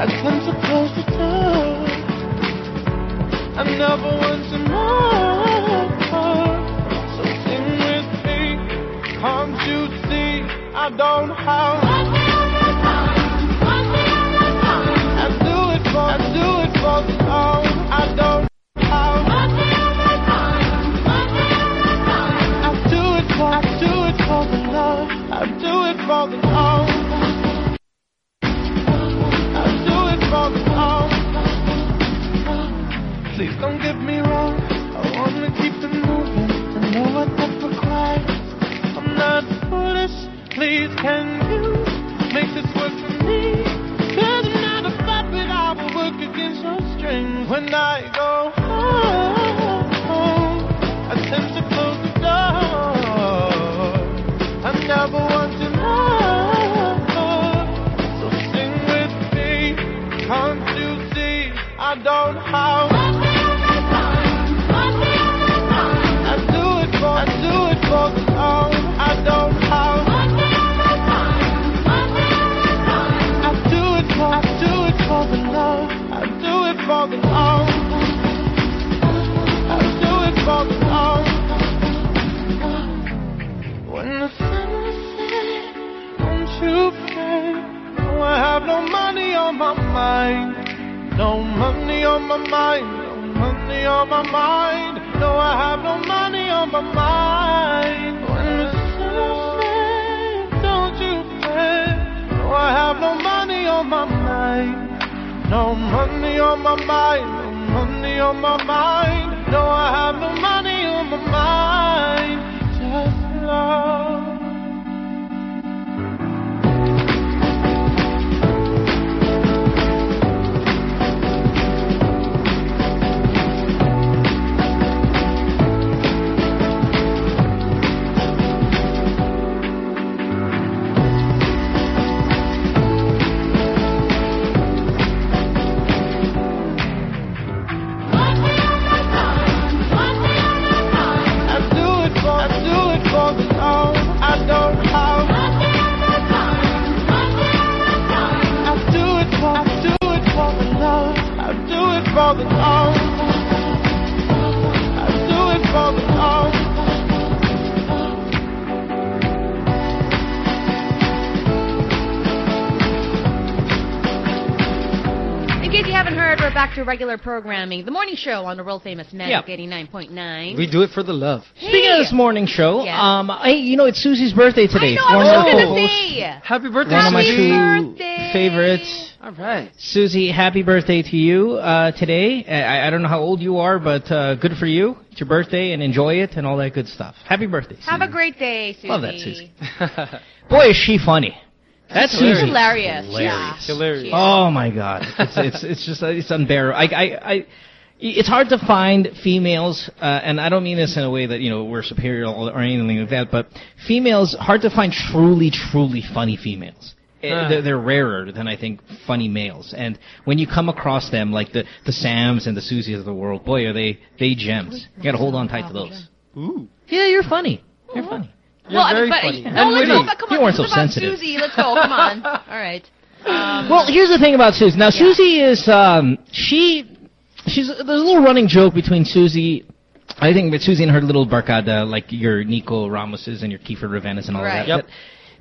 I tend to close the door. I never want to know. So sing with me. Can't you see? I don't have. Please, can you make this work for me? Cause I'm not a puppet. I will work against your strings when I go my mind. No money on my mind. No money on my mind. No, I have no money on my mind. When the sun sets, don't you pray? No, I have no money on my mind. No money on my mind. No money on my mind. No, I have no to regular programming. The morning show on the world famous Magic 89.9. We do it for the love. Speaking of this morning show, Yeah. um, hey, you know it's Susie's birthday today. I know, I was gonna co-host, say. Happy birthday, One of my Happy two birthday. favorites. All right. Susie, happy birthday to you uh, today. I, I don't know how old you are, but uh, good for you. It's your birthday, and enjoy it and all that good stuff. Happy birthday, Susie. Have a great day, Susie. Love that, Susie. Boy, is she funny. That's She's Susie. hilarious. Hilarious. Yeah. Hilarious. Oh my God, it's it's it's just it's unbearable. I I. I it's hard to find females, uh, and I don't mean this in a way that you know we're superior or anything like that. But females, hard to find truly, truly funny females. Uh, They're, they're rarer than I think funny males. And when you come across them, like the the Sams and the Susies of the world, boy, are they they gems. You got to hold on tight to those. Ooh. Yeah, you're funny. You're funny. You're well, very but, funny. No, And let's witty. go. Come You on, weren't so about sensitive. Susie, let's go. Come on. All right. Um, Well, here's the thing about Susie. Now, Susie is um, she she's there's a little running joke between Susie. I think with Susie and her little barcada, like your Nico Ramoses and your Kiefer Ravenas and all Right. that. Yep.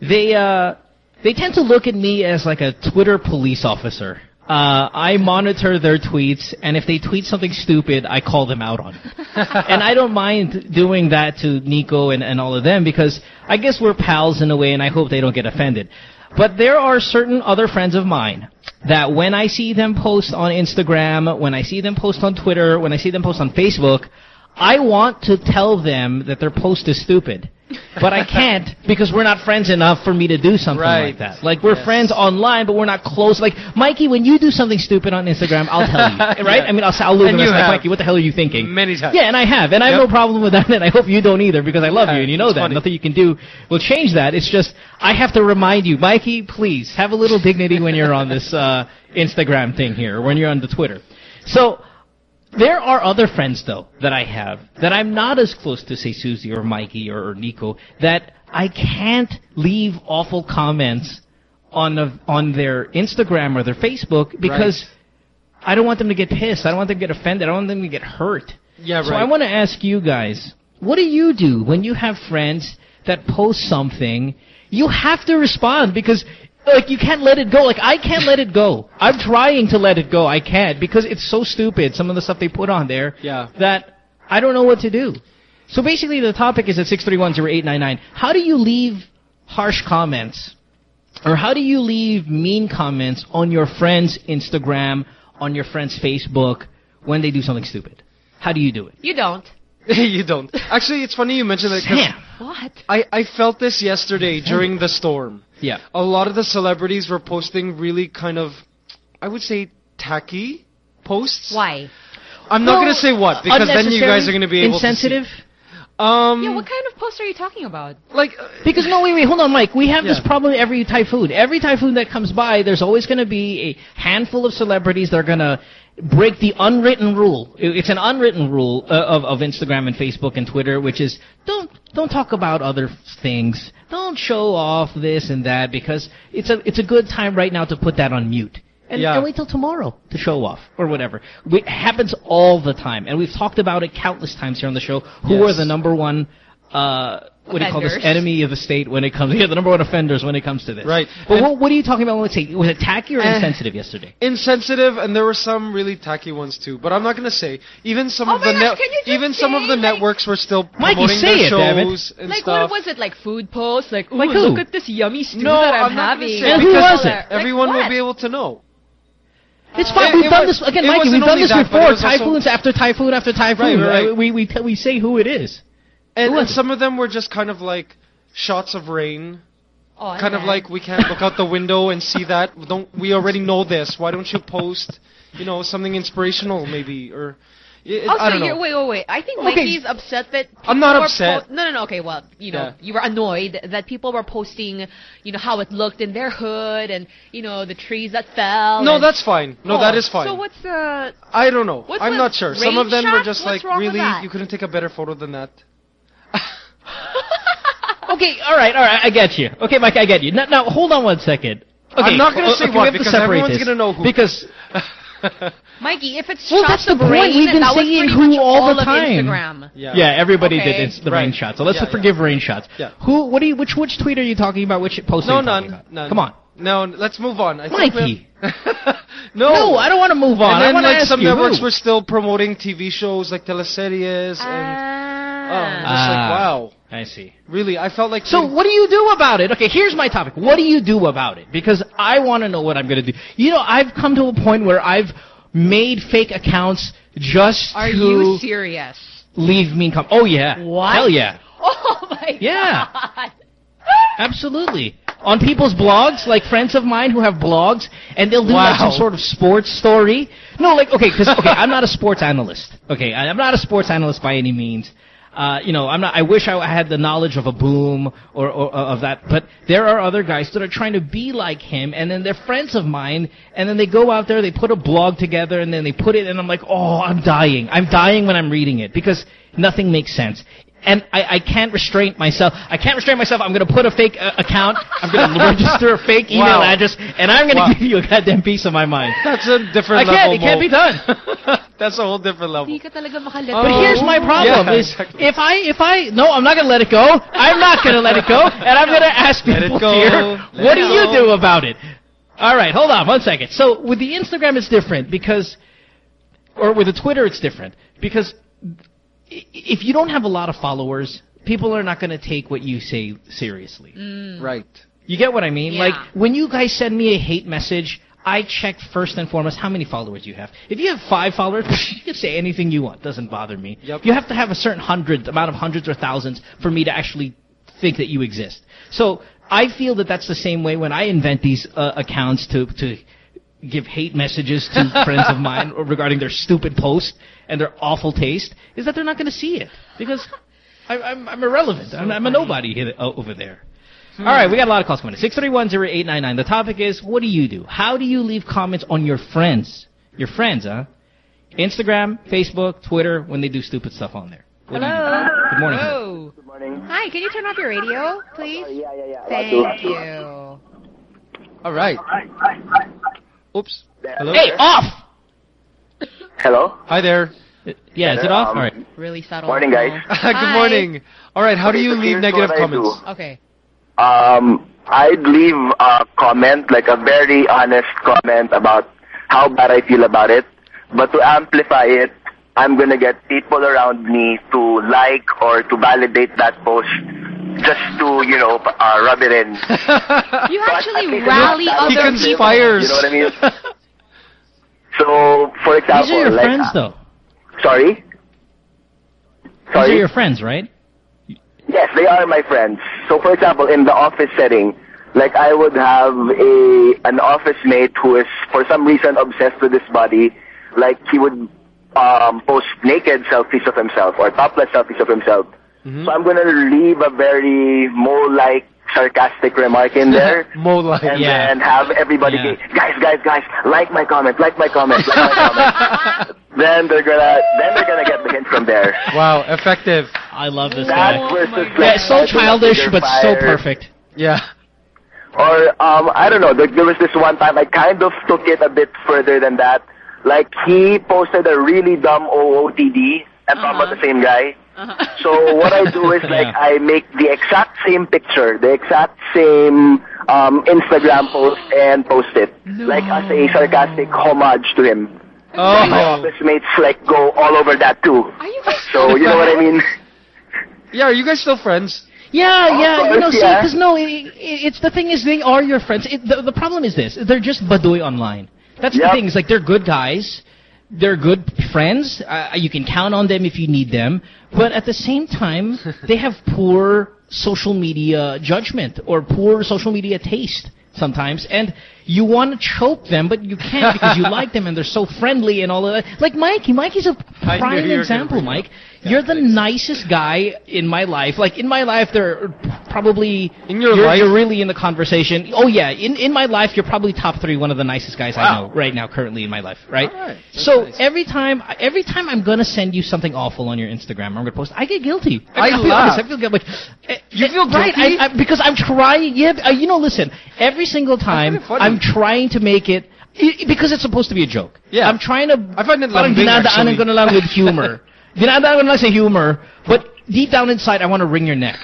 They uh, they tend to look at me as like a Twitter police officer. Uh, I monitor their tweets, and if they tweet something stupid, I call them out on it. and I don't mind doing that to Nico and, and all of them because I guess we're pals in a way, and I hope they don't get offended. But there are certain other friends of mine that when I see them post on Instagram, when I see them post on Twitter, when I see them post on Facebook, I want to tell them that their post is stupid. But I can't because we're not friends enough for me to do something Right. like that. Like we're Yes. friends online, but we're not close. Like Mikey, when you do something stupid on Instagram, I'll tell you, right? Yeah. I mean, I'll, I'll look And you like. Mikey, what the hell are you thinking? Many times. Yeah, and I have, and I have no problem with that, and I hope you don't either because I love Yeah, you, and you know that. funny. Nothing you can do will change that. It's just I have to remind you, Mikey, please have a little dignity when you're on this uh, Instagram thing here, or when you're on the Twitter. So there are other friends though that I have that I'm not as close to, say Susie or Mikey or, or Nico, that I can't leave awful comments on a, on their Instagram or their Facebook because I don't want them to get pissed. I don't want them to get offended. I don't want them to get hurt. Yeah, So right. I want to ask you guys, what do you do when you have friends that post something? You have to respond because like you can't let it go. Like I can't let it go. I'm trying to let it go. I can't because it's so stupid. Some of the stuff they put on there. Yeah. That I don't know what to do. So basically, the topic is at six three one zero eight nine nine. How do you leave harsh comments, or how do you leave mean comments on your friend's Instagram, on your friend's Facebook when they do something stupid? How do you do it? You don't. you don't. Actually, it's funny you mentioned that. Sam. What? I, I felt this yesterday during the storm. Yeah. A lot of the celebrities were posting really kind of, I would say, tacky posts. Why? I'm not going to say what because then you guys are going to be able insensitive. to see. Um, Yeah, what kind of post are you talking about? like, uh, Because no, wait, wait, hold on, Mike. We have this problem every typhoon. Every typhoon that comes by, there's always going to be a handful of celebrities that are going to break the unwritten rule. It's an unwritten rule uh, of of Instagram and Facebook and Twitter, which is don't don't talk about other things. Don't show off this and that because it's a it's a good time right now to put that on mute. And, Yeah. and wait till tomorrow to show off or whatever. It happens all the time, and we've talked about it countless times here on the show. Who Yes. are the number one? Uh, what do you call this? Enemy of the state when it comes. Yeah, the number one offenders when it comes to this. Right. But And- what, what are you talking about? When we say was it tacky or Eh. insensitive yesterday? insensitive, and there were some really tacky ones too. But I'm not gonna say. Even some Oh of the gosh, net, can you just even some of the like- networks were still Mikey, promoting say their it, it. shows and Like stuff. what was it? Like food posts? Like, ooh, Like who? look at this yummy stew No, that I'm, I'm not gonna having. say And who was it? Like, Everyone will be able to know. It's fine. it- we've it done was- this again, it Mikey. We've done this that, before. Typhoons after typhoon after typhoon. Right, right. Uh, We we tell we say who it is. And, and some of them were just kind of like shots of rain. Oh, Kind of like we can't look out the window and see that. Don't we already know this? Why don't you post, you know, something inspirational maybe or it, Also, I don't know. wait, wait, wait. I think Okay. Mikey's upset that I'm not upset. po- no, no, no. Okay, well, you know, Yeah. you were annoyed that people were posting, you know, how it looked in their hood and you know the trees that fell. No, and- that's fine. No, Oh, that is fine. So what's the? I don't know. What's I'm not sure. Some of them rain were just What's like really you couldn't take a better photo than that. Okay, all right, all right. I get you. Okay, Mike, I get you. Now, now hold on one second. Okay, I'm not gonna say okay, what, have to because separate everyone's gonna know who. Because Mikey, if it's Well, shots that's the of point. rain, We've been that saying who much all the time. Yeah. yeah, everybody Okay. did it's the Right. rain shots. So let's Yeah, yeah. forgive rain shots. Yeah. Who? What do you? Which which tweet are you talking about? Which post? No, are you none. about? None. Come on. No, let's move on. I Mikey. have- no. No, I don't want to move on. And I then want to like ask some you networks who. were still promoting TV shows like teleseries and oh, I'm just Ah. like wow. I see. Really, I felt like So what do you do about it? Okay, here's my topic. What do you do about it? Because I want to know what I'm going to do. You know, I've come to a point where I've made fake accounts just Are to you serious? leave mean com. Oh yeah. What? Hell yeah. Oh my Yeah. god. Absolutely. On people's blogs, like friends of mine who have blogs, and they'll do like some sort of sports story. No, like okay, because okay, I'm not a sports analyst. Okay, I'm not a sports analyst by any means. Uh, you know, I'm not. I wish I had the knowledge of a boom or, or uh, of that, but there are other guys that are trying to be like him, and then they're friends of mine, and then they go out there, they put a blog together, and then they put it, and I'm like, oh, I'm dying. I'm dying when I'm reading it because nothing makes sense. And I, I can't restrain myself. I can't restrain myself. I'm going to put a fake uh, account. I'm going to register a fake email Wow. address, and I'm going to Wow. give you a goddamn piece of my mind. That's a different I can't. level. It can't be done. That's a whole different level. Hindi ka talaga. Oh. But here's my problem: Yeah, is exactly. if I if I no, I'm not going to let it go. I'm not going to let it go, and I'm going to ask Let it people go. here, Let what it do you do about it? All right, hold on one second. So with the Instagram, it's different because, or with the Twitter, it's different because i- if you don't have a lot of followers, people are not going to take what you say seriously. Right. You get what I mean? Yeah. Like when you guys send me a hate message, I check first and foremost how many followers you have. If you have five followers, you can say anything you want. Doesn't bother me. Yep. You have to have a certain hundred amount of hundreds or thousands for me to actually think that you exist. So I feel that that's the same way when I invent these uh, accounts to to give hate messages to friends of mine regarding their stupid post and their awful taste. Is that they're not going to see it because I, I'm I'm irrelevant. I'm, I'm a nobody here, uh, over there. All right, we got a lot of calls coming in. Six thirty one zero eight nine nine. The topic is: What do you do? How do you leave comments on your friends? Your friends, huh? Instagram, Facebook, Twitter, when they do stupid stuff on there. What do do? Good morning. Hello. Good morning. Hi, can you turn off your radio, please? Yeah, yeah, yeah. Thank you. All right. Oops. Hello. Hey, off! Hello. Hi there. Yeah, is it off? Um, All right. Really subtle. Morning, guys. Good morning. All right. How do you So leave negative comments? Okay. Um, I'd leave a comment, like a very honest comment about how bad I feel about it. But to amplify it, I'm gonna get people around me to like or to validate that post just to, you know, uh, rub it in. You But actually rally it's not He other offensive, people. conspires. You know what I mean? So, for example, These are your like, friends, uh, though. Sorry? These are your friends, right? Yes, they are my friends. So, for example, in the office setting, like I would have a an office mate who is for some reason obsessed with his body. Like he would um, post naked selfies of himself or topless selfies of himself. Mhm. So I'm gonna leave a very Mo-like sarcastic remark in there. Mo like. And Yeah. then have everybody Yeah. be, guys, guys, guys, like my comment, like my comment, like my comment. then they're gonna, then they're gonna get the hint from there. Wow. Effective. I love this That guy. versus my like, Yeah, so childish, bigger but so perfect. Yeah. Or um, I don't know. There, there was this one time I kind of took it a bit further than that. Like he posted a really dumb OOTD and talking about the same guy. Uh-huh. So what I do is like Yeah. I make the exact same picture, the exact same um, Instagram post, and post it like as a sarcastic homage to him. Oh. My office mates like go all over that too. Are you guys So you know what I mean? Yeah. Are you guys still friends? Yeah, Of yeah, you course, know, see, because no, it, it, it's the thing is they are your friends. It, the, the problem is this: they're just baduy online. That's the thing. Is like they're good guys, they're good friends. Uh, you can count on them if you need them. But at the same time, they have poor social media judgment or poor social media taste sometimes, and you want to choke them, but you can't because you like them and they're so friendly and all of that. Like Mikey, Mikey's a prime you were gonna example. Mike. You're the nicest guy in my life. Like in my life, there are probably In your you're, life? You're really in the conversation. Oh yeah, in in my life, you're probably top three, one of the nicest guys I know right now, currently in my life. Right. All right. So nice. every time, every time I'm gonna send you something awful on your Instagram, or I'm gonna post. I get guilty. I feel honest, I feel guilty. Like, You eh, feel right? guilty? I, I, because I'm trying. Yeah, uh, you know, listen. Every single time, find it funny. I'm trying to make it. Because it's supposed to be a joke. Yeah. I'm trying to. I find it parang lambing, dinadaanan actually. ko na lang with humor. dinadaanan ko na lang sa humor, but deep down inside, I want to wring your neck.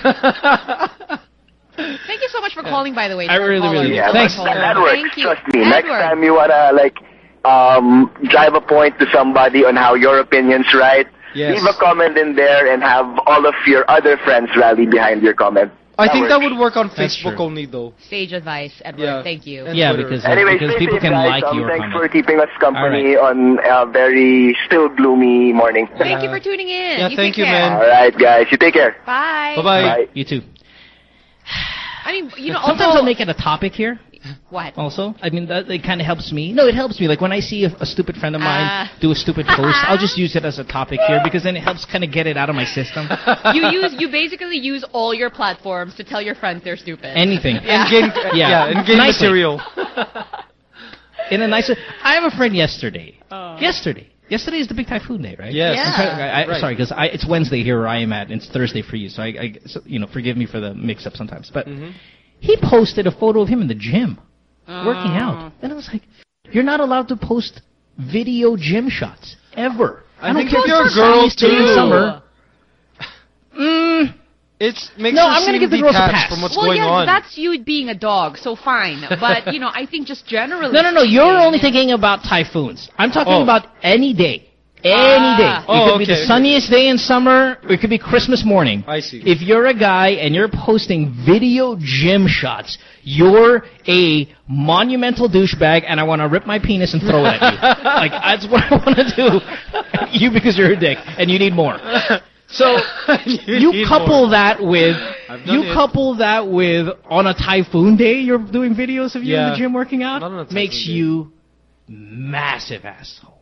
Thank you so much for calling, by the way. I really, caller. really do. Yeah, Thanks. but that, that works. Thank you. Trust me. Next time you wanna like um, drive a point to somebody on how your opinion's right, Yes. leave a comment in there and have all of your other friends rally behind your comment. I think that would work on That's Facebook true. only though. Sage advice, Edward. Yeah. Thank you. And Yeah, Twitter. because- Anyway, because people can guys. like um, your Thanks comment. for keeping us company All on a very still gloomy morning. Thank you for tuning in. Yeah, you thank take you, care. man. All right, guys. You take care. Bye. Bye bye. Bye. You too. I mean, you know, Sometimes although I'll make it a topic here. What? Also, I mean that it kind of helps me. No, it helps me. Like when I see a, a stupid friend of mine Ah. do a stupid post, I'll just use it as a topic here because then it helps kind of get it out of my system. you use you basically use all your platforms to tell your friends they're stupid. Anything. And gain, Yeah. yeah. and gain Nicely. material. In a nice. I have a friend yesterday. Oh. Yesterday. Yesterday is the big typhoon day, right? Yes. Yeah. I'm trying- I, I, Right. Sorry, because it's Wednesday here where I am at, and it's Thursday for you. So I, I so, you know, forgive me for the mix-up sometimes. But Mhm. He posted a photo of him in the gym working out, and I was like, "You're not allowed to post video gym shots ever." I don't think care if you're a it's girl, sunny day in too. summer. Mm, It's makes No, you I'm gonna give the girls a detached pass. from what's well, going yes, on. that's you being a dog, so fine. But you know, I think just generally. no, no, no. You're only thinking about typhoons. I'm talking Oh. about any day. Any Ah. day. It Oh, could be the sunniest day in summer. Or it could be Christmas morning. I see. If you're a guy and you're posting video gym shots, you're a monumental douchebag, and I want to rip my penis and throw it at you. like that's what I want to do. you because you're a dick and you need more. So you, need couple more. that with you it. couple that with on a typhoon day you're doing videos of you in the gym working out Not on a typhoon makes day. you massive asshole.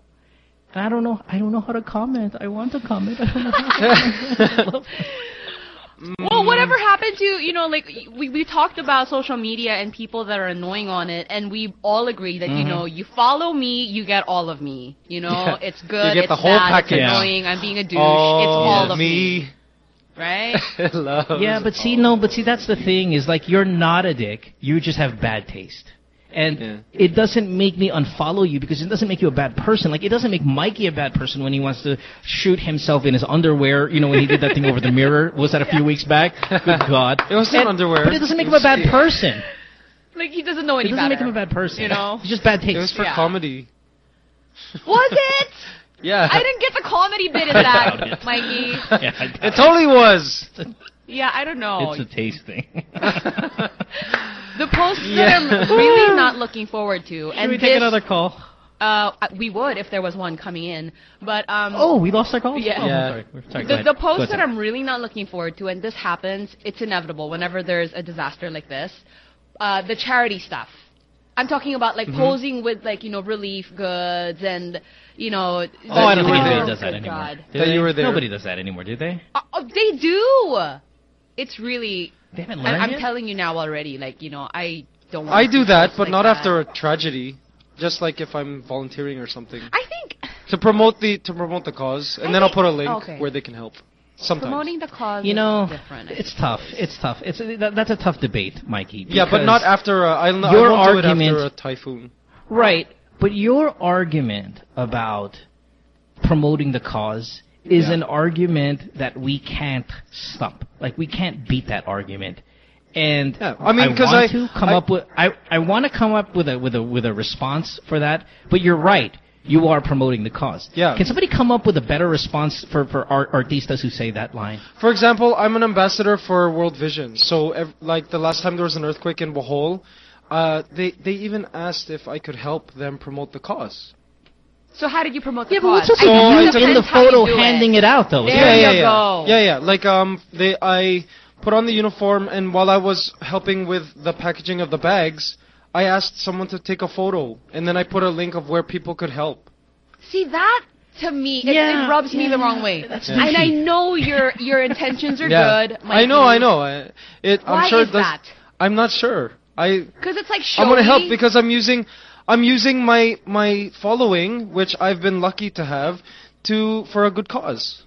And I don't know. I don't know how to comment. I want to comment. I don't know how to Well, whatever happened to you you know, like we we talked about social media and people that are annoying on it, and we all agree that you mm-hmm. know, you follow me, you get all of me. You know, Yeah. it's good, You get it's the whole bad, package. it's Yeah. annoying, I'm being a douche, oh, it's all of me, me. right? Loves yeah, but see, no, but see, that's the thing is like you're not a dick. You just have bad taste. And Yeah. it doesn't make me unfollow you because it doesn't make you a bad person. Like it doesn't make Mikey a bad person when he wants to shoot himself in his underwear. You know when he did that thing over the mirror. Was that a few weeks back? Good God. It was not underwear. But it doesn't make him a bad person. Like he doesn't know It any doesn't make him a bad person. You know? It's just bad taste. It was for Yeah. comedy. Was it? Yeah. I didn't get the comedy bit in that, Mikey. yeah, I doubt It totally was. Yeah, I don't know. It's a taste thing. the post Yeah. that I'm really not looking forward to, Should and we this, take another call? uh, we would if there was one coming in, but um, Oh, we lost our call. Yeah. Oh, Yeah. Sorry. Sorry, the, the post that I'm really not looking forward to, and this happens, it's inevitable whenever there's a disaster like this. Uh, the charity stuff. I'm talking about Mm-hmm. like posing with like you know relief goods and you know. Oh, I don't think Oh, anybody does that anymore. God. Do That they? you were there. Nobody does that anymore, do they? Uh, oh, they do. It's really. They haven't I, learned I'm yet? telling you now already. Like you know, I don't. Want I do that, but like not that. after a tragedy. Just like if I'm volunteering or something I think to promote the to promote the cause, and I then I'll put a link okay. where they can help. Sometimes. promoting the cause. You know, is it's tough. It's tough. It's that, that's a tough debate, Mikey. yeah, but not after. A, I'll, I Your won't do it argument- after a typhoon. Right, but your argument about promoting the cause is Yeah. an argument that we can't stump. Like we can't beat that argument. And Yeah, I mean, 'cause want I- to come I- up with I I want to come up with a with a with a response for that. But you're right. You are promoting the cause. Yeah. Can somebody come up with a better response for for art, artistas who say that line? For example, I'm an ambassador for World Vision. So, ev- like the last time there was an earthquake in Bohol, uh, they they even asked if I could help them promote the cause. So how did you promote the Yeah, but cause? what's up So with you in the Depends how you photo do it. handing it, out though? There yeah, yeah, you yeah, go. yeah, yeah. Like um, they I put on the uniform, and while I was helping with the packaging of the bags, I asked someone to take a photo, and then I put a link of where people could help. See that to me, it, Yeah, it rubs me the wrong way. that's And I know your your intentions are yeah, good. I know, I know. I, it. Why I'm sure is it does, that? I'm not sure. I Because it's like showy. I'm gonna help because I'm using I'm using my my following, which I've been lucky to have, to for a good cause.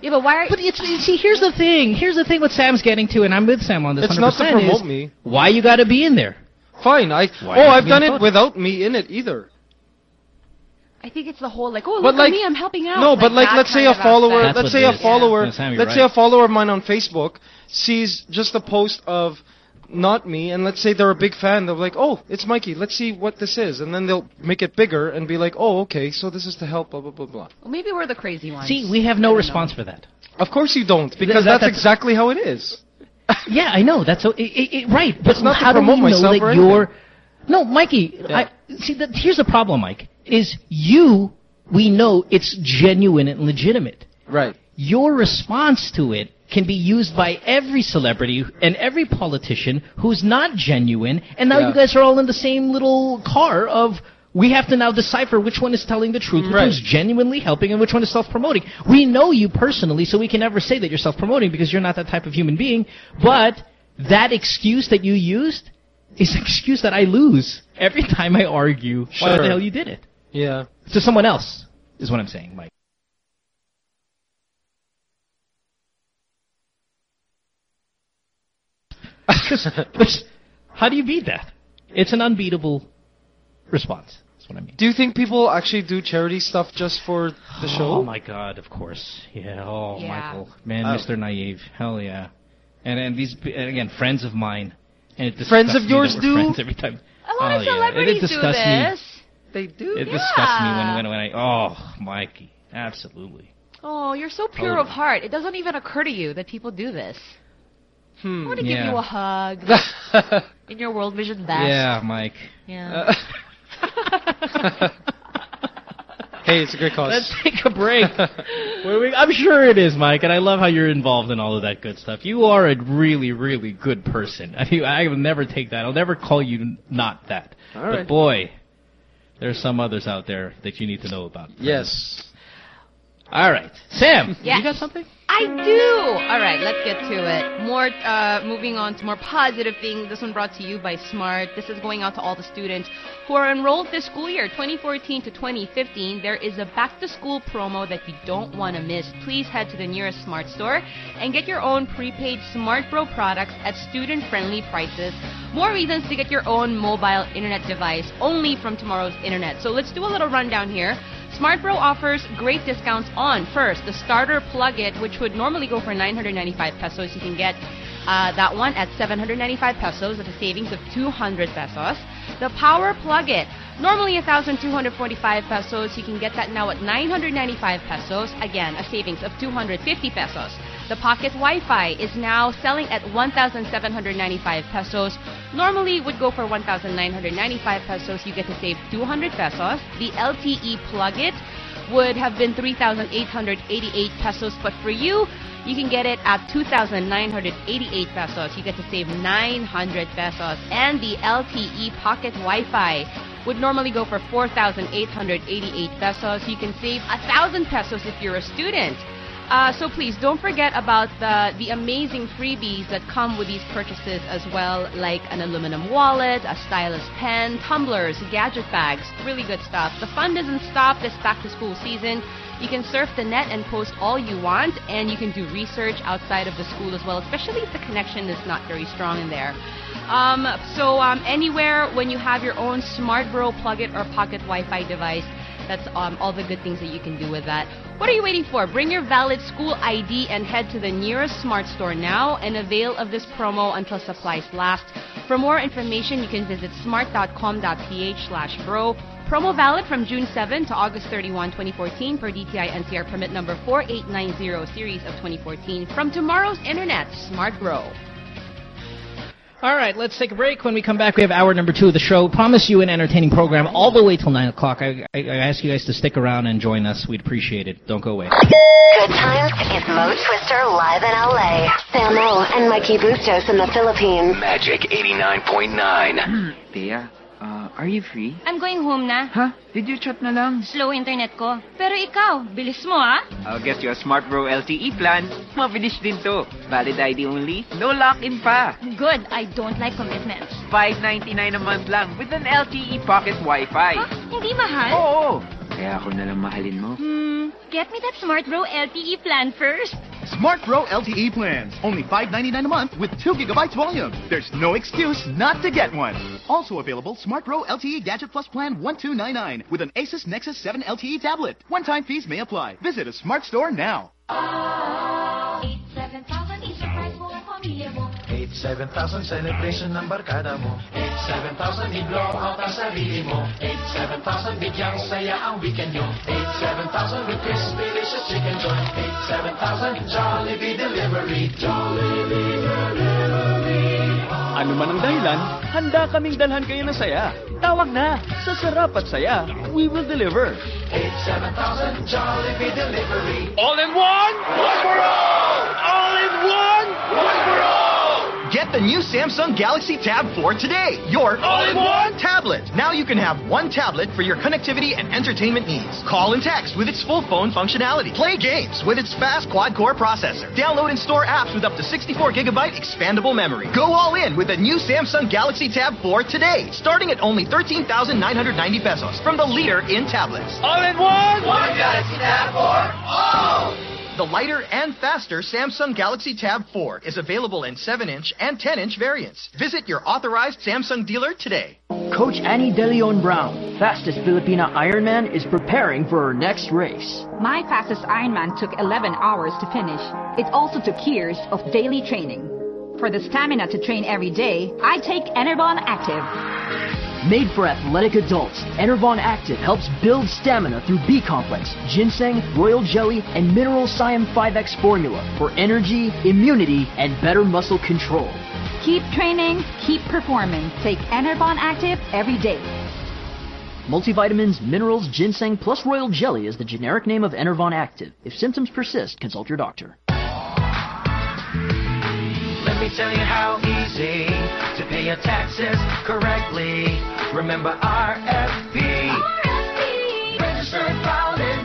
yeah, but why are But it's see, here's the thing. Here's the thing. What Sam's getting to, and I'm with Sam on this. It's 100%, not to promote me. Why you got to be in there? Fine. I Why oh I've done it photo? without me in it either. I think it's the whole like, oh But look like- at me, I'm helping out. No, but like let's say a follower, let's say a follower, Yeah, Sam, let's say a follower of mine on Facebook sees just a post of not me, and let's say they're a big fan. They're like, oh, it's Mikey. Let's see what this is, and then they'll make it bigger and be like, oh, okay, so this is to help, blah blah blah blah. Well, maybe we're the crazy ones. See, we have no response know. for that. Of course you don't, because that- that's, that's- exactly how it is. Yeah, I know. That's so. It, it, it, right, but It's not to how do promote we know myself that or you're? anything. No, Mikey. Yeah. I see. That, here's the problem, Mike. Is you? We know it's genuine and legitimate. Right. Your response to it can be used by every celebrity and every politician who's not genuine, and now Yeah. you guys are all in the same little car of. We have to now decipher which one is telling the truth, which Right. one's genuinely helping, and which one is self-promoting. We know you personally, so we can never say that you're self-promoting because you're not that type of human being. But that excuse that you used is an excuse that I lose every time I argue why the hell you did it Yeah. to someone else. Is what I'm saying, Mike. Which- how do you beat that? It's an unbeatable response. That's what I mean. Do you think people actually do charity stuff just for the oh show? Oh my God! Of course, yeah. Oh, Yeah. Michael, man, Oh. Mr. Naive, hell yeah. And and these and again, friends of mine, and it Friends of yours do? Friends every time. A lot Oh, of yeah. celebrities it do disgusts me. this. They do. It disgusts me when Yeah. when when I oh Mikey, absolutely. Oh, you're so pure Totally. of heart. It doesn't even occur to you that people do this. I Hmm. want to Yeah. give you a hug in your World Vision vest. Yeah, Mike. Yeah. hey, it's a great cause. Let's take a break. We- I'm sure it is, Mike, and I love how you're involved in all of that good stuff. You are a really, really good person. I mean, I will never take that. I'll never call you not that. All But right. boy, there's some others out there that you need to know about. yes. All right, Sam. Yes. You got something? I do. All right, let's get to it. More, uh, moving on to more positive things. This one brought to you by Smart. This is going out to all the students who are enrolled this school year, 2014 to 2015. There is a back-to-school promo that you don't want to miss. Please head to the nearest Smart store and get your own prepaid Smart Bro products at student-friendly prices. More reasons to get your own mobile internet device only from tomorrow's internet. So let's do a little rundown here. SmartBro offers great discounts on first the starter plug it, which would normally go for 995 pesos. You can get uh, that one at 795 pesos at a savings of 200 pesos. The power plug it, normally 1,245 pesos. You can get that now at 995 pesos. Again, a savings of 250 pesos. The Pocket Wi-Fi is now selling at 1,795 pesos. Normally would go for 1,995 pesos. You get to save 200 pesos. The LTE Plug-It would have been 3,888 pesos, but for you, you can get it at 2,988 pesos. You get to save 900 pesos. And the LTE Pocket Wi-Fi would normally go for 4,888 pesos. You can save 1,000 pesos if you're a student. Uh, so please don't forget about the the amazing freebies that come with these purchases as well, like an aluminum wallet, a stylus pen, tumblers, gadget bags, really good stuff. The fun doesn't stop this back to school season. You can surf the net and post all you want, and you can do research outside of the school as well, especially if the connection is not very strong in there. Um, so um, anywhere when you have your own Smart Bro plug it or pocket Wi-Fi device, that's um, all the good things that you can do with that. What are you waiting for? Bring your valid school ID and head to the nearest smart store now and avail of this promo until supplies last. For more information, you can visit smart.com.ph slash bro. Promo valid from June 7 to August 31, 2014 for DTI NCR permit number 4890 series of 2014 from tomorrow's internet, Smart Bro. All right, let's take a break. When we come back, we have hour number two of the show. Promise you an entertaining program all the way till 9 o'clock. I, I, I ask you guys to stick around and join us. We'd appreciate it. Don't go away. Good times is Mo Twister live in LA. Samo and Mikey Bustos in the Philippines. Magic 89.9. Hmm, Thea, uh, are you free? I'm going home na. Ha? Video chat na lang. Slow internet ko. Pero ikaw, bilis mo ah. I'll get you a Smart Bro LTE plan. Mabilis din to. Valid ID only. No lock-in pa. Good, I don't like commitments. 5.99 a month lang with an LTE pocket Wi-Fi. Ha? Hindi mahal? Oo. Kaya ako na lang mahalin mo. Hmm, get me that Smart Bro LTE plan first. Smart Bro LTE plans. Only $5.99 a month with 2 gigabytes volume. There's no excuse not to get one. Also available, Smart Bro LTE Gadget Plus Plan 1299 with an Asus Nexus 7 LTE tablet. One-time fees may apply. Visit a smart store now. 87,000 celebration ng barkada mo 87,000 i-blow out ang sarili mo 87,000 bigyang saya ang weekend nyo 87,000 with crispy delicious chicken joint 87,000 Jollibee Delivery Jollibee Delivery Ano man ang dahilan, handa kaming dalhan kayo ng saya. Tawag na! Sa sarap at saya, we will deliver. 87,000 Jollibee Delivery All in one? One for all! All Get the new Samsung Galaxy Tab 4 today. Your all-in-one tablet. Now you can have one tablet for your connectivity and entertainment needs. Call and text with its full phone functionality. Play games with its fast quad-core processor. Download and store apps with up to 64 gigabyte expandable memory. Go all in with the new Samsung Galaxy Tab 4 today, starting at only 13,990 pesos from the leader in tablets. All in one? One Galaxy Tab 4. All! The lighter and faster Samsung Galaxy Tab 4 is available in 7-inch and 10-inch variants. Visit your authorized Samsung dealer today. Coach Annie De Leon Brown, fastest Filipina Ironman, is preparing for her next race. My fastest Ironman took 11 hours to finish. It also took years of daily training. For the stamina to train every day, I take Enervon Active. Made for athletic adults, Enervon Active helps build stamina through B-complex, ginseng, royal jelly, and mineral Siam 5X formula for energy, immunity, and better muscle control. Keep training, keep performing. Take Enervon Active every day. Multivitamins, minerals, ginseng, plus royal jelly is the generic name of Enervon Active. If symptoms persist, consult your doctor. Let me tell you how easy to pay your taxes correctly. Remember RFP. RFP. Registered Holiday.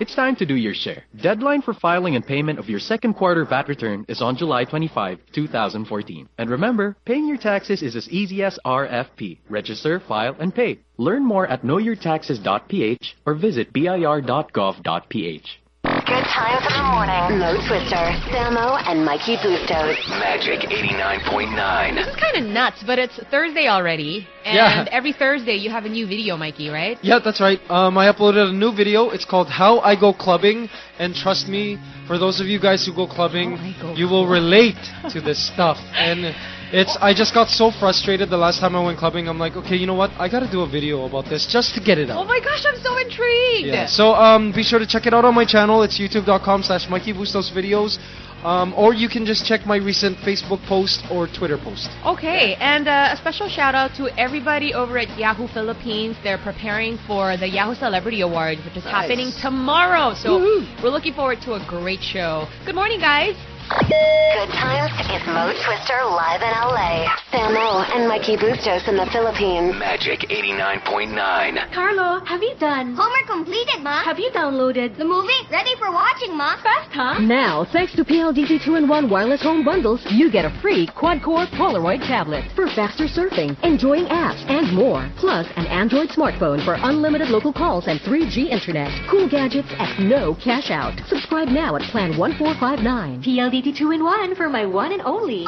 It's time to do your share. Deadline for filing and payment of your second quarter VAT return is on July 25, 2014. And remember, paying your taxes is as easy as RFP. Register, file, and pay. Learn more at knowyourtaxes.ph or visit bir.gov.ph. Good times in the morning. Mo Twister, Samo, and Mikey Bustos. Magic 89.9. This is kind of nuts, but it's Thursday already. And Yeah. every Thursday you have a new video, Mikey, right? Yeah, that's right. Um, I uploaded a new video. It's called How I Go Clubbing. And trust me, for those of you guys who go clubbing, you will relate to this stuff. And it's I just got so frustrated the last time I went clubbing. I'm like, okay, you know what? I got to do a video about this just to get it out. Oh my gosh, I'm so intrigued. Yeah. So um, be sure to check it out on my channel. It's youtube.com slash Mikey Bustos videos. Um, or you can just check my recent Facebook post or Twitter post. Okay, and uh, a special shout out to everybody over at Yahoo Philippines. They're preparing for the Yahoo Celebrity Awards, which is Nice. happening tomorrow. So we're looking forward to a great show. Good morning, guys. Good times is Mo Twister live in LA. Samo and Mikey Bustos in the Philippines. Magic 89.9. Carlo, have you done? Homework completed, Ma. Have you downloaded the movie? Ready for watching, Ma. Fast, huh? Now, thanks to PLDT 2-in-1 wireless home bundles, you get a free quad-core Polaroid tablet for faster surfing, enjoying apps, and more. Plus, an Android smartphone for unlimited local calls and 3G internet. Cool gadgets at no cash out. Subscribe now at Plan 1459. PLDT 2-in-1 for my one and only.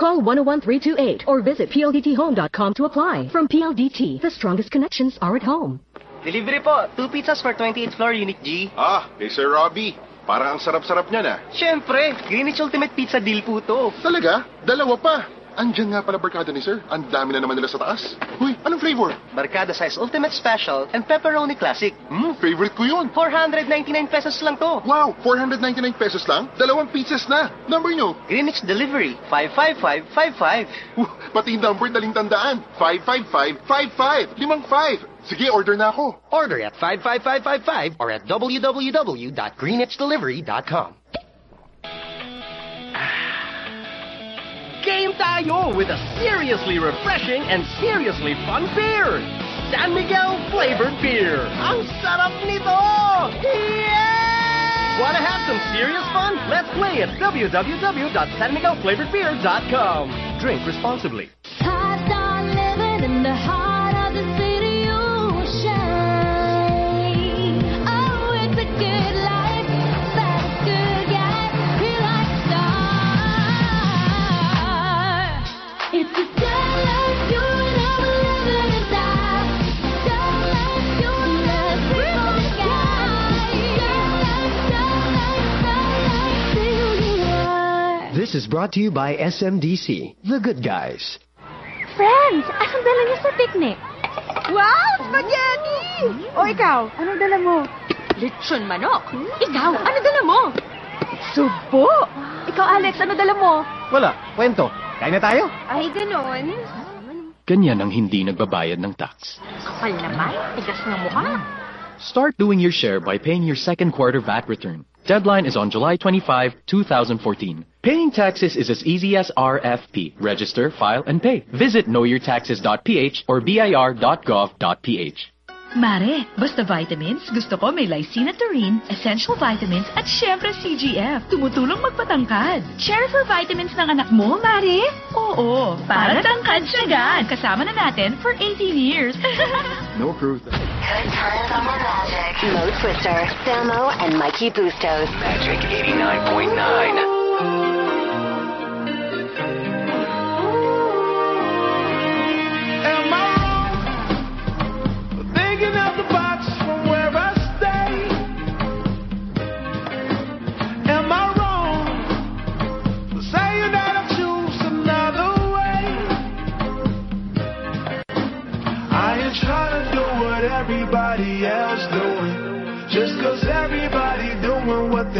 Call 101328 or visit pldthome.com to apply. From PLDT, the strongest connections are at home. Delivery po. Two pizzas for 28th floor, Unit G. Ah, kay Sir Robbie. Parang ang sarap-sarap niya na. Siyempre, Greenwich Ultimate Pizza Deal po to. Talaga? Dalawa pa. Andyan nga pala barkada ni Sir. Ang dami na naman nila sa taas. Uy, anong flavor? Barkada Size Ultimate Special and Pepperoni Classic. Hmm, favorite ko yun. 499 pesos lang to. Wow, 499 pesos lang? Dalawang pizzas na. Number nyo? Greenwich Delivery, 55555. Uh, pati yung number daling tandaan. 55555. Limang 5. Sige, order na ako. Order at 55555 or at www.greenwichdelivery.com. Game tayo with a seriously refreshing and seriously fun beer. San Miguel flavored beer. Ang sarap nito! Yeah! Want to have some serious fun? Let's play at www.sanmiguelflavoredbeer.com. Drink responsibly. This is brought to you by SMDC, The Good Guys. Friends, anong dala niyo sa picnic? Wow, spaghetti! O ikaw, anong dala mo? Lechon manok. Ikaw, ano dala mo? Subo. Ikaw, Alex, ano dala mo? Wala, kwento. Kain na tayo? Ay, ganon. Ganyan ang hindi nagbabayad ng tax. Kapal naman, tigas ng mukha. Start doing your share by paying your second quarter VAT return. Deadline is on July 25, 2014. Paying taxes is as easy as RFP. Register, file, and pay. Visit knowyourtaxes.ph or bir.gov.ph. Mare, basta vitamins, gusto ko may lysine at taurine, essential vitamins, at syempre CGF. Tumutulong magpatangkad. Share for vitamins ng anak mo, Mare? Oo, para tangkad siya agad. Kasama na natin for 18 years. No proof. Good times on the Magic. Mo Twister, Samo, and Mikey Bustos. Magic 89.9.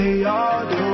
they all do.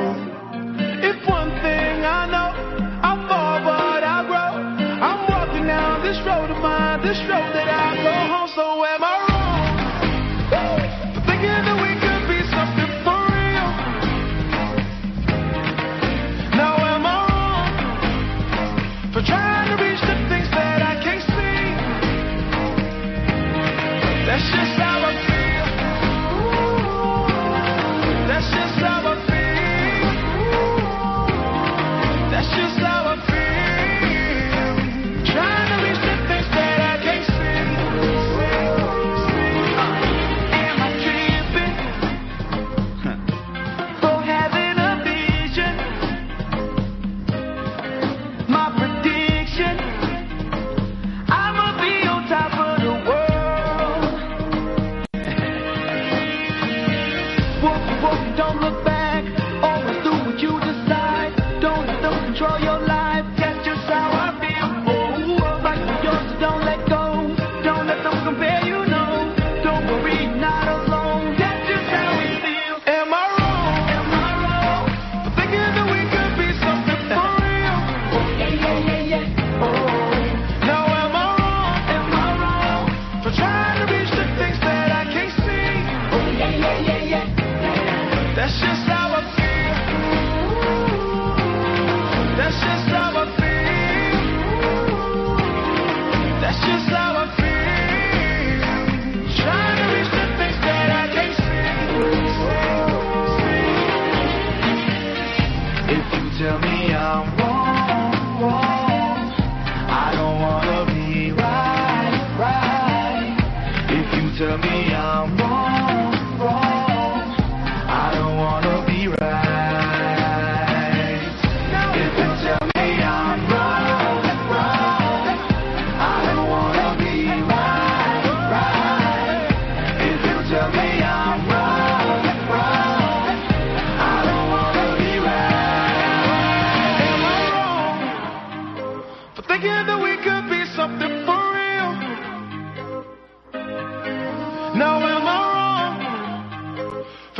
Control your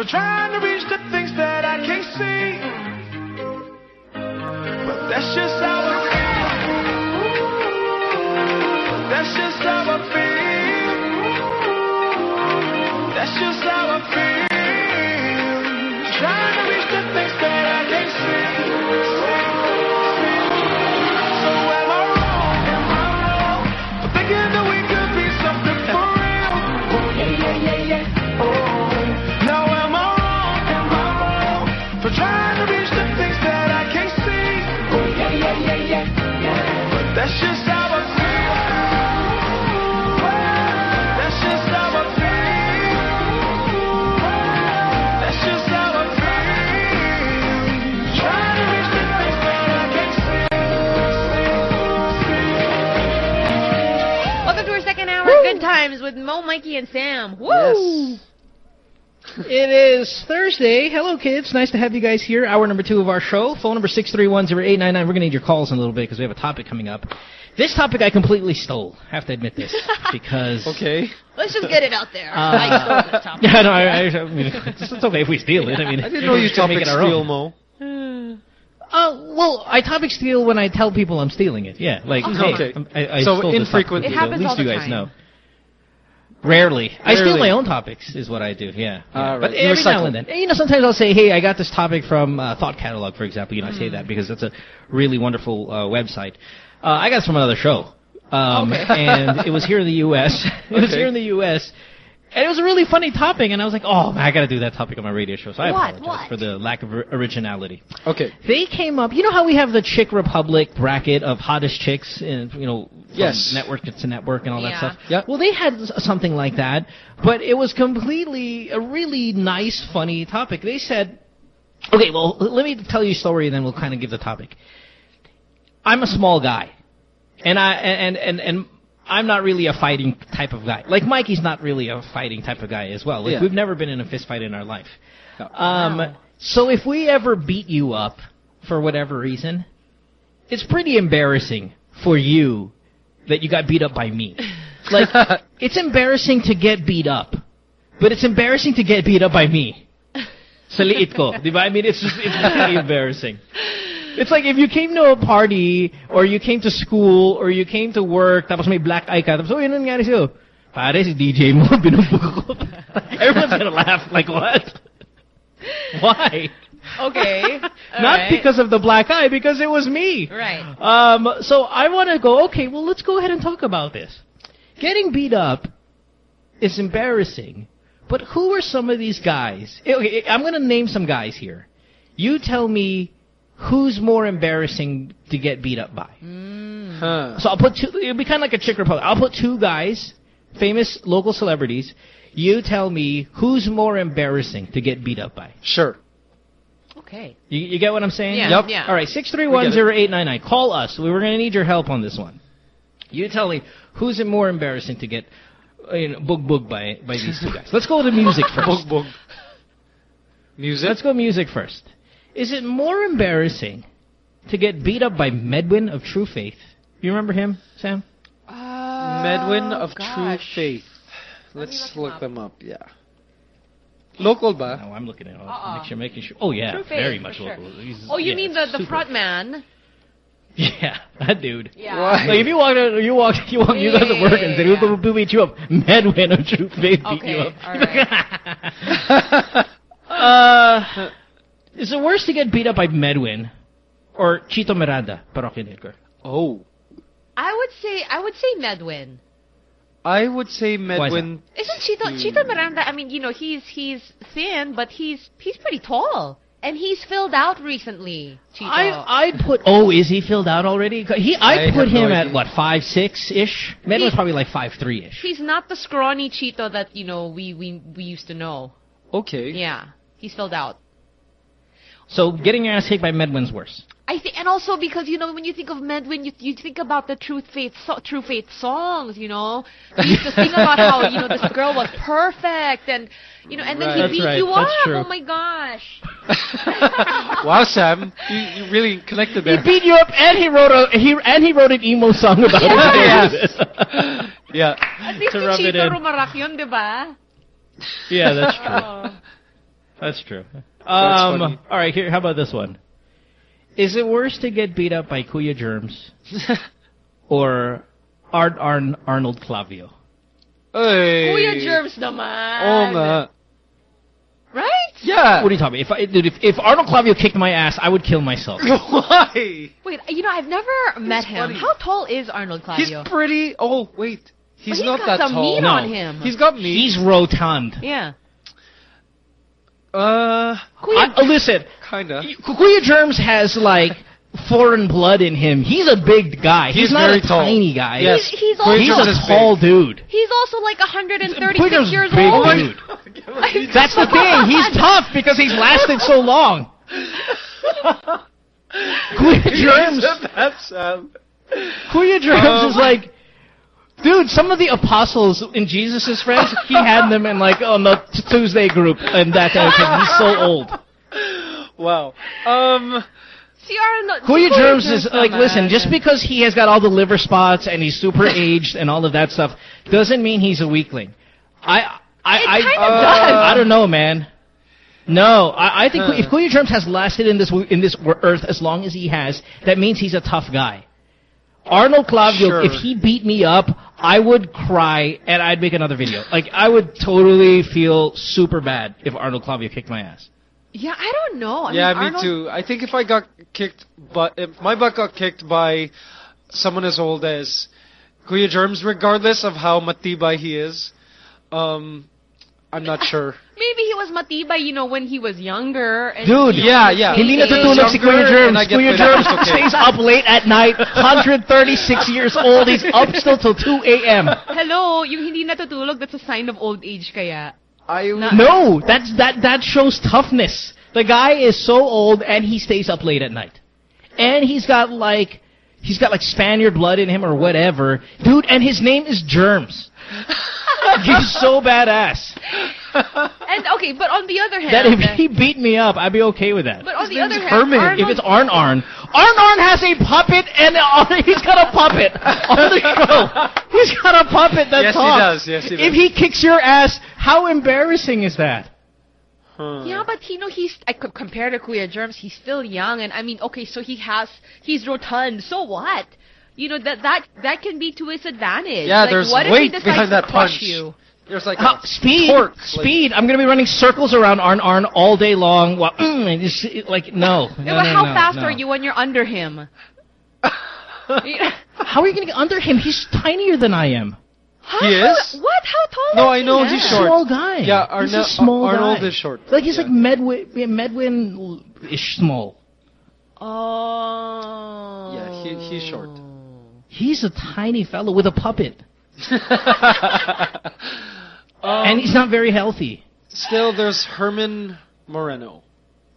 for Times with Mo, Mikey, and Sam. Woo! It is Thursday. Hello, kids. Nice to have you guys here. Hour number two of our show. Phone number 6310899. We're going to need your calls in a little bit because we have a topic coming up. This topic I completely stole. have to admit this. Because... Okay. Let's just get it out there. Uh, I stole this topic. Yeah, no, I, I, I mean, it's, it's okay if we steal it. I mean, I didn't know you we're topic it our steal, own. Mo. Uh, well, I topic steal when I tell people I'm stealing it. Yeah, like Okay. hey, I'm- I, I So stole infrequently, topic. It happens At least you guys time. know. Rarely. I steal my own topics, is what I do. Yeah. yeah. All But right. You every now and then, you know, sometimes I'll say, "Hey, I got this topic from uh, Thought Catalog, for example." You know, I say that because that's a really wonderful uh, website. Uh, I got this from another show, um, and it was here in the U.S. it was Okay. here in the U.S. And it was a really funny topic, and I was like, "Oh, man, I got to do that topic on my radio show." So I What? apologize What? for the lack of originality. Okay. They came up. You know how we have the Chick Republic bracket of hottest chicks, in, you know, from Yes. network to network and all that stuff. Yeah. Well, they had something like that, but it was completely a really nice, funny topic. They said, "Okay, well, let me tell you a story, and then we'll kind of give the topic." I'm a small guy, and I and and and. I'm not really a fighting type of guy. Like Mikey's not really a fighting type of guy as well. Like Yeah. we've never been in a fist fight in our life. Um, so if we ever beat you up for whatever reason, it's pretty embarrassing for you that you got beat up by me. Like, it's embarrassing to get beat up, but it's embarrassing to get beat up by me. Sa liit ko, di ba? I mean, it's just, it's really embarrassing. It's like if you came to a party, or you came to school, or you came to work, tapos may black eye ka, tapos, oh, yun ang nangyari sa'yo. Pare, si DJ mo, binugbog ko. Everyone's gonna laugh, like, what? Why? Okay. Not Alright. because of the black eye, because it was me. Right. Um, so I want to go, okay, well, let's go ahead and talk about this. Getting beat up is embarrassing, but who are some of these guys? Okay, I'm going to name some guys here. You tell me who's more embarrassing to get beat up by. Huh. So I'll put two, it'll be kind of like a chick republic. I'll put two guys, famous local celebrities. You tell me who's more embarrassing to get beat up by. Sure. Okay. You, you get what I'm saying? Yeah, Yep. yeah. All right, six three one zero eight nine nine. Call us. We were going to need your help on this one. You tell me who's it more embarrassing to get uh, you know, boog boog by by these two guys. Let's go to music first. Bug bug. Music. Let's go music first. Is it more embarrassing to get beat up by Medwin of True Faith. You remember him, Sam? Medwin of True Faith. Let's look them up. Yeah. Local ba? No, I'm looking at it. Uh-uh. Make sure, making sure. Oh yeah, True Faith, very for much local. He's- Oh, you yeah, mean the the super. front man? Yeah, that dude. Yeah. Why? Like if you walk, out- you walk, you walk, you go to Yeah, work and say, "Who the who beat you up?" Medwin of True Faith beat you Okay, up. all right. Uh, is it worse to get beat up by Medwin or Chito Miranda, parokya network? Oh. I would say I would say Medwin. I would say is Medwin. Isn't Chito. Chito Miranda? I mean, you know, he's he's thin, but he's he's pretty tall, and he's filled out recently. Chito. I I put. Oh, is he filled out already? He I, I put have no him at what five six ish. Medwin's He- probably like five three ish. He's not the scrawny Chito that you know we we we used to know. Okay. Yeah, he's filled out. So getting your ass kicked by Medwin's worse. I think, and also because you know when you think of Medwin, you you think about the Truth Faith so, True Faith songs. You know, we used to think about how you know this girl was perfect, and you know, and then he That's beat right, you that's up. true. Oh my gosh! wow, Sam, you, you really connected there. He beat you up, and he wrote a he and he wrote an emo song about it. yeah. At least To rub it in. Yun, di? Yeah, that's true. Oh. That's true. That's Um, all right, here. How about this one? Is it worse to get beat up by Kuya Germs or Art Arn Arnold Clavio? Hey. Kuya Germs naman. Oo nga. Right? Yeah. What are you talking about? If, I, dude, if, if Arnold Clavio kicked my ass, I would kill myself. Why? Wait, you know, I've never met him. funny. How tall is Arnold He's Clavio? pretty. Oh wait, he's, But he's not got that some tall. meat No. on him. He's got me. He's rotund. yeah. Uh I, listen, kinda. Kuya Germs has like foreign blood in him. He's a big guy. He's, He's not very a tall. tiny guy. Yes. He's, he's also He's a is tall dude. he's also like 136 Germs years big old. dude. That's the thing. He's tough because he's lasted so long. Kuya Germs, That Kuya Germs Um, is like, dude. Some of the apostles in Jesus' friends, he had them in like on the t- Tuesday group, and that kind of thing. He's so old. Wow. Um. See, Arnold, Kuya Kuya Germs is like, listen, just because he has got all the liver spots and he's super aged and all of that stuff, doesn't mean he's a weakling. I, I, It I, kinda uh, does. I don't know, man. No, I, I think Huh. if Kuya Germs has lasted in this in this wor- earth as long as he has, that means he's a tough guy. Arnold Clavio, Sure. if he beat me up, I would cry and I'd make another video. Like I would totally feel super bad if Arnold Clavio kicked my ass. Yeah, I don't know. I yeah, mean, me Arnold, too. I think if I got kicked, but if my butt got kicked by someone as old as Kuya Germs, regardless of how matibay he is, um, I'm not sure. Maybe he was matibay, you know, when he was younger. And, Dude, yeah, yeah. Hindi age. natutulog si Kuya Younger, Germs. and Kuya Germs it's okay. stays up late at night, 136 years old. He's up still till 2 a.m. Hello, yung hindi natutulog, that's a sign of old age kaya. I No, that's that that shows toughness. The guy is so old and he stays up late at night. And he's got like he's got like Spaniard blood in him or whatever. Dude, and his name is Germs. he's so badass. And okay, but on the other hand, That if he beat me up, I'd be okay with that. but on the other hand, German. Arnold, If it's Arn Arn. Arn Arn has a puppet and uh, he's got a puppet on the show. He's got a puppet that Yes, he does. Yes, he If does. he kicks your ass, how embarrassing is that? Huh. Yeah, but you know he's I could compare to Kuya Germs. He's still young, and I mean, okay, so he has he's rotund. So what? You know that that that can be to his advantage. Yeah, like, there's what if weight he decides behind to that punch. you? There's like How- a speed, torque, like- speed. I'm gonna be running circles around Arn Arn all day long. While, mm, and just, like no, no, Yeah, but no, how no, fast no. are you when you're under him? How are you gonna get under him? He's tinier than I am. How, He is? What? How tall? No, is I know he? he's Yeah. short. Small guy. Yeah, he's a small Arnold guy. is short. Like he's Yeah. like Medwin. yeah, Medwin is small. Oh. Yeah, he, he's short. He's a tiny fellow with a puppet, Um, and he's not very healthy. Still, there's German Moreno.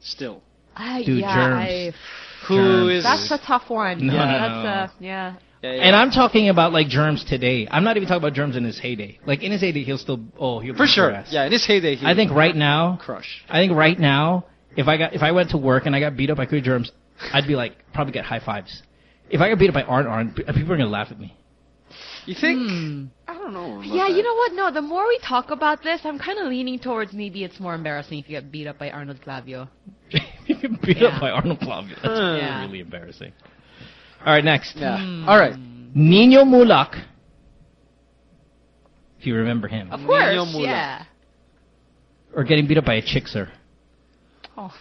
Still, I, Dude, yeah, germs. I, who Germs. is that's a tough one. No, yeah, no, that's no. uh, yeah. yeah, yeah. And I'm talking about like germs today. I'm not even talking about germs in his heyday. Like in his heyday, he'll still oh he'll for sure. ass. Yeah, in his heyday, he I think right now, crush. I think right now, if I got if I went to work and I got beat up by Kuya Germs, I'd be like probably get high fives. If I got beat up by Arn Arn, people are gonna laugh at me. You think? Hmm. I don't know. Yeah, you know what? No, the more we talk about this, I'm kind of leaning towards maybe it's more embarrassing if you get beat up by Arnold Clavio. you get beat Yeah. up by Arnold Clavio. That's Hmm. Yeah. really embarrassing. All right, next. Yeah. Hmm. All right. Niño Muhlach. If you remember him. Of course, yeah. Or getting beat up by a Chicser. Oh.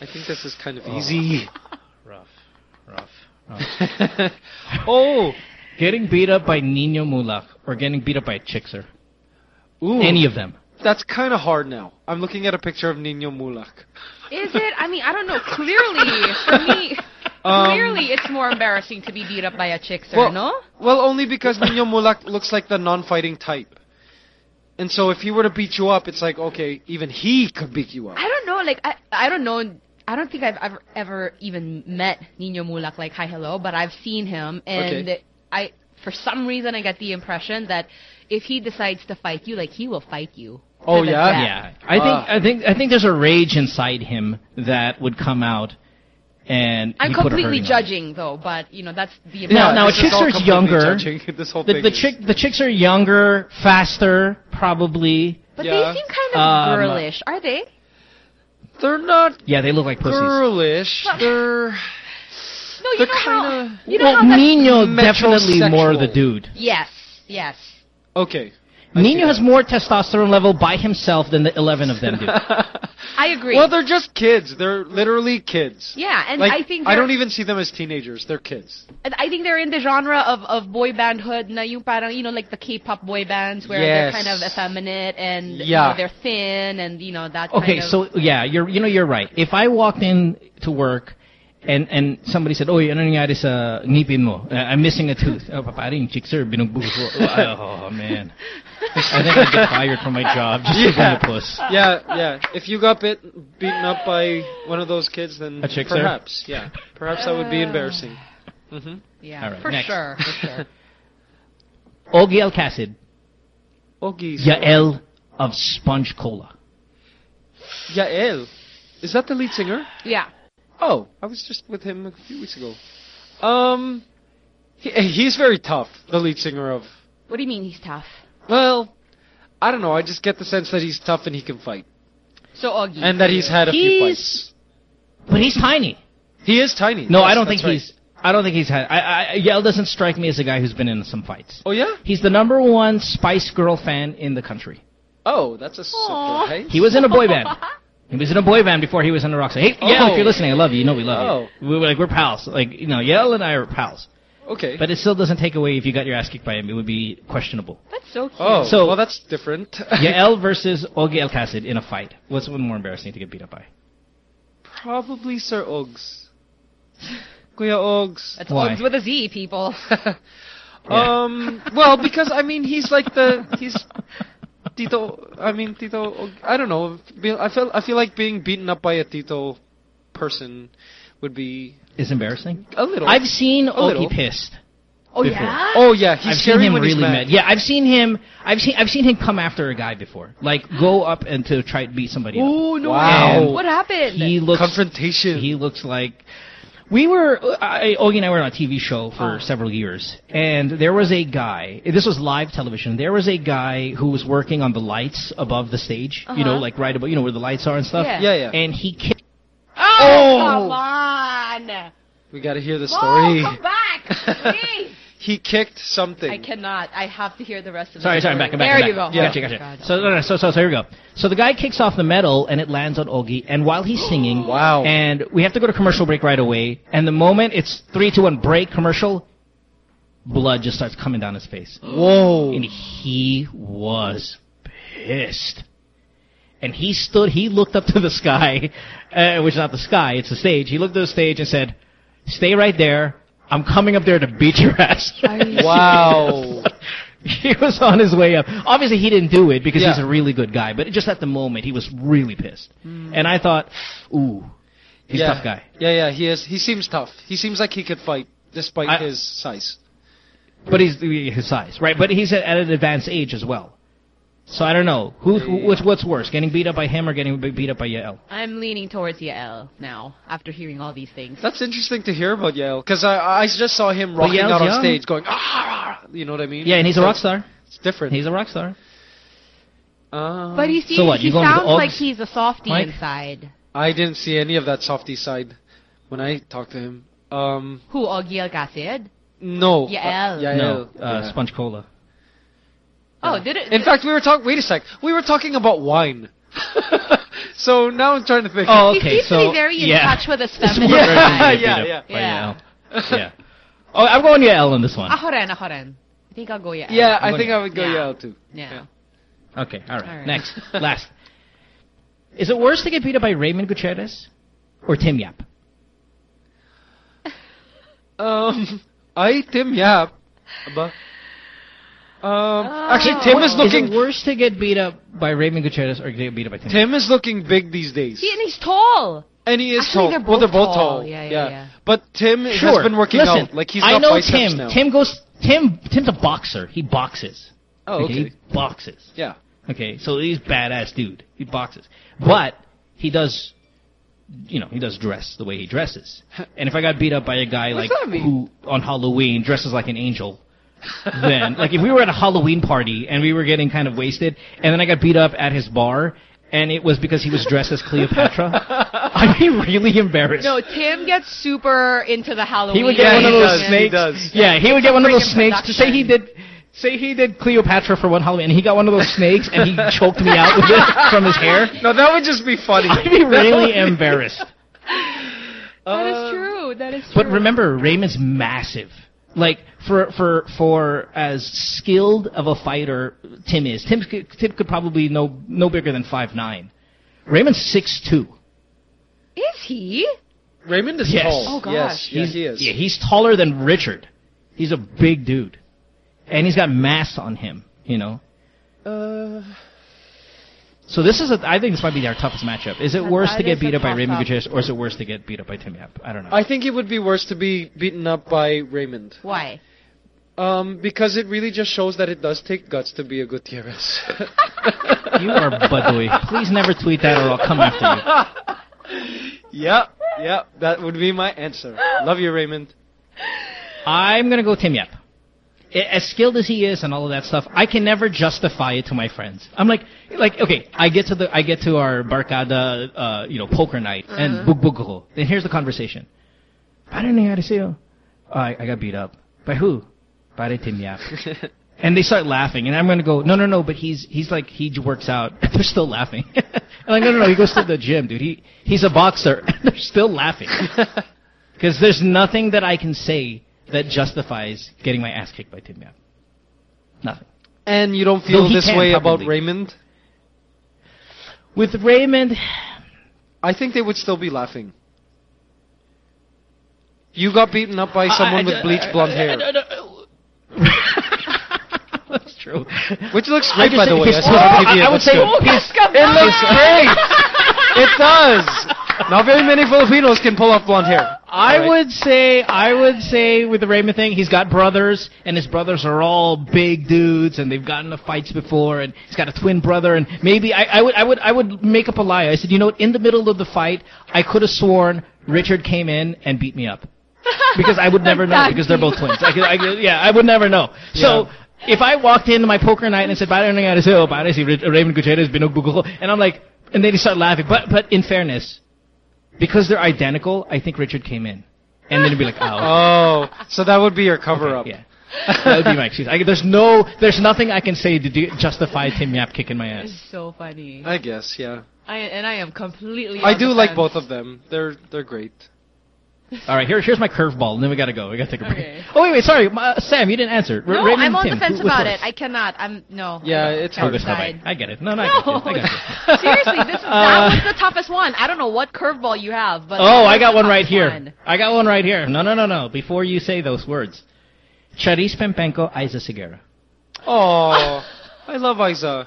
I think this is kind of easy. Rough. Rough. oh. Getting beat up by Niño Muhlach or getting beat up by a Chicser. Ooh. Any of them. That's kind of hard now. I'm looking at a picture of Niño Muhlach. Is it? I mean, I don't know. Clearly, for me, Um, clearly it's more embarrassing to be beat up by a Chicser, Well, no? Well, only because Niño Muhlach looks like the non-fighting type. And so if he were to beat you up, it's like, okay, even he could beat you up. I don't know. Like, I, I don't know. I don't think I've ever, ever even met Niño Muhlach like hi hello, but I've seen him, and Okay. I, for some reason, I get the impression that if he decides to fight you, like he will fight you. Oh, yeah, death. yeah. I think I think I think there's a rage inside him that would come out, and I'm he put a completely hurting on judging though, but you know that's the Now, now a this is all is younger. This whole the thing the is- chick the chicks are younger, faster, probably. But Yeah. they seem kind of Um, girlish, are they? They're not Yeah, they look like pussies. girlish. They're No, you They're know how kinda- you know well, how Nino definitely more the dude. Yes, yes. okay. Nino has more testosterone level by himself than the eleven of them do. I agree. Well, they're just kids. They're literally kids. yeah, and like, I think I don't even see them as teenagers. They're kids. And I think they're in the genre of, of boy bandhood na yung parang, you know, like the K-pop boy bands where Yes. they're kind of effeminate and you know, they're thin and, you know, that kind Okay, so yeah, you're you know you're right. If I walked in to work and and somebody said, "Oy, ano nangyari sa ngipin mo? Uh, I'm missing a tooth." Oh, papa, yung Chicser, binugbog ko. Oh, oh, man. I think I'd get fired from my job just for being a puss. Yeah, yeah. If you got bit, beaten up by one of those kids, then A chick, sir? perhaps, yeah, perhaps that would be embarrassing. hmm Yeah, All right, for next. sure, for sure. Ogie Alcasid, Ogie. Yael of Sponge Cola. Yael. Is that the lead singer? Yeah. Oh, I was just with him a few weeks ago. Um, he, he's very tough. The lead singer of. What do you mean he's tough? Well, I don't know. I just get the sense that he's tough and he can fight, So Ogie. and that he's had a few fights. But he's tiny. He is tiny. No, Yes, I don't think right. he's. I don't think he's had. I, I, Yael doesn't strike me as a guy who's been in some fights. Oh yeah. He's the number one Spice Girl fan in the country. Oh, that's a surprise. He was in a boy band. He was in a boy band before he was in a rock star. Hey, Yael, Oh. if you're listening, I love you. You know we love Oh. you. We were like we're pals. Like you know, Yael and I are pals. Okay. But it still doesn't take away if you got your ass kicked by him. It would be questionable. That's so cute. Oh, So- well, that's different. Yael versus Ogie Alcasid in a fight. What's one more embarrassing to get beat up by? Probably Sir Uggs. Kuya Uggs. That's Why? Augs with a Z, people. Um, well, because I mean, he's like the he's Tito. I mean, Tito. I don't know. I feel I feel like being beaten up by a Tito person would be Is embarrassing? a little. I've seen A Ogie little. pissed. Oh, before. yeah? Oh yeah, he's I've seen him when really he's mad. Yeah, I've seen him. I've seen. I've seen him come after a guy before. Like go up and to try to beat somebody. up. Oh, no Wow. way. What happened? He looks confrontation. He looks like we were. I, Ogie and I were on a TV show for Oh. several years, and there was a guy. This was live television. There was a guy who was working on the lights above the stage. You know, Uh-huh. like right above. You know where the lights are and stuff. Yeah. Yeah, yeah. And he kicked. oh, Oh. come on. We got to hear the Oh, story. come back, please. He kicked something. I cannot. I have to hear the rest of Sorry, the sorry, I'm story. back, I'm back. There I'm you back. go. Gotcha, Oh, gotcha. God. So, no, no, so, so, so here we go. So the guy kicks off the metal, and it lands on Ogie. And while he's singing, Wow. and we have to go to commercial break right away. And the moment it's three, two, one, break commercial, blood just starts coming down his face, Whoa. and he was pissed. And he stood. He looked up to the sky, uh, which is not the sky; it's the stage. He looked at the stage and said, "Stay right there. I'm coming up there to beat your ass." Wow. he was on his way up. Obviously, he didn't do it because Yeah. he's a really good guy. But just at the moment, he was really pissed. Mm. And I thought, ooh, he's yeah. a tough guy. Yeah, yeah. He is. He seems tough. He seems like he could fight despite I- his size. But he's his size, right? But he's at, at an advanced age as well. So I don't know who, who what's what's worse, getting beat up by him or getting beat up by Yael. I'm leaning towards Yael now after hearing all these things. That's interesting to hear about Yael because I I just saw him But rocking Yael's out on young. stage going ah, you know what I mean? Yeah, and he's a rock star. It's different. He's a rock star. Uh, But he seems So what, he you going with sounds like he's a softy Mike? inside. I didn't see any of that softy side when I talked to him. Um, Who Ogie Alcasid? no. Yael. Uh, Yael. No, uh, Yeah. Sponge Cola. Oh, did it? In fact, we were talking. Wait a sec. We were talking about wine. so now I'm trying to think. Oh, he okay, seems to so be very in yeah. touch with his It's feminine more side. urgent to get yeah, yeah. Yeah. Yeah. Oh, I'm going Yael on this one. Ako rin, ako rin. I think I'll go Yael. Yeah, I I'm think I would go Yeah. Yael too. Yeah. Okay, all right. All right. Next, last. Is it worse to get beat up by Raymond Gutierrez or Tim Yap? Um, I Tim Yap. Aba. Um, actually, Oh. Tim is Is looking. it worse to get beat up by Raymond Gutierrez or get beat up by Tim? Tim is looking big these days, He, and he's tall. and he is Actually, tall. they're well, they're both both tall. tall. Yeah, yeah, yeah. But Tim has been working Listen, out. Like he's I got know biceps Tim. now. Tim goes. Tim. Tim's a boxer. He boxes. Oh, okay. He boxes. Yeah. Okay, so he's badass dude. He boxes, but he does, you know, he does dress the way he dresses. And if I got beat up by a guy What's like who on Halloween dresses like an angel, then like if we were at a Halloween party and we were getting kind of wasted, and then I got beat up at his bar, and it was because he was dressed as Cleopatra, I'd be really embarrassed. No, Tim gets super into the Halloween. He would get Yeah, one of he those does, he snakes. does. Yeah, he would get one of those snakes. To say he did, say he did Cleopatra for one Halloween, and he got one of those snakes, and he choked me out with it from his hair. No, that would just be funny. I'd be really embarrassed. That is true. That is true. But remember, Raymond's massive. Like for for for as skilled of a fighter Tim is, Tim could, Tim could probably no no bigger than five nine. Raymond's six two. is he? Raymond is Yes. tall. Oh, gosh. Yes, yes, he is. Yeah, he's taller than Richard. He's a big dude, and he's got mass on him. You know. Uh, So this is, a, I think this might be our toughest matchup. Is it worse to get beat up by Raymond. Gutierrez, or is it worse to get beat up by Tim Yap? I don't know. I think it would be worse to be beaten up by Raymond. Why? Um, because it really just shows that it does take guts to be a Gutierrez. you are Badoy. Please never tweet that, or I'll come after you. Yep, yep, that would be my answer. Love you, Raymond. I'm gonna go Tim Yap. As skilled as he is and all of that stuff, I can never justify it to my friends. I'm like, like, okay, I get to the, I get to our barkada, uh, you know, poker night, and Uh-huh. bugbug ko. Then here's the conversation. Paano nangyari sa'yo? Oh, I, I got beat up. By who? Pare Tim Yap. And they start laughing, and I'm going to go, no, no, no, but he's he's like he works out. They're still laughing. I'm like, no, no, no, he goes to the gym, dude. He he's a boxer. And they're still laughing because there's nothing that I can say that justifies getting my ass kicked by Tim Yap. Nothing. And you don't feel this way about. Raymond? With Raymond, I think they would still be laughing. You got beaten up by someone with bleached blonde hair. That's true. Which looks I great, by the way. his- I I would say his- oh, It looks great. it does. Not very many Filipinos can pull off blonde hair. I Alright. would say, I would say with the Raymond thing, he's got brothers, and his brothers are all big dudes, and they've gotten into fights before, and he's got a twin brother, and maybe I, I would, I would, I would make up a lie. I said, you know, what, in the middle of the fight, I could have sworn Richard came in and beat me up because I would never know because they're both twins. I could, I could, yeah, I would never know. So. If I walked into my poker night and said, "Paano nangyari sa'yo? Paano si Ray- Raymond Gutierrez binugbog ko?" and I'm like, and then he start laughing. But but in fairness, because they're identical, I think Richard came in, and then he'd be like, "Oh, Oh, so that would be your cover up. yeah." that would be my excuse. I, there's no, there's nothing I can say to do, justify Tim Yap kicking my ass. It's so funny. I guess, yeah. I and I am completely. I do like both of them. They're they're great. All right, here, here's my curveball, and then we gotta go. We gotta take a break. Okay. Oh wait, wait, sorry, my, Sam, you didn't answer. R- No, Raymond I'm on Tim, the fence who- about it. I cannot. I'm no. Yeah, it's I hard don't to decide. I get it. No, no, I No, get it. I got it. seriously, this Uh, that was the toughest one. I don't know what curveball you have, but Oh, I got one right toughest here. one. I got one right here. No, no, no, no. Before you say those words. Charice Pempengco, Aiza Seguerra. Oh, I love Aiza.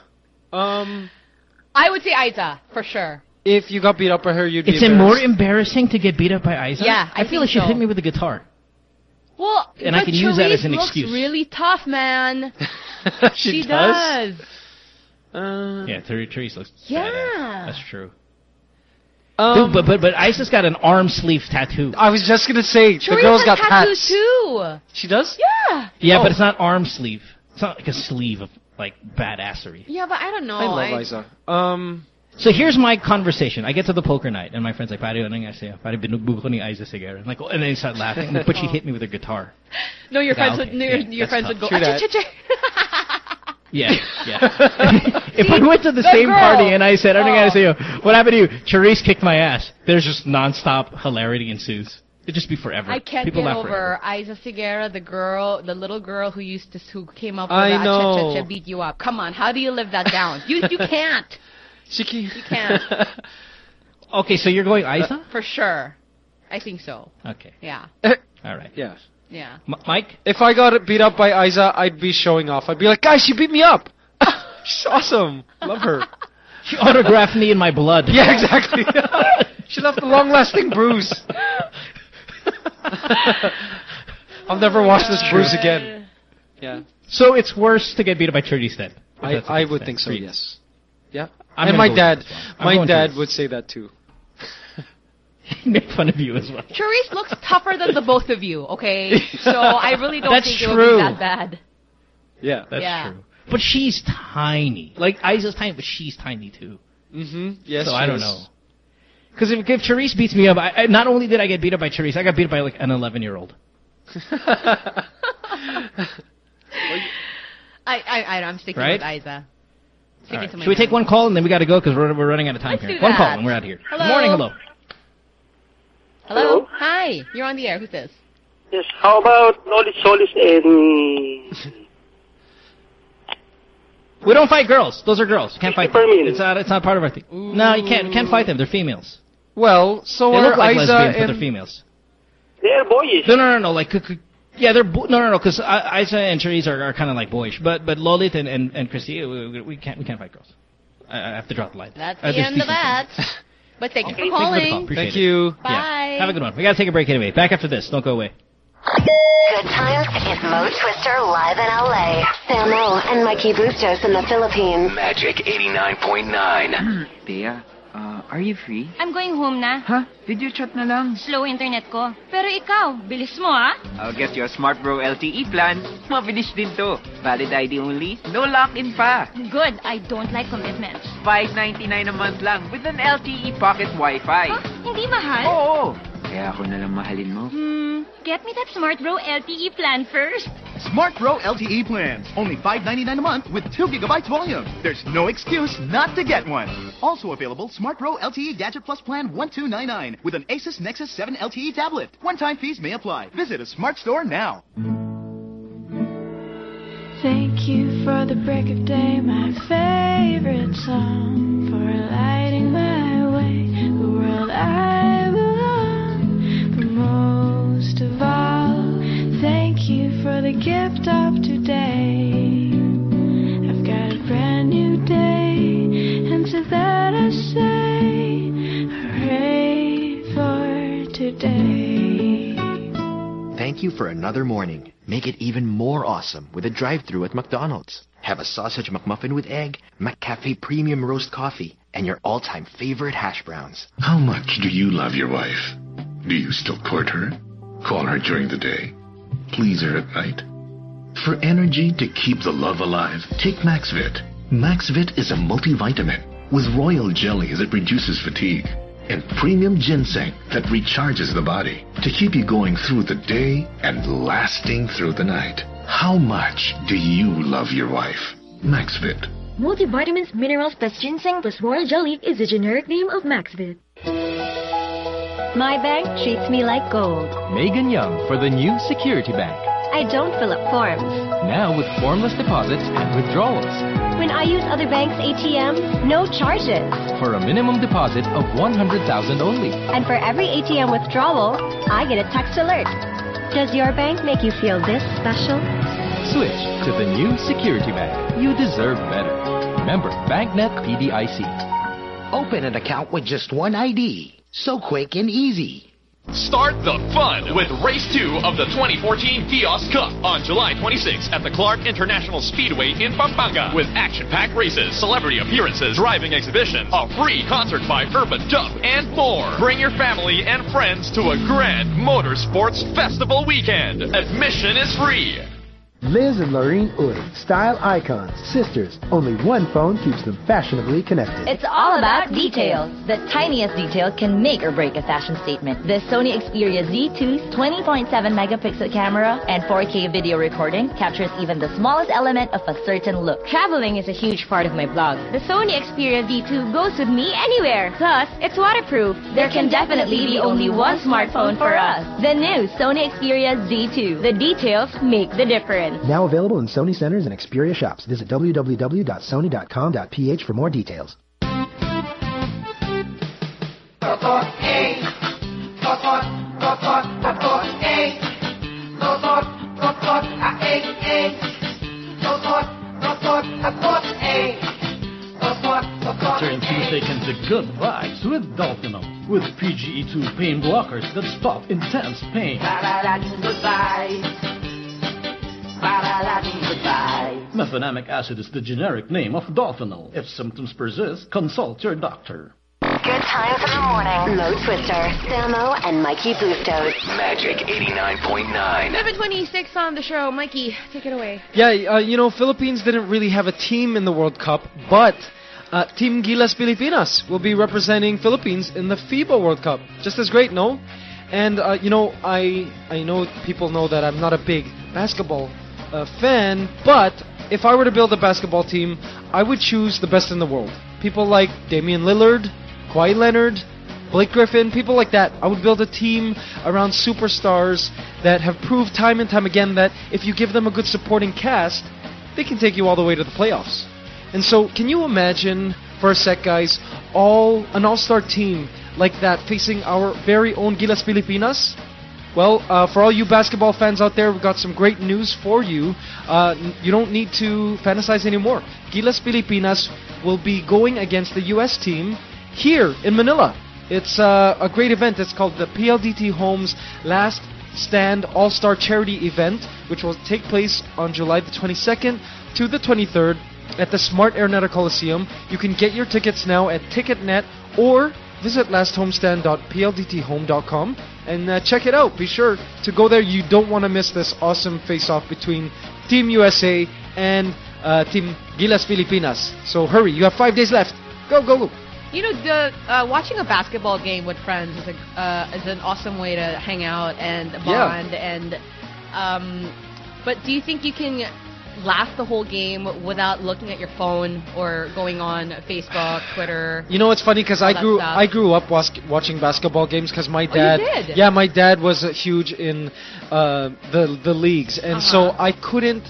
Um, I would say Aiza for sure. If you got beat up by her, you'd be It's more embarrassing to get beat up by Aiza? Yeah, I I, feel like she so. hit me with a guitar. Well, And I but can use that as an looks excuse. really tough, man. she, does. Uh, Yeah, Ther- Therese looks. Yeah. That's true. Um, Dude, but but but Aiza's got an arm sleeve tattoo. I was just gonna say the Therese girl's has got tattoos hats. too. She does? Yeah. Yeah, Oh. but it's not arm sleeve. It's not like a sleeve of like badassery. Yeah, but I don't know. I love I- Aiza. Um, So here's my conversation. I get to the poker night, and my friend's like, Pare, ano nga sa'yo? Pare, binubugo ko ni Aiza Seguerra. I'm like, oh, and then they start laughing. But she'd hit me with her guitar. No, your Yeah, friends would. okay. No, your, Yeah, your friends tough. would go. "Ah, that. ch- ch- ch." Yeah, yeah. if we went to the, The same girl. party and I said, ano nga Oh. sa'yo? What happened to you? Charice kicked my ass. There's just nonstop hilarity ensues. It'd just be forever. I can't People get laugh over forever. Aiza Seguerra, the girl, the little girl who used to who came up with I that know. cha cha cha beat you up. Come on, how do you live that down? You you can't. She can. You can't Okay, so you're going Aiza? Uh, for sure. I think so. Okay. Yeah. All right. Yeah. Yeah. M- Mike? If I got beat up by Aiza, I'd be showing off. I'd be like, guys, she beat me up. She's awesome. Love her. She autographed me in my blood. Yeah, exactly. she left a long-lasting bruise. I'll never wash this bruise again. Yeah. So it's worse to get beat up by Charice then? I, I would think so. For you. Yes. Yeah. I'm and my dad, this my dad would say that too. He made fun of you as well. Charice looks tougher than the both of you. Okay, so I really don't That's think it would be that bad. Yeah. That's Yeah. true. But she's tiny. Like Aiza's tiny, but she's tiny too. Mm-hmm. Yes. so she I don't is. know. Because if, if Charice beats me up, I, I, not only did I get beat up by Charice, I got beat up by like an 11 year old. I I I I'm sticking Right? with Aiza. Sticking to my Should we take one call and then we got to go because we're, we're running out of time Let's here. do One call and we're out of here. Hello? Good morning, hello. Hello. Hi. You're on the air. Who's this? Yes, how about Lolit Solis and... We don't fight girls. Those are girls. Can't fight them. Fermin. It's not. It's not part of our thing. No, you can't. You can't fight them. They're females. Well, so they are look like Aiza lesbians, but they're females. They're boyish. No, no, no, no. Like, c- c- yeah, they're bo- no, no, no. Because Aiza and Charice are, are kind of like boyish, but but Lolit and and, and Christy, we, we- we can't we can't fight girls. I, I have to drop the line. That's I have the end speak of that. But thank you for you for calling. Appreciate Thank it. you. Bye. Yeah. Have a good one. We got to take a break anyway. Back after this. Don't go away. Good times is Mo Twister live in LA. Samo and Mikey Bustos in the Philippines. Magic 89.9. Thea, uh, are you free? I'm going home na. Ha? Video chat na lang. Slow internet ko. Pero ikaw, bilis mo ah. I'll get you a Smart Bro LTE plan. Mabilis din to. Valid ID only. No lock-in pa. Good, I don't like commitments. 5.99 a month lang with an LTE pocket Wi-Fi. Hindi mahal? Oo. Kaya ako na lang mahalin mo. Hmm, get me that Smart Bro LTE plan first. Smart Bro LTE plans. Only $5.99 a month with 2 gigabytes volume. There's no excuse not to get one. Also available, Smart Bro LTE Gadget Plus Plan 1299 with an Asus Nexus 7 LTE tablet. One-time fees may apply. Visit a smart store now. Thank you for the break of day, my favorite song, for lighting my way, the world I belong. But most of all, thank you for the gift of today. I've got a brand new day, and to that I say, hooray for today. Thank you for another morning. Make it even more awesome with a drive-thru at McDonald's. Have a sausage McMuffin with egg, McCafe Premium Roast Coffee, and your all-time favorite hash browns. How much do you love your wife? Do you still court her? Call her during the day? Please her at night? For energy to keep the love alive, take MaxVit. MaxVit is a multivitamin with royal jelly that reduces fatigue and premium ginseng that recharges the body to keep you going through the day and lasting through the night. How much do you love your wife? MaxVit. Multivitamins, minerals plus ginseng plus royal jelly is the generic name of Maxvit. My bank treats me like gold. Megan Young for the new Security Bank. I don't fill up forms. Now with formless deposits and withdrawals. When I use other banks' ATMs, no charges. For a minimum deposit of 100,000 only. And for every ATM withdrawal, I get a text alert. Does your bank make you feel this special? Switch to the new Security Bank. You deserve better. Member BancNet PDIC. Open an account with just one ID. So quick and easy. Start the fun with Race 2 of the 2014 Vios Cup on July 26 at the Clark International Speedway in Pampanga with action-packed races, celebrity appearances, driving exhibition, a free concert by Urban Dub, and more. Bring your family and friends to a grand motorsports festival weekend. Admission is free. Liz and Laureen Uy, style icons, sisters. Only one phone keeps them fashionably connected. It's all about details. The tiniest detail can make or break a fashion statement. The Sony Xperia Z2's 20.7 megapixel camera and 4K video recording captures even the smallest element of a certain look. Traveling is a huge part of my blog. The Sony Xperia Z2 goes with me anywhere. Plus, it's waterproof. There can definitely be only one smartphone for us. The new Sony Xperia Z2. The details make the difference. Now available in Sony centers and Xperia shops. Visit www.sony.com.ph for more details. Turn toothache into good vibes with Dolfenal. With PGE2 pain blockers that stop intense pain. Mefenamic acid is the generic name of Dolfenal. If symptoms persist, consult your doctor. Good times in the morning. Mo Twister, Samo, and Mikey Bustos. Magic 89.9. 726 on the show. Mikey, take it away. Yeah, uh, you know, Philippines didn't really have a team in the World Cup, but uh, Team Gilas Pilipinas will be representing Philippines in the FIBA World Cup. Just as great, no? And uh, you know, I I know people know that I'm not a big basketball uh, fan, but if I were to build a basketball team, I would choose the best in the world. People like Damian Lillard, Kawhi Leonard, Blake Griffin, people like that. I would build a team around superstars that have proved time and time again that if you give them a good supporting cast, they can take you all the way to the playoffs. And so, can you imagine for a sec, guys, all an all-star team like that facing our very own Gilas Pilipinas? Well, uh, for all you basketball fans out there, we've got some great news for you. Uh, you don't need to fantasize anymore. Gilas Pilipinas will be going against the U.S. team here in Manila. It's uh, a great event. It's called the PLDT Homes Last Stand All Star Charity Event, which will take place on July the 22nd to the 23rd at the Smart Araneta Coliseum. You can get your tickets now at Ticketnet or visit lasthomestand.pldthome.com and uh, check it out. Be sure to go there. You don't want to miss this awesome face-off between Team USA and uh, Team Gilas Filipinas. So hurry, you have five days left. Go, go, go. You know, the uh, watching a basketball game with friends is a uh, is an awesome way to hang out and Yeah. bond. And um, but do you think you can last the whole game without looking at your phone or going on Facebook, Twitter? You know, it's funny because I grew stuff? I grew up was- watching basketball games because my Oh, you dad. did? Yeah, my dad was uh, huge in uh, the the leagues, and so Uh-huh. I couldn't.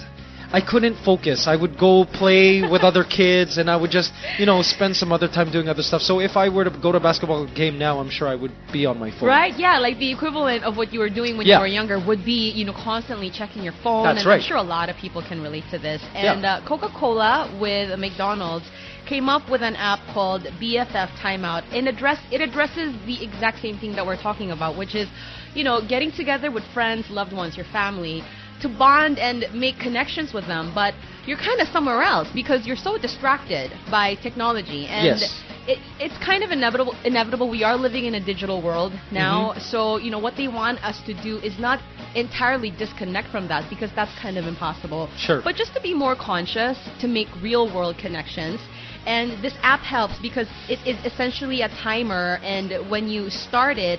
I couldn't focus. I would go play with other kids, and I would just, you know, spend some other time doing other stuff. So if I were to go to a basketball game now, I'm sure I would be on my phone. Right? Yeah, like the equivalent of what you were doing when Yeah. you were younger would be, you know, constantly checking your phone. That's and right. I'm sure a lot of people can relate to this. Yeah. And uh, Coca-Cola with McDonald's came up with an app called BFF Timeout and address it addresses the exact same thing that we're talking about, which is, you know, getting together with friends, loved ones, your family to bond and make connections with them, but you're kind of somewhere else because you're so distracted by technology and Yes. it, it's kind of inevitable. Inevitable. We are living in a digital world now, Mhm. so you know what they want us to do is not entirely disconnect from that because that's kind of impossible. Sure. But just to be more conscious, to make real world connections. And this app helps because it is essentially a timer, and when you start it,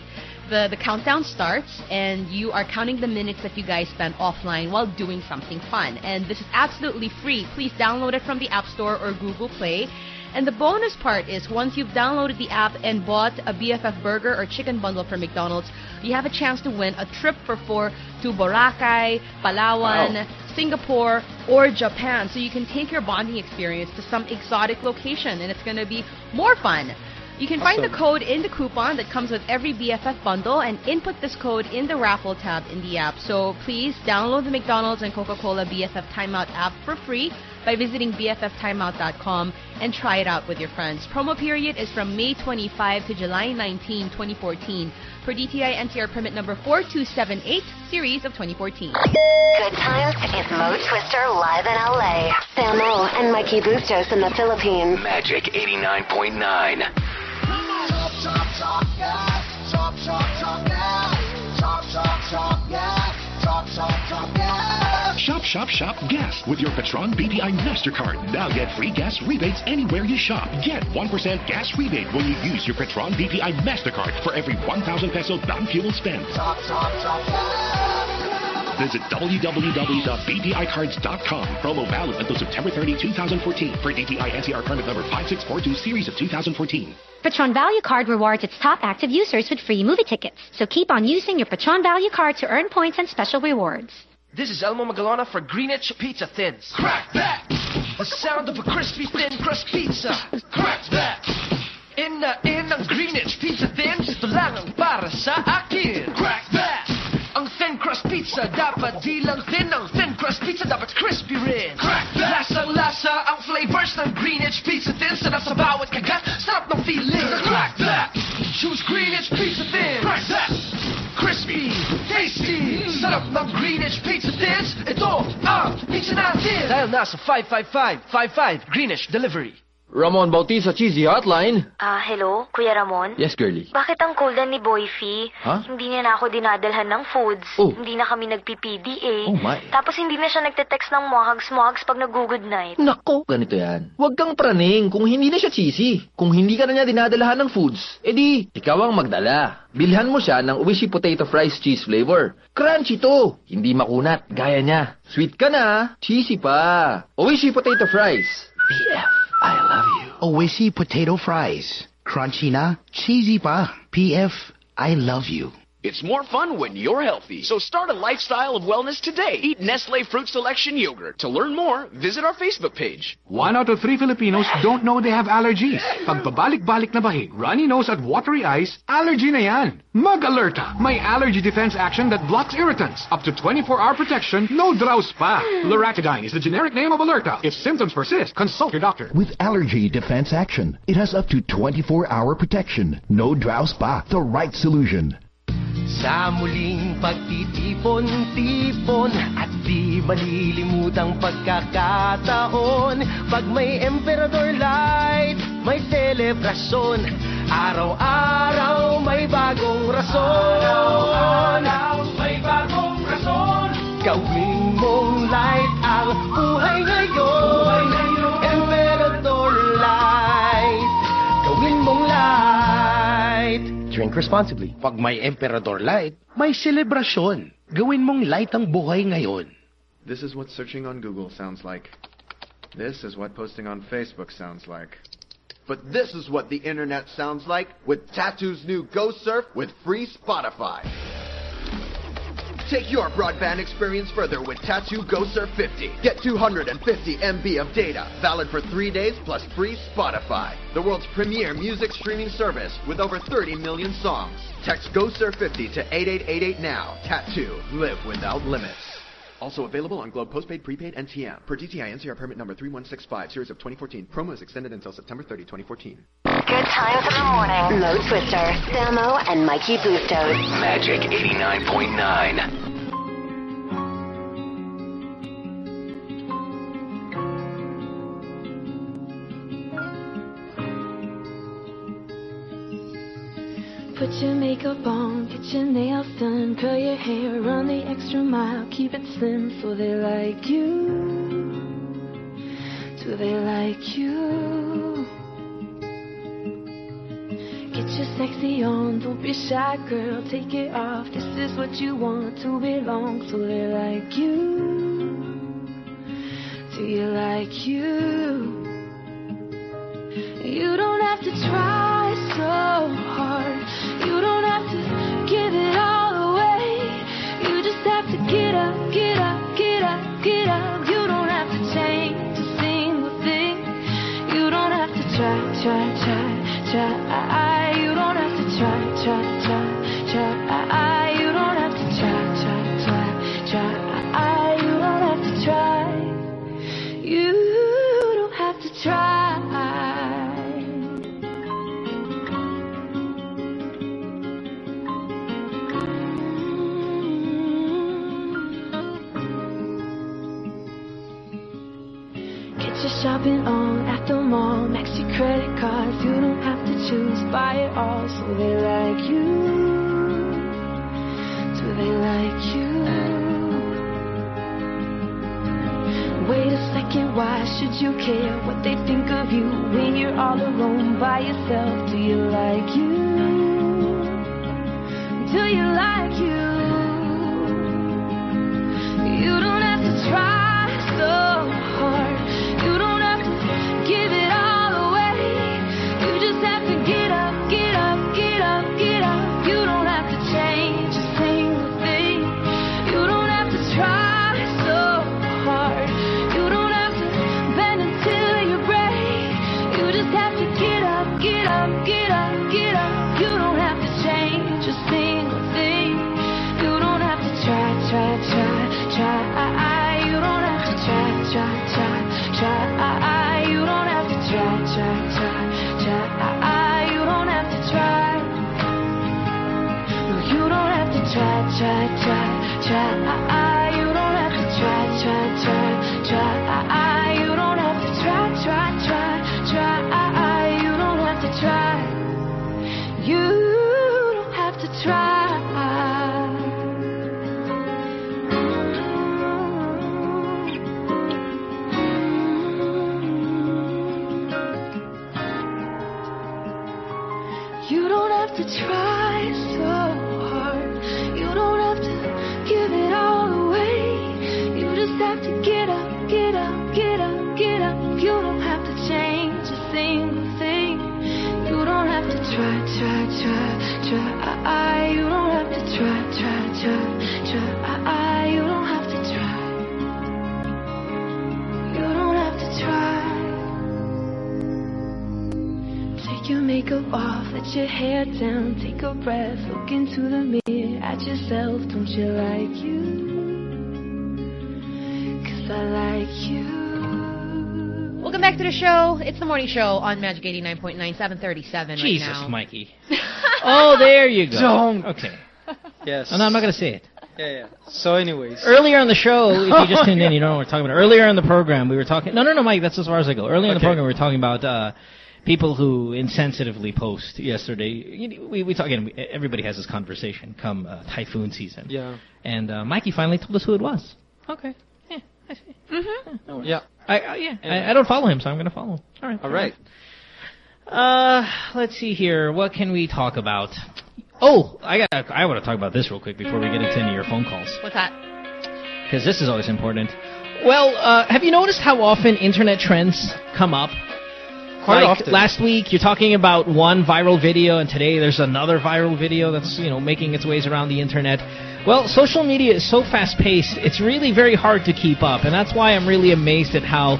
the, the countdown starts, and you are counting the minutes that you guys spent offline while doing something fun. And this is absolutely free. Please download it from the App Store or Google Play. And the bonus part is once you've downloaded the app and bought a BFF burger or chicken bundle from McDonald's, you have a chance to win a trip for four to Boracay, Palawan, Wow. Singapore, or Japan. So you can take your bonding experience to some exotic location and it's going to be more fun. You can find the code in the coupon that comes with every BFF bundle and input this code in the raffle tab in the app. So please download the McDonald's and Coca-Cola BFF Timeout app for free by visiting bfftimeout.com and try it out with your friends. Promo period is from May 25 to July 19, 2014 for DTI NTR permit number 4278 series of 2014. Good times is Mo Twister live in LA. Samo and Mikey Bustos in the Philippines. Magic 89.9. Shop, shop, shop gas with your Petron BPI MasterCard. Now get free gas rebates anywhere you shop. Get 1% gas rebate when you use your Petron BPI MasterCard for every 1,000 peso non-fuel spend. Visit www.bpicards.com. Promo valid until September 30, 2014 for DTI NCR permit number 5642 series of 2014. Petron Value Card rewards its top active users with free movie tickets. So keep on using your Petron Value Card to earn points and special rewards. This is Elmo Magalona for Greenwich Pizza Thins. Crack that! The sound of a crispy thin crust pizza. Crack that! In na in ang Greenwich Pizza Thins, ito lang ang para sa akin. Crack that! Ang thin crust pizza dapat di lang thin, ang thin crust pizza dapat crispy rin. Crack that! Lasang lasa ang flavors ng Greenwich Pizza Thins, sarap sa bawat kagat, sarap ng feeling. Crack that! Choose Greenwich Pizza Thins. Crack that! Crispy, tasty, Set up ng Greenwich Pizza Thins. Ito ang pizza natin. Dahil nasa 555-55 Greenwich Delivery. Ramon Bautista Cheesy Hotline. Ah, hello? Kuya Ramon? Yes, girlie. Bakit ang cool na ni Boyfie? Ha? Hindi niya na ako dinadalhan ng foods. Oh. Hindi na kami nagpi-PDA. Oh, my. Tapos hindi na siya nagte-text ng mohags-mohags pag nag-good night. Nako, ganito yan. Huwag kang praning kung hindi na siya cheesy. Kung hindi ka na niya dinadalahan ng foods, edi, ikaw ang magdala. Bilhan mo siya ng Wishy Potato Fries Cheese Flavor. Crunchy to. Hindi makunat, gaya niya. Sweet ka na, cheesy pa. Wishy Potato Fries. PF, I love you. Oh, Oishi potato fries. Crunchy na, cheesy pa. PF, I love you. It's more fun when you're healthy. So start a lifestyle of wellness today. Eat Nestle Fruit Selection Yogurt. To learn more, visit our Facebook page. One out of three Filipinos don't know they have allergies. Pag pabalik-balik na bahig, runny nose at watery eyes, allergy na yan. Mag-Allerta! May allergy defense action that blocks irritants. Up to 24-hour protection, no drows pa. Loratadine is the generic name of Allerta. If symptoms persist, consult your doctor. With Allergy Defense Action, it has up to 24-hour protection. No drows pa. The right solution. Sa muling pagtitipon-tipon At di malilimutang pagkakataon Pag may Emperador Light, may selebrasyon Araw-araw may bagong rason. Araw-araw may bagong rason. Gawin mong light ang buhay ngayon Drink responsibly. Pag may Emperador Light, may selebrasyon. Gawin mong light ang buhay ngayon. This is what searching on Google sounds like. This is what posting on Facebook sounds like. But this is what the internet sounds like with Tattoo's new Go Surf with free Spotify. Take your broadband experience further with Tattoo Go Surf 50. Get 250 MB of data, valid for three days plus free Spotify. The world's premier music streaming service with over 30 million songs. Text Go Surf 50 to 8888 now. Tattoo, live without limits. Also available on Globe Postpaid Prepaid NTM. Per DTI NCR permit number 3165, series of 2014. Promo is extended until September 30, 2014. Good times in the morning. Mo Twister, Samo, and Mikey Bustos. Magic 89.9. Put your makeup on, get your nails done, curl your hair, run the extra mile, keep it slim so they like you. Do they like you? Get your sexy on, don't be shy, girl, take it off. This is what you want to belong, so they like you. Do you like you? You don't have to try so hard. You don't have to give it all away. You just have to get up, get up, get up, get up. You don't have to change a single thing. You don't have to try, try, try, try. You don't have to try, try, try, try. Shopping on at the mall. Max your credit cards. You don't have to choose. Buy it all so they like you. Do they like you? Wait a second, why should you care what they think of you when you're all alone by yourself? Do you like you? Do you your hair down, take a breath, look into the mirror at yourself. Don't you like you? Cause I like you. Welcome back to the show. It's the morning show on Magic 89.9, 737 Jesus, right now. Mikey. Oh, there you go. Don't. Okay. Yes. Oh, no, I'm not going to say it. Yeah, yeah. So, anyways. Earlier on the show, if you just tuned in, you don't know what we're talking about. Earlier in the program, we were talking. No, no, no, Mike. That's as far as I go. Earlier in the program, we were talking about uh, people who insensitively post. Yesterday, you we we talk again. we- Everybody has this conversation come uh, typhoon season. Yeah. And uh, Mikey finally told us who it was. Okay. Mm-hmm. Yeah. I, I yeah. I, I don't follow him, so I'm going to follow him. All right. All right. Uh, let's see here. What can we talk about? Oh, I got. I want to talk about this real quick before we get into any of your phone calls What's that? because this is always important. Well, uh, have you noticed how often internet trends come up? Quite like often. Last week, you're talking about one viral video, and today there's another viral video that's you know making its ways around the internet. Well, social media is so fast-paced; it's really very hard to keep up, and that's why I'm really amazed at how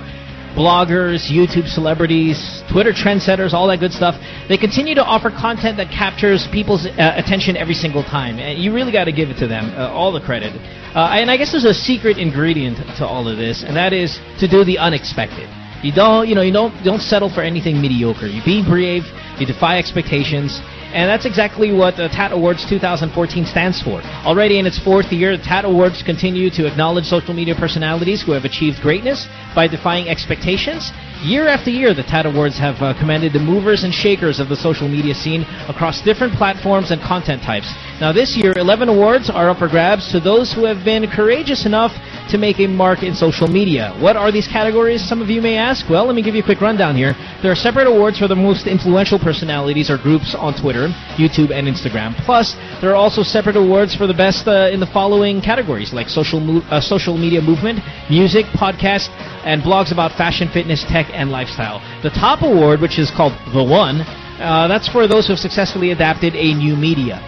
bloggers, YouTube celebrities, Twitter trendsetters, all that good stuff, they continue to offer content that captures people's uh, attention every single time. And you really got to give it to them, uh, all the credit. Uh, and I guess there's a secret ingredient to all of this, and that is to do the unexpected. You don't, you know, you don't don't settle for anything mediocre. You be brave, you defy expectations, and that's exactly what the TATT Awards 2014 stands for. Already in its fourth year, the TATT Awards continue to acknowledge social media personalities who have achieved greatness by defying expectations. Year after year, the TATT Awards have uh, commended the movers and shakers of the social media scene across different platforms and content types. Now, this year, 11 awards are up for grabs to those who have been courageous enough to make a mark in social media. What are these categories, some of you may ask? Well, let me give you a quick rundown here. There are separate awards for the most influential personalities or groups on Twitter, YouTube, and Instagram. Plus, there are also separate awards for the best uh, in the following categories, like social, uh, social media movement, music, podcast, and blogs about fashion, fitness, tech, and lifestyle. The top award, which is called The One, uh, that's for those who have successfully adapted a new media.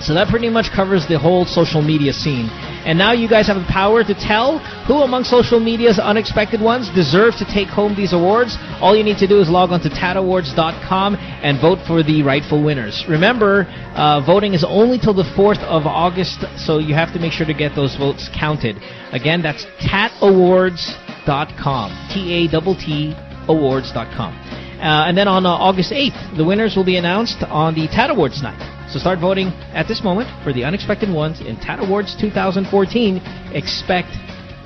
So that pretty much covers the whole social media scene. And now you guys have the power to tell who among social media's unexpected ones deserve to take home these awards. All you need to do is log on to tattawards.com and vote for the rightful winners. Remember, uh, voting is only till the 4th of August, so you have to make sure to get those votes counted. Again, that's tattawards.com. T-A-T-T awards.com. Uh, and then on uh, August 8th, the winners will be announced on the TATT Awards night. So start voting at this moment for the unexpected ones in TATT Awards 2014. Expect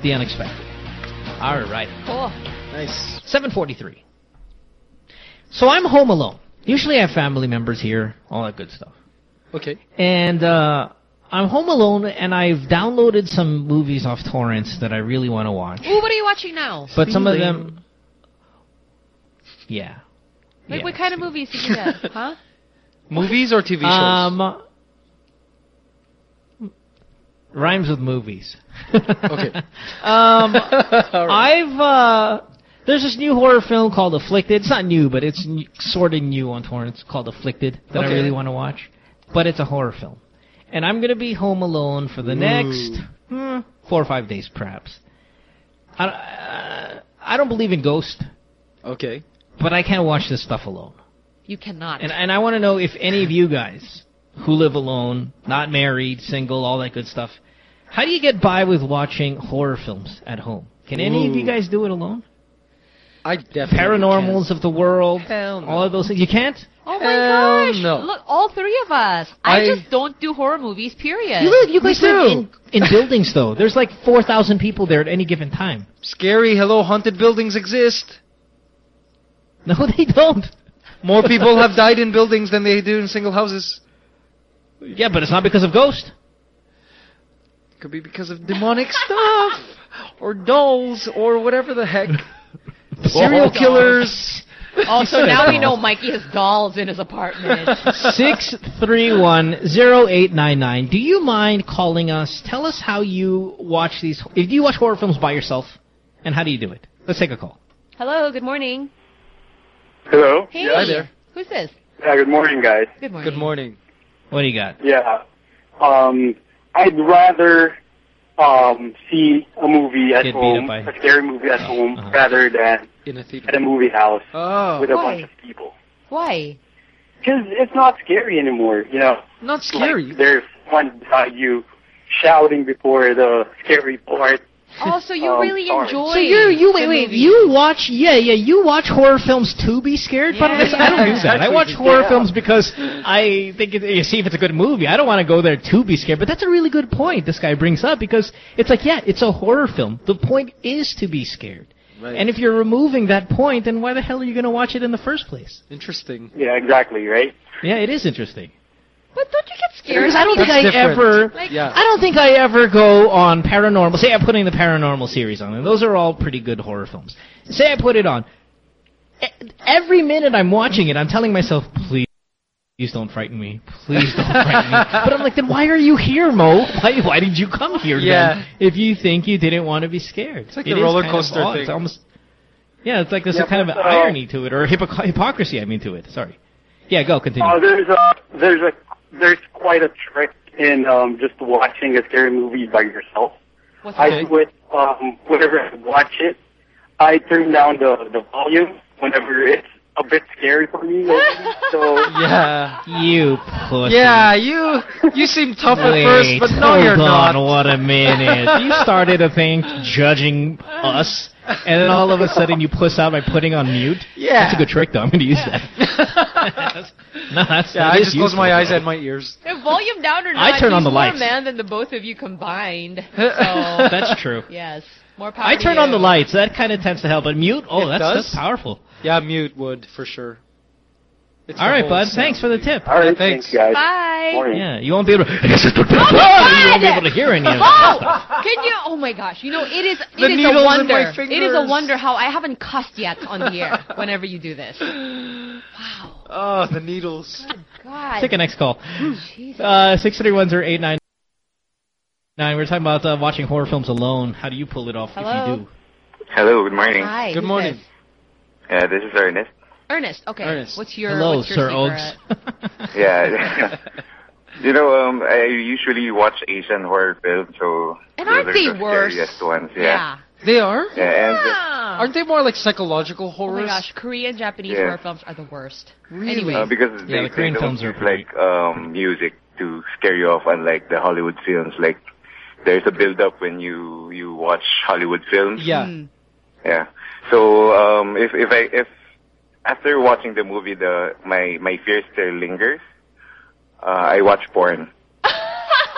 the unexpected. All right. Cool. Nice. 743. So I'm home alone. Usually I have family members here, all that good stuff. Okay. And uh, I'm home alone, and I've downloaded some movies off torrents that I really want to watch. Ooh, what are you watching now? But some of them, yeah. Like, yeah. what kind of movies did you get? huh? Movies or TV shows? Um, rhymes with movies. Okay. Um, I've uh, there's this new horror film called Afflicted. It's not new, but it's sort of new on torrents called Afflicted that I really want to watch. But it's a horror film, and I'm gonna be home alone for the Ooh. next hmm, four or five days, perhaps. I, uh, I don't believe in ghosts, Okay. But I can't watch this stuff alone. You cannot. And and I want to know if any of you guys who live alone, not married, single, all that good stuff, how do you get by with watching horror films at home? Can any of you guys do it alone? I definitely Paranormals of the world, Hell no. all of those things. You can't. Oh my Hell gosh! no. Look, all three of us. I, I- just don't do horror movies. Period. You live, you guys live too. in, in buildings though. There's like four thousand people there at any given time. Scary. Hello, haunted buildings exist. No, they don't. More people have died in buildings than they do in single houses. Yeah, but it's not because of ghosts. Could be because of demonic stuff, or dolls, or whatever the heck. Serial Dolls. killers. Oh, now we know Mikey has dolls in his apartment. Six three one zero eight nine nine. Do you mind calling us? Tell us how you watch these. If you watch horror films by yourself, and how do you do it? Let's take a call. Hello. Good morning. Hello. Hey. Hi there. Who's this? Yeah, good morning, guys. Good morning. Good morning. What do you got? Yeah. Um, I'd rather um see a movie at Get home, by- a scary movie at home, uh-huh. rather than In a theater. at a movie house Oh. with a Why? bunch of people. Why? Because it's not scary anymore. You know, Not scary. like there's one beside you shouting before the scary part. Oh, so you Um, really sorry. enjoy. So you you wait wait movies. you watch yeah yeah you watch horror films to be scared but Yeah, I don't do that I watch horror yeah. films because I think it, you see if it's a good movie I don't want to go there to be scared but that's a really good point this guy brings up because it's like yeah it's a horror film the point is to be scared Right. and if you're removing that point then why the hell are you going to watch it in the first place Interesting. Yeah, exactly, right? yeah it is interesting But don't you get scared? because I don't think That's I different. ever Like- Yeah. I don't think I ever go on paranormal. Say I'm putting the paranormal series on, and those are all pretty good horror films. Say I put it on. Every minute I'm watching it, I'm telling myself, please. Please don't frighten me. Please don't frighten me. But I'm like, then why are you here, Mo? Why, why did you come here Yeah. then? If you think you didn't want to be scared. It's like It the is roller kind of coaster thing. It's almost, yeah, it's like there's Yeah, a kind of an uh, irony to it, or hypocr- hypocrisy, I mean, to it. Sorry. Yeah, go, continue. Uh, there's a there's a there's quite a trick in um, just watching a scary movie by yourself. What's I do it um, whenever I watch it. I turn down the the volume whenever it's a bit scary for me. so Yeah. you pussy. Yeah, you you seem tough at first, but no, you're on, not. what a minute. You started a thing judging us, and then all of a sudden you puss out by putting on mute? Yeah. That's a good trick, though. I'm going to use that. no, that's, Yeah, that I just close my eyes and my ears. The volume down or not, I turn on he's the more man than the both of you combined. So That's true. yes, more power. I to turn on the lights. That kind of tends to help. But mute, oh, It that's, does? that's powerful. Yeah, mute would for sure. It's All the right, whole bud. Thanks for the tip. all right, thanks. thanks, guys. Bye. Morning. Yeah, you won't be able to. you God! won't be able to hear any of that. Oh, can you? Oh my gosh! You know it is. The It is needles a in wonder. my It is a wonder how I haven't cussed yet on the air. Whenever you do this. Wow. Oh, the needles. God. Take a next call. Jesus. Uh, six three one zero eight nine nine. We're talking about uh, watching horror films alone. How do you pull it off Hello? if you do? Hello, good morning. Hi. Good morning. this? Uh, this is Ernest. Ernest. Okay. Ernest. What's your Hello, what's your Sir secret? Oaks. Yeah. You know, um, I usually watch Asian horror films, so And aren't they the worse? scariest ones. Yeah. They are? Yeah, and Yeah. Aren't they more like psychological horror? Oh my gosh, Korean Japanese Yeah. horror films are the worst. Really? Anyway, uh, because Yeah, they, the Korean they don't films are like um, music to scare you off, unlike the Hollywood films. Like there's a build up when you you watch Hollywood films. Yeah. Hmm. Yeah. So um, if if I if after watching the movie, the my my fear still lingers. Uh, I watch porn.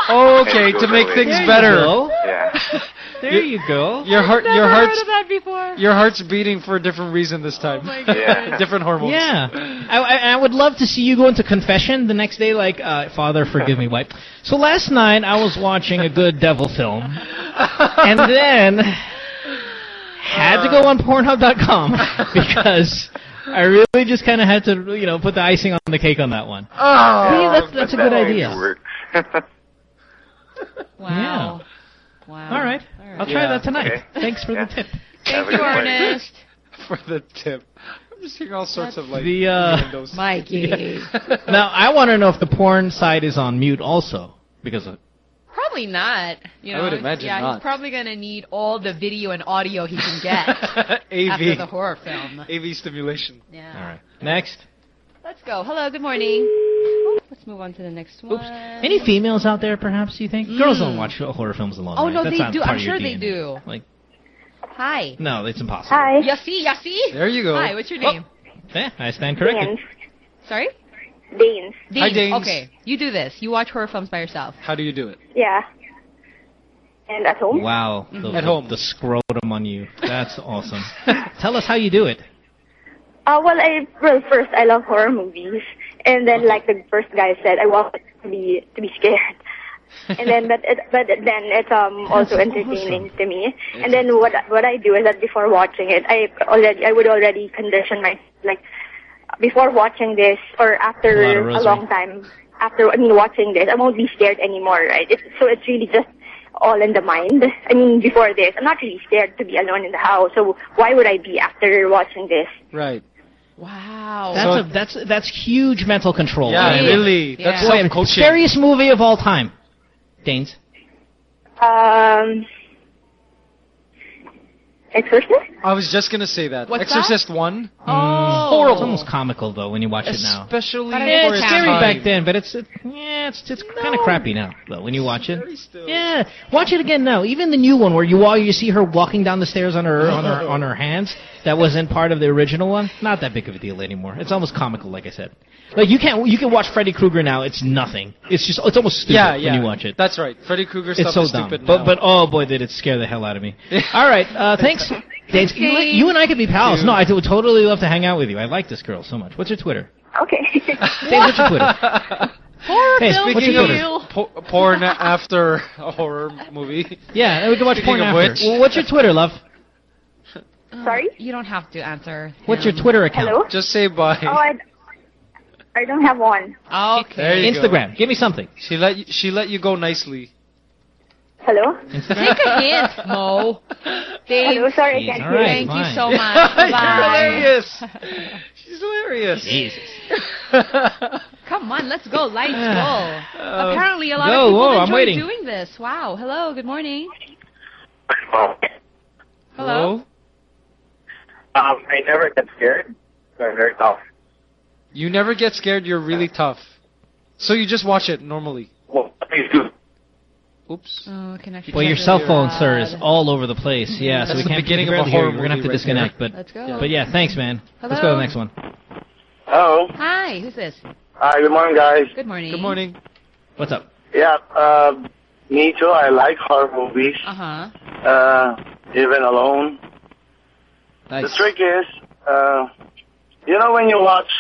Oh, okay, to make away. things There you better. go. Yeah. There you go. Your heart, Never your heard heart's, of that before. your heart's beating for a different reason this time. Oh my Yeah. different hormones. Yeah, I, I, I would love to see you go into confession the next day, like, uh, Father, forgive me, wife. So last night I was watching a good devil film, and then had to go on Pornhub.com because I really just kind of had to, you know, put the icing on the cake on that one. Oh, See, that's that's a good that idea. always works. Wow. Wow. All right, I'll try Yeah. that tonight. Okay. Thanks for Yeah. the tip. Have Thank you, good one. Ernest. for the tip. I'm just hearing all sorts of like The, uh, innuendos. Mikey. Now I want to know if the porn site is on mute also because of, Probably not. You I know, would imagine yeah, not. he's probably gonna need all the video and audio he can get AV. after the horror film. AV stimulation. Yeah. all right. Next, Let's go. Hello. Good morning. Oh, let's move on to the next one. oops. Any females out there, perhaps you think? Girls don't mm. watch horror films alone. Oh right? no, That's they do. I'm sure they do. Like, Hi. no, it's impossible. Hi. Yassi, Yassi. There you go. Hi. What's your oh. name? Yeah, I stand corrected. Danes. Sorry. Danes. Hi, Danes. Okay. You do this. You watch horror films by yourself. How do you do it? Yeah. And at home? Wow, the, mm-hmm. At the- home. the scrotum on you. That's awesome. Tell us how you do it. Uh, well, I well first I love horror movies, and then like the first guy said, I want to be to be scared, and then but it, but then it's um also entertaining to me. And then what what I do is that before watching it, I already I would already condition my like before watching this or out a after a, long time after I mean watching this, I won't be scared anymore, right? It's, so it's really just all in the mind. I mean, before this, I'm not really scared to be alone in the house. So why would I be after watching this? Right. Wow. That's So- a, that's that's huge mental control. Yeah, I mean, really. Yeah. That's Boy, self-coaching. scariest movie of all time. Danes. Um, Exorcist? I was just gonna say that. What's Exorcist one. Oh. It's almost comical though when you watch it now. Especially I Yeah, for it's its scary time. back then, but it's it, yeah, it's it's kind of crappy now though when you watch it. Still. Yeah, watch it again now. Even the new one where you all you see her walking down the stairs on her on her on her hands, that wasn't part of the original one. Not that big of a deal anymore. It's almost comical, like I said. Like you can't you can watch Freddy Krueger now. It's nothing. It's just it's almost stupid Yeah, yeah. when you watch it. That's right. Freddy Krueger stuff It's so is dumb. stupid But now. but oh boy, did it scare the hell out of me. All right, uh, thanks. Danes, you, you and I could be pals. Dude. No, I would totally love to hang out with you. I like this girl so much. What's your Twitter? Okay. Danes, what's your Twitter? Horror Hey, film speaking Speaking of- review. po- porn after a horror movie. Yeah, we can watch Speaking porn of after. which- Well, what's your Twitter, love? Sorry? You don't have to answer. What's your Twitter account? Hello? Just say bye. Oh, I, I don't have one. Okay. There you go. Instagram. Give me something. She let you, she let you go nicely. Hello? Take a hint, Mo. Dave, Hello, sorry, I can't right. thank fine. you so much. You're Bye. hilarious. She's hilarious. Jesus. Come on, let's go. Lights go. Uh, Apparently, a lot go, of people whoa, I'm enjoy waiting. doing this. Wow. Hello. Good morning. Oh, Hello. Um, I never get scared. So I'm very tough. You never get scared. You're really tough. So you just watch it normally. Well, please do. Oops. Oh, connection. Well, your cell phone, sir, is all over the place. Yeah, so we the can't beginning we of a horror. We're gonna have to movie right disconnect, but Let's go. but yeah, thanks, man. Let's go to the next one. Hello. Hi. Who's this? Hi, good morning, guys. Good morning. Good morning. What's up? Yeah, uh, me too. I like horror movies, Uh huh. uh, even alone. Nice. The trick is, uh, you know when you watch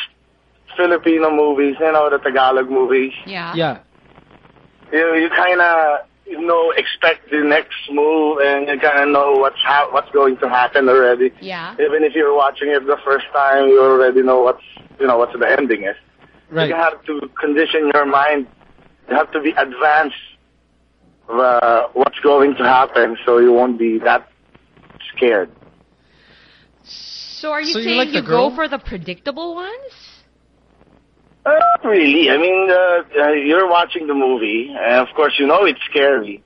Filipino movies, you know, the Tagalog movies, Yeah. Yeah. you, you kind of, you know, expect the next move and you kind of know what's ha- what's going to happen already. Yeah. Even if you're watching it the first time, you already know what's, you know, what the ending is. Right. You have to condition your mind. You have to be advanced of uh, what's going to happen so you won't be that scared. So are you So you saying like you go for the predictable ones? Uh, not really. I mean, uh, uh, you're watching the movie, and of course, you know it's scary.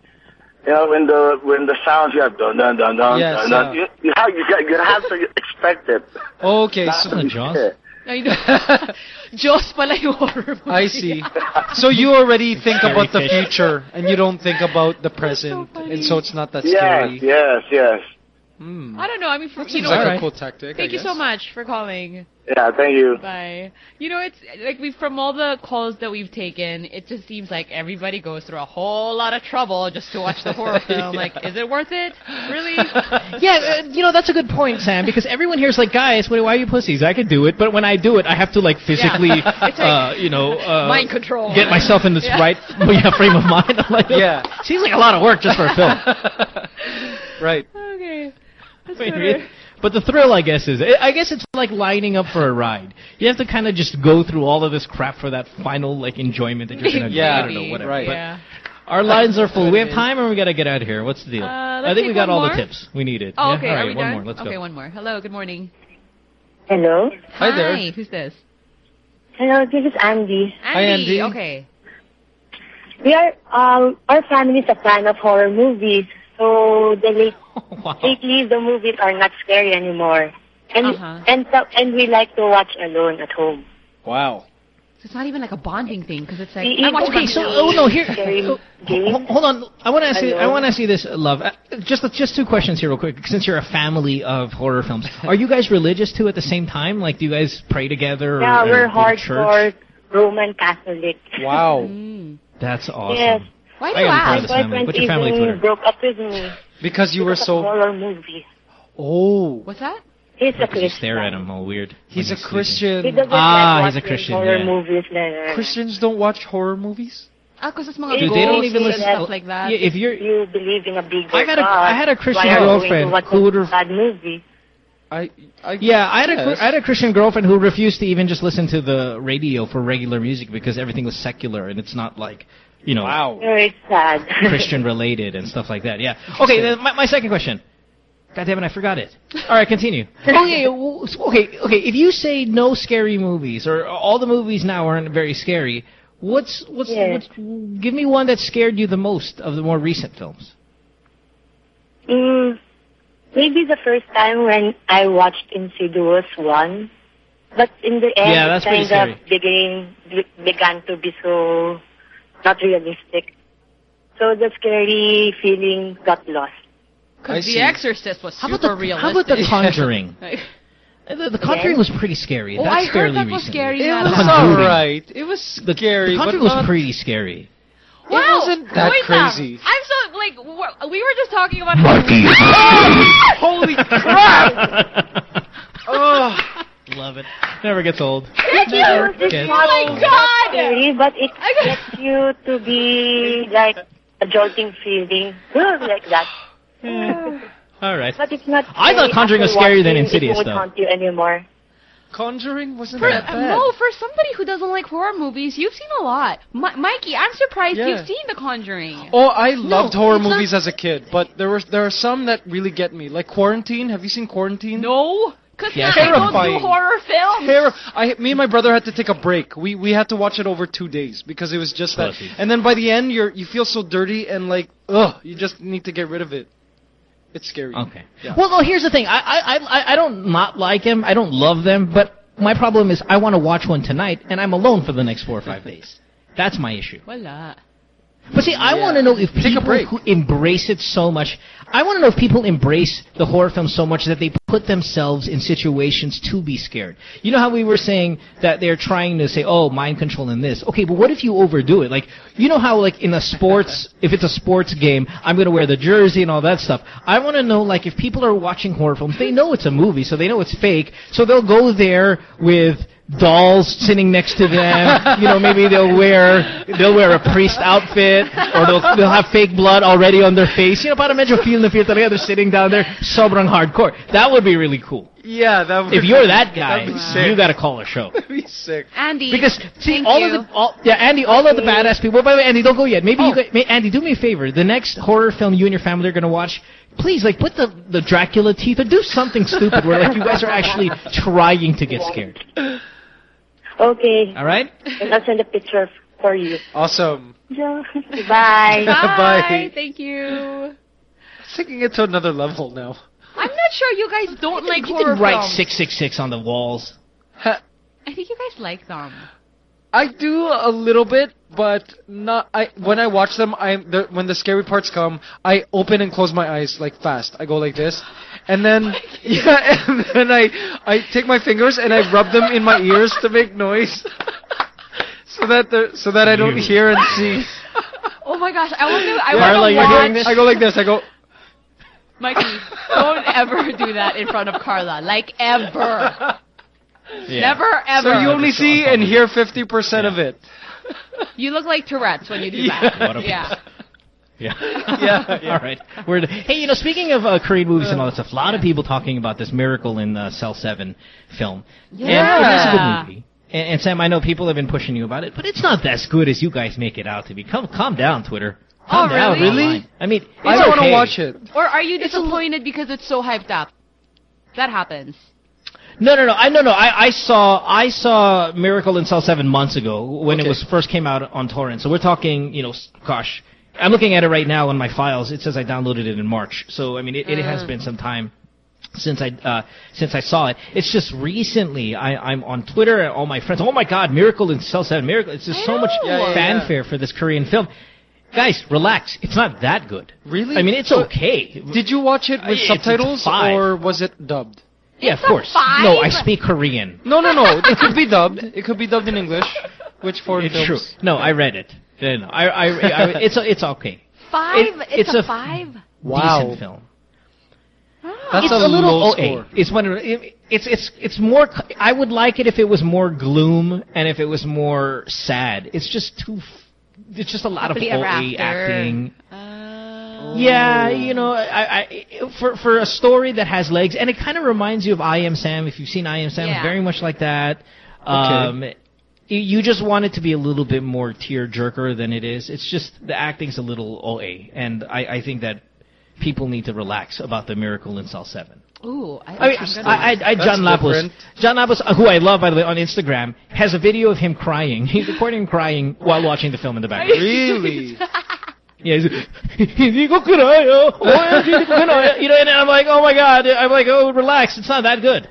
You know, when the when the sounds you have dun dun dun dun Yes, dun, dun, uh, you, you have you, got- you have to expect it. Okay, Not so to. I know. Diyos pala yung horror movie. I see. So you already think Scary about the future, and you don't think about the present, and so it's not that scary. Yes, scary. yes, yes. Hmm. I don't know. I mean, for, you seems know, like a cool tactic, I Thank you so much for calling. Yeah, thank you. Bye. You know, it's like we from all the calls that we've taken, it just seems like everybody goes through a whole lot of trouble just to watch the horror film. Like, is it worth it? Really? Yeah, uh, you know that's a good point, Sam. Because everyone here's like, guys, why, why are you pussies? I can do it, but when I do it, I have to like physically, It's like uh, you know, uh, mind control. get myself in this Yeah. right yeah, frame of mind. I'm like, Yeah. seems like a lot of work just for a film. Right. Okay. That's I mean, better. it- but the thrill, I guess, is I guess it's like lining up for a ride. You have to kind of just go through all of this crap for that final like enjoyment that you're gonna. Yeah, I don't know, whatever. right. But Yeah. our lines are full. We have time, or we gotta get out of here. What's the deal? Uh, I think we got all more. the tips we needed. Oh, yeah? okay. All are we one done? more. Let's okay, go. one more. Hello. Good morning. Hello. Hi there. Hi. Who's this? Hello, this is Andy. Andy. Andy. Okay. We are, um, our family is a fan of horror movies, so the late, wow. lately the movies are not scary anymore. And, Uh-huh. and, so, and we like to watch alone at home. Wow. So it's not even like a bonding thing because it's like Y- I watch Okay, my so Scary- oh no, here. scary ho- Hold on, I want to ask you. I want to ask you this, love. Uh, just just two questions here, real quick. Since you're a family of horror films, are you guys religious too at the same time? Like, do you guys pray together? Or, Yeah, or we're go to hardcore Roman Catholic. Wow. Mm. That's awesome. Yes. Why do I you gotta be part of ask? this My family. What's your family even Twitter? broke up with me. Because you were so. horror movie. Oh. What's that? He's a Because you Christian. stare at him all weird. He's a when he's sleeping. He Christian. doesn't Ah, like he's a Christian, horror yeah. movies. like- Christians don't watch horror movies. Ah, because it's mga Dude, they don't even and listen- stuff like that. Yeah, if you're, You believe in a big I got a- God. I had a Christian Why are you going to girlfriend who would ref- bad movie. I. I yeah, I had a guess. Had a Christian girlfriend who refused to even just listen to the radio for regular music because everything was secular and it's not like, you know, Wow. Very sad. Christian related and stuff like that. Yeah. Okay. Then my, my second question. God damn it, I forgot it. All right, continue. oh yeah, yeah, okay, okay. If you say no scary movies or all the movies now aren't very scary, what's what's, Yes. what's give me one that scared you the most of the more recent films? Mm, maybe the first time when I watched Insidious 1. But in the end, Yeah, that's it kind of began, began to be so not realistic. So the scary feeling got lost. I Because see. The Exorcist was How super about the realistic. How about the Conjuring? The, the Conjuring was pretty scary. Oh, That's I heard fairly that was recent. scary. It not was alright. It was The, scary, the but Conjuring was pretty scary. Wow, wasn't that wait crazy. Now. I'm so like we were just talking about Marky. how. Oh! Holy crap! oh. Love it. Never gets old. Thank you. Never Oh my. God. Scary, but it gets you to be like a jolting feeling, like that. All right. But it's not. I thought scary Conjuring was scarier than watching, Insidious, It won't though. haunt you anymore. Conjuring wasn't For, that bad. no, for somebody who doesn't like horror movies, you've seen a lot. Mi- Mikey, I'm surprised Yeah. you've seen The Conjuring. Oh, I loved horror it's not- movies as a kid, but there were there are some that really get me. Like Quarantine. Have you seen Quarantine? No, because Yeah, I don't do horror films. Terror. I, me and my brother had to take a break. We we had to watch it over two days because it was just that. Pussies. And then by the end, you're you feel so dirty and like ugh, you just need to get rid of it. It's scary. Okay. Yeah. Well, no. Here's the thing. I, I, I, I don't not like them. I don't love them. But my problem is, I want to watch one tonight, and I'm alone for the next four or five days. That's my issue. Voila. But see, I Yeah. want to know if Take a people break. who embrace it so much. I want to know if people embrace the horror film so much that they put themselves in situations to be scared. You know how we were saying that they're trying to say, "Oh, mind control in this." Okay, but what if you overdo it? Like, you know how like in a sports, if it's a sports game, I'm going to wear the jersey and all that stuff. I want to know like if people are watching horror films, they know it's a movie, so they know it's fake, so they'll go there with dolls sitting next to them. you know, maybe they'll wear they'll wear a priest outfit, or they'll they'll have fake blood already on their face. You know, para medyo feel na feel talaga they're sitting down there, sobrang hardcore. That would be really cool. Yeah, that would If you're that guy, that'd be sick. you got to call a show. That'd be sick. Andy. Because see, thank all you. of the all, yeah, Andy, all of the badass people. By the way, Andy, don't go yet. Maybe you, Oh. go, may, Andy, do me a favor. The next horror film you and your family are gonna watch, please, like, put the the Dracula teeth or do something stupid where like you guys are actually trying to get scared. Okay. All right? And I'll send a picture for you. Awesome. Yeah. Bye. Bye. Thank you. Taking it to another level now. I'm not sure you guys don't like You horror can write 666 on the walls. I think you guys like them. I do a little bit, but not. I when I watch them, I the, when the scary parts come, I open and close my eyes like fast. I go like this, and then yeah, and then I I take my fingers and I rub them in my ears to make noise, so that the so that I don't You. hear and see. Oh my gosh, I want to. I Yeah. want to watch. doing this? I go like this. I go. Mikey, don't ever do that in front of Carla. Like ever. Never ever. So you only see and hear fifty percent of it. You look like Tourette's when you do Yeah. that. What a- yeah. Yeah. Yeah, All right. We're hey, you know, speaking of uh, Korean movies and all that stuff, a lot of people talking about this Miracle in uh, Cell Seven film. And, and it's a Yeah. good movie. And, and Sam, I know people have been pushing you about it, but it's not as good as you guys make it out to be. Come, calm down, Twitter. Calm Oh, down. really? online. I mean, it's I don't want to watch it. Or are you disappointed because it's so hyped up? That happens. No, no, no. I no, no. I, I saw I saw Miracle in Cell Seven months ago when it was first came out on torrent. So we're talking, you know, gosh, I'm looking at it right now on my files. It says I downloaded it in March. So I mean, it, it has Mm. been some time since I uh, since I saw it. It's just recently I, I'm on Twitter and all my friends. Oh my God, Miracle in Cell Seven, Miracle! It's just so much Yeah, yeah, yeah. fanfare for this Korean film. Guys, relax. It's not that good. Really? I mean, it's So- okay. Did you watch it with It's subtitles five. or was it dubbed? Yeah, of It's course. five? No, I speak Korean. No, no, no. It could be dubbed. It could be dubbed in English. Which foreign It's films? true. No, I read it. No, no, I, I, I, it's it's okay. Five? It- it's, it's a, a- five? Wow. Decent film. That's it's a, a, little low OA. score. It's one. of- it- It's it's it's more. I would like it if it was more gloom and if it was more sad. It's just too. It's just a lot of Happily OA ever after. acting. Uh, Yeah, you know, I, I for for a story that has legs, and it kind of reminds you of I Am Sam. If you've seen I Am Sam, Yeah. very much like that. Um, you- you just want it to be a little bit more tear jerker than it is. It's just the acting's a little OA, and I, I think that people need to relax about the Miracle in Cell Seven. Ooh, I, I mean, I'm I, I, I, John Lapus, different. John Lapus, uh, who I love by the way on Instagram, has a video of him crying. He's recording him crying while watching the film in the background. Really? Yeah, he's hindi ko kinaya. OMG, hindi ko. You know, and I'm like, oh my god. I'm like, oh, relax. It's not that good.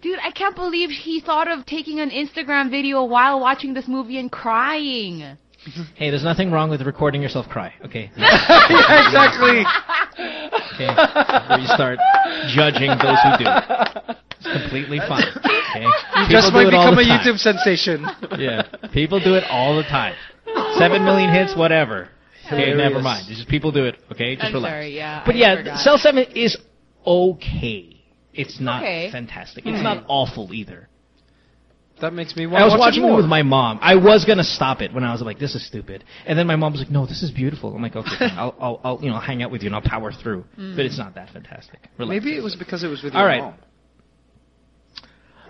Dude, I can't believe he thought of taking an Instagram video while watching this movie and crying. Hey, there's nothing wrong with recording yourself cry. Okay. yeah, exactly. Okay. Before you start judging those who do, it's completely fine. Okay. You People just might become a time. YouTube sensation. Yeah, people do it all the time. Seven million hits, whatever. Okay, Hilarious. never mind. It's just people do it. Okay, just I'm relax. sorry, yeah. But I yeah, forgot. Cell Seven is okay. It's not Okay. fantastic. It's Hmm. not awful either. That makes me want I was watch watching it it more. with my mom. I was gonna stop it when I was like, "This is stupid," and then my mom was like, "No, this is beautiful." I'm like, "Okay. I'll, I'll, I'll, you know, hang out with you and I'll power through." Mm. But it's not that fantastic. Relax. Maybe it was because it was with All your right. mom.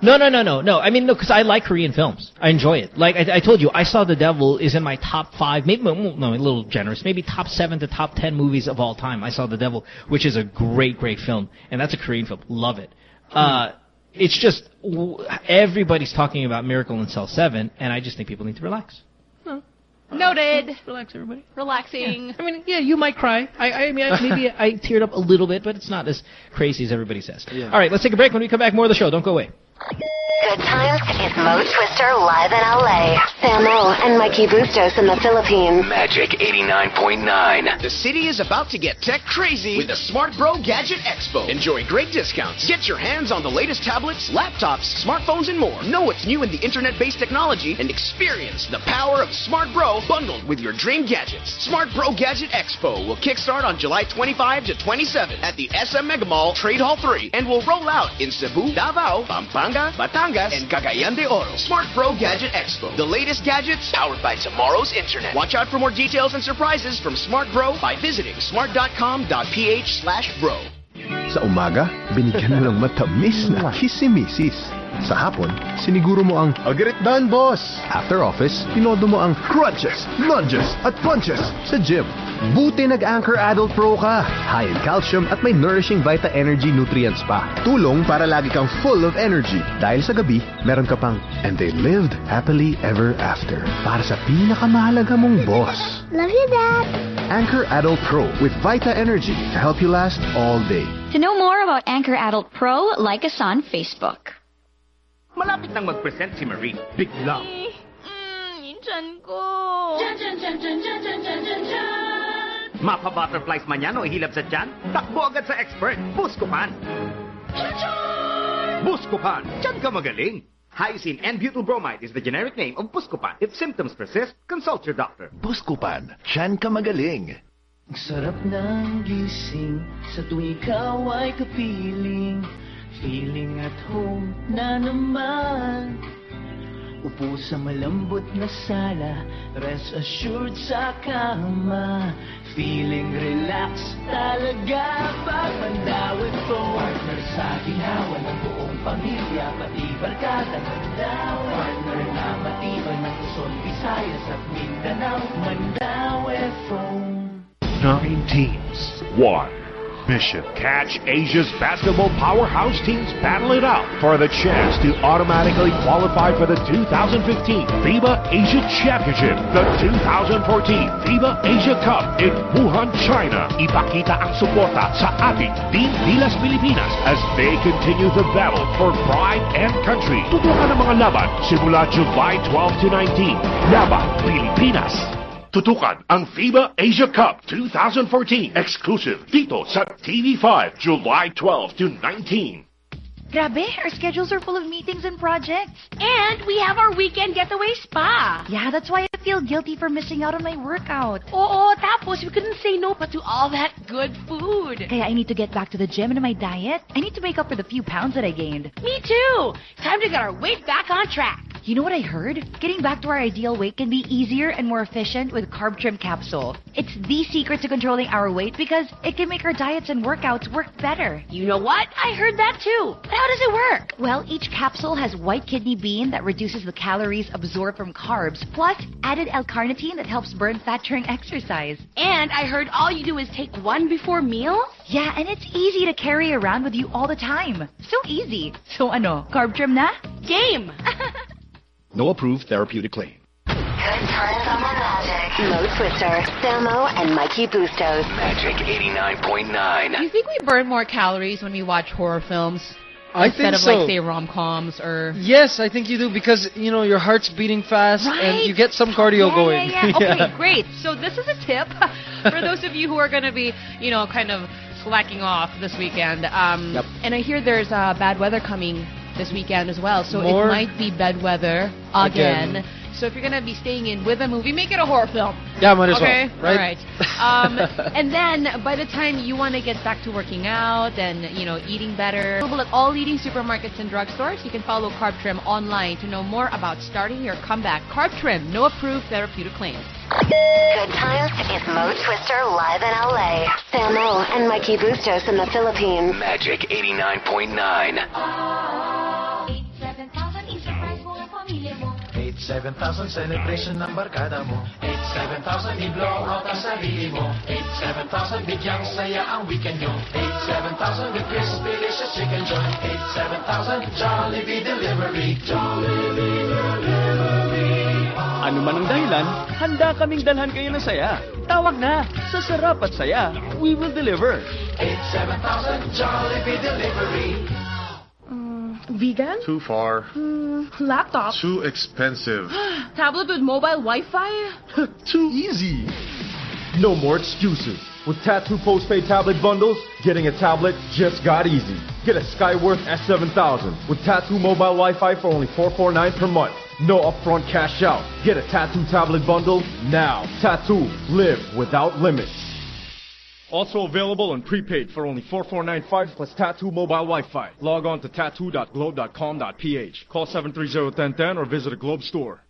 No, no, no, no, no. I mean, no, because I like Korean films. I enjoy it. Like I, I told you, I saw The Devil is in my top five, maybe no, no, a little generous, maybe top seven to top ten movies of all time. I saw The Devil, which is a great, great film, and that's a Korean film. Love it. Uh, it's just everybody's talking about Miracle in Cell Seven, and I just think people need to relax. Noted. Relax, everybody. Relaxing. I mean, yeah, you might cry. I, I mean, I, maybe I teared up a little bit, but it's not as crazy as everybody says. Yeah. All right, let's take a break. When we come back, more of the show. Don't go away. Good times is Mo Twister live in LA. Samo and Mikey Bustos in the Philippines. Magic 89.9. The city is about to get tech crazy with the Smart Bro Gadget Expo. Enjoy great discounts. Get your hands on the latest tablets, laptops, smartphones, and more. Know what's new in the internet-based technology and experience the power of Smart Bro bundled with your dream gadgets. Smart Bro Gadget Expo will kickstart on July 25 to 27 at the SM Mega Mall Trade Hall 3 and will roll out in Cebu, Davao, Pampanga, Batangas, and Cagayan de Oro. Smart Bro Gadget Expo. The latest gadgets powered by tomorrow's internet. Watch out for more details and surprises from Smart Bro by visiting smart.com.ph slash bro. Sa umaga, binigyan mo ng matamis na kisimisis. Sa hapon, siniguro mo ang Agrit done, boss! After office, tinodo mo ang crunches, lunges, at punches sa gym. Buti nag-Anchor Adult Pro ka. High in calcium at may nourishing Vita Energy nutrients pa. Tulong para lagi kang full of energy. Dahil sa gabi, meron ka pang And they lived happily ever after. Para sa pinakamahalaga mong boss. Love you, Dad. Anchor Adult Pro with Vita Energy to help you last all day. To know more about Anchor Adult Pro, like us on Facebook. Malapit nang mag-present si Marie. Big love. Minsan ko. Mapa-butterflies man yan o ihilab sa tiyan, takbo agad sa expert. Buscopan. Buscopan. Diyan ka magaling. Hyoscine and butyl bromide is the generic name of Buscopan. If symptoms persist, consult your doctor. Buscopan, tiyan ka magaling. Ang sarap ng gising sa tuwing ikaw ay kapiling Feeling at home na naman. Upo sa malambot na sala Rest assured sa kama. Feeling relaxed talaga Pag mandawi po Partner sa ginawa ng buong pamilya Pati barkada Mandaw Partner na matibay ng Luzon, Visayas at Mindanao. Mandaw phone. Nine teams, one mission. Catch Asia's basketball powerhouse teams battle it out for the chance to automatically qualify for the 2015 FIBA Asia Championship, the 2014 FIBA Asia Cup in Wuhan, China. Ipakita ang suporta sa ating Team Gilas Pilipinas as they continue the battle for pride and country. Tutukan ang mga laban simula July 12 to 19. Laban Pilipinas! Tutukan ang FIBA Asia Cup 2014 exclusive dito sa TV5 July 12 to 19. Grabe, our schedules are full of meetings and projects. And we have our weekend getaway spa. Yeah, that's why I feel guilty for missing out on my workout. Oo, tapos we couldn't say no pa to all that good food. Kaya I need to get back to the gym and my diet. I need to make up for the few pounds that I gained. Me too. Time to get our weight back on track. You know what I heard? Getting back to our ideal weight can be easier and more efficient with Carb Trim Capsule. It's the secret to controlling our weight because it can make our diets and workouts work better. You know what? I heard that too. But how does it work? Well, each capsule has white kidney bean that reduces the calories absorbed from carbs, plus added L-carnitine that helps burn fat during exercise. And I heard all you do is take one before meals? Yeah, and it's easy to carry around with you all the time. So easy. So ano, carb trim na? Game! No approved therapeutic claim. Good times on the Magic. Mo Twister, Samo, and Mikey Bustos. Magic 89.9. Do you think we burn more calories when we watch horror films? I Instead think of so. like say rom-coms or Yes, I think you do because you know your heart's beating fast and you get some cardio yeah, going. Yeah, yeah. Okay, great. So this is a tip for those of you who are going to be, you know, kind of slacking off this weekend. Um, Yep. And I hear there's uh, bad weather coming this weekend as well, so More- it might be bad weather Again. again. So if you're going to be staying in with a movie, make it a horror film. Yeah, might as well, okay? right? All right. Um, and then by the time you want to get back to working out and you know eating better, available at all leading supermarkets and drugstores. You can follow Carb Trim online to know more about starting your comeback. Carb Trim, no approved therapeutic claims. Good times is Mo Twister live in LA. Samo and Mikey Bustos in the Philippines. Magic 89.9. 87,000 celebration ng barkada mo. 87,000 i-blow out ang sarili mo. 87,000 bigyang saya ang weekend nyo. 87,000 with crispy delicious chicken joint 87,000 Jollibee Delivery. Jollibee Delivery. Ano man ang dahilan, handa kaming dalhan kayo ng saya. Tawag na! Sa sarap at saya, we will deliver. 87,000 Jollibee Delivery Vegan? Too far. Mm, laptop? Too expensive. Tablet with mobile Wi-Fi? Too easy. No more excuses. With Tattoo Postpaid Tablet Bundles, getting a tablet just got easy. Get a Skyworth S7000 with Tattoo Mobile Wi-Fi for only 449 per month. No upfront cash out. Get a Tattoo Tablet Bundle now. Tattoo. Live without limits. Also available and prepaid for only 4495 plus Tattoo Mobile Wi-Fi. Log on to tattoo.globe.com.ph. Call 730-1010 or visit a Globe store.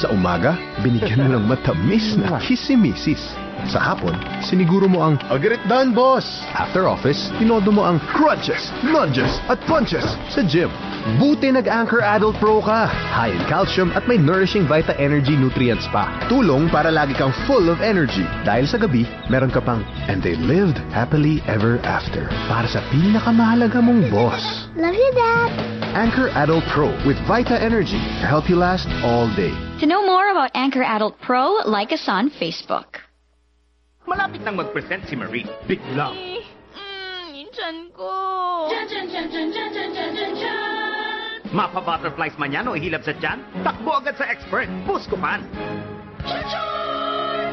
Sa umaga, binigyan mo ng matamis na kissimisis. Sa hapon, siniguro mo ang Agarit done, boss! After office, tinodo mo ang crunches, lunges, at punches sa gym. Buti nag-Anchor Adult Pro ka. High in calcium at may nourishing Vita Energy nutrients pa. Tulong para lagi kang full of energy. Dahil sa gabi, meron ka pang And they lived happily ever after. Para sa pinakamahalaga mong boss. Love you, Dad. Anchor Adult Pro with Vita Energy to help you last all day. To know more about Anchor Adult Pro, like us on Facebook. Malapit nang mag-present si Marie. Big love. Minsan ko. Mapa-butterflies man yan o ihilab sa tiyan, takbo agad sa expert. Buscopan.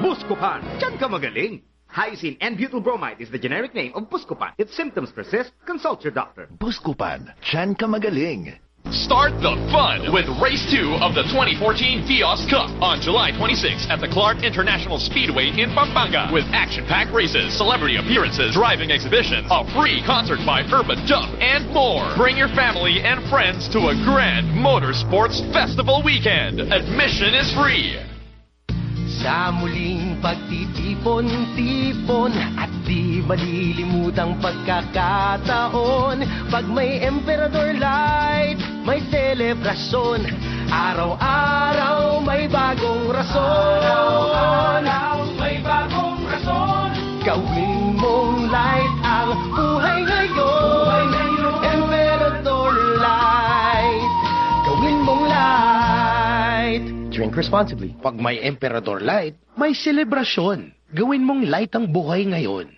Buscopan. Diyan ka magaling. Hyoscine and butyl bromide is the generic name of Buscopan. If symptoms persist, consult your doctor. Buscopan, Chan ka magaling. Start the fun with Race 2 of the 2014 Vios Cup on July 26 at the Clark International Speedway in Pampanga with action-packed races, celebrity appearances, driving exhibitions, a free concert by Urbandub, and more. Bring your family and friends to a grand motorsports festival weekend. Admission is free. Sa muling pagtitipon-tipon At di malilimutang pagkakataon Pag may Emperador Light, may selebrasyon Araw-araw may bagong rason. Araw-araw may bagong rason. Gawin mong light Drink responsibly. Pag may Emperador Light, may selebrasyon. Gawin mong light ang buhay ngayon.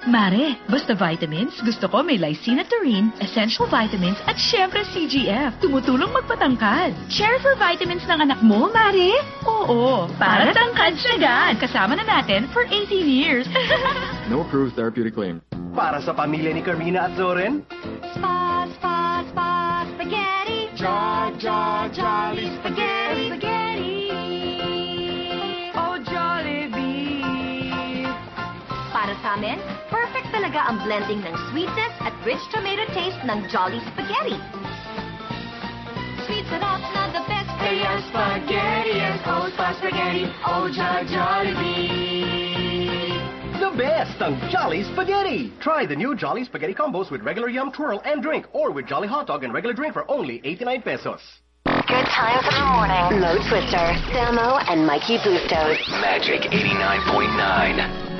Mare, basta vitamins, gusto ko may lysine at taurine, essential vitamins, at syempre CGF. Tumutulong magpatangkad. Share for vitamins ng anak mo, Mare? Oo, para tangkad siya gan. Kasama na natin for 18 years. No approved therapeutic claim. Para sa pamilya ni Carmina at Zoren, Spa, spa, spa, spaghetti. Ja, ja, jolly spaghetti. Spaghetti. Para amin, perfect talaga ang blending ng sweetness at rich tomato taste ng Jolly Spaghetti. Sweet sarap na the best. Kaya spaghetti and oh, spa spaghetti. Oh, ja, Jollibee. the best ang Jolly Spaghetti. Try the new Jolly Spaghetti combos with regular yum twirl and drink, or with Jolly Hot Dog and regular drink for only 89 pesos. Good times in the morning. Mo Twister, Samo, and Mikey Bustos. Magic 89.9.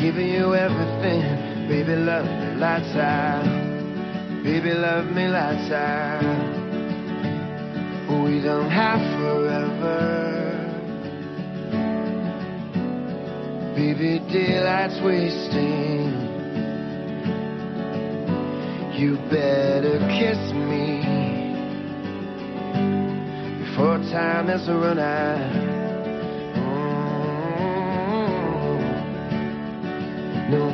Giving you everything. Baby, love me lights out. Baby, love me lights out. We don't have forever. Baby, daylight's wasting. You better kiss me before time has run out.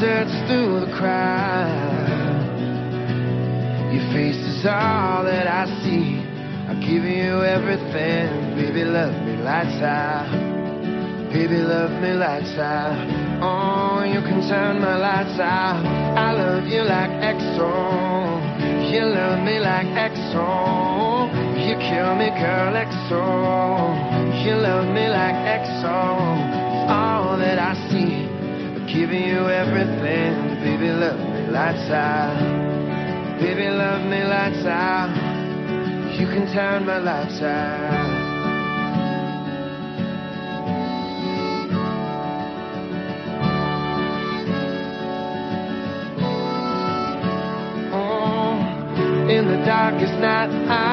search through the crowd. Your face is all that I see. I'm giving you everything. Baby, love me lights out. Baby, love me lights out. Oh, you can turn my lights out. I love you like XO. You love me like XO. You kill me, girl, XO. You love me like XO. It's all that I see. Giving you everything. Baby, love me lights out. Baby, love me lights out. You can turn my lights out. Oh, in the darkest night, I,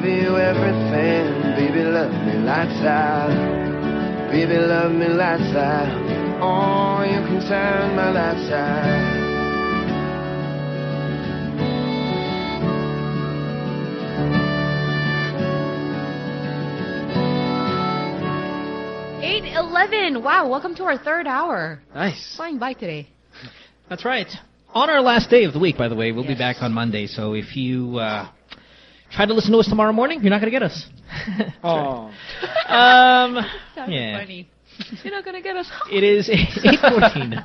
give you everything, baby. Love me lights out, baby. Love me lights out. Oh, you can turn my lights out. Eight eleven. Wow, welcome to our third hour. Nice. Flying by today. That's right. On our last day of the week, by the way, we'll be back on Monday. So if you uh, try to listen to us tomorrow morning, you're not going to get us. Oh. Um, That's yeah. funny. You're not gonna get us. It is 814.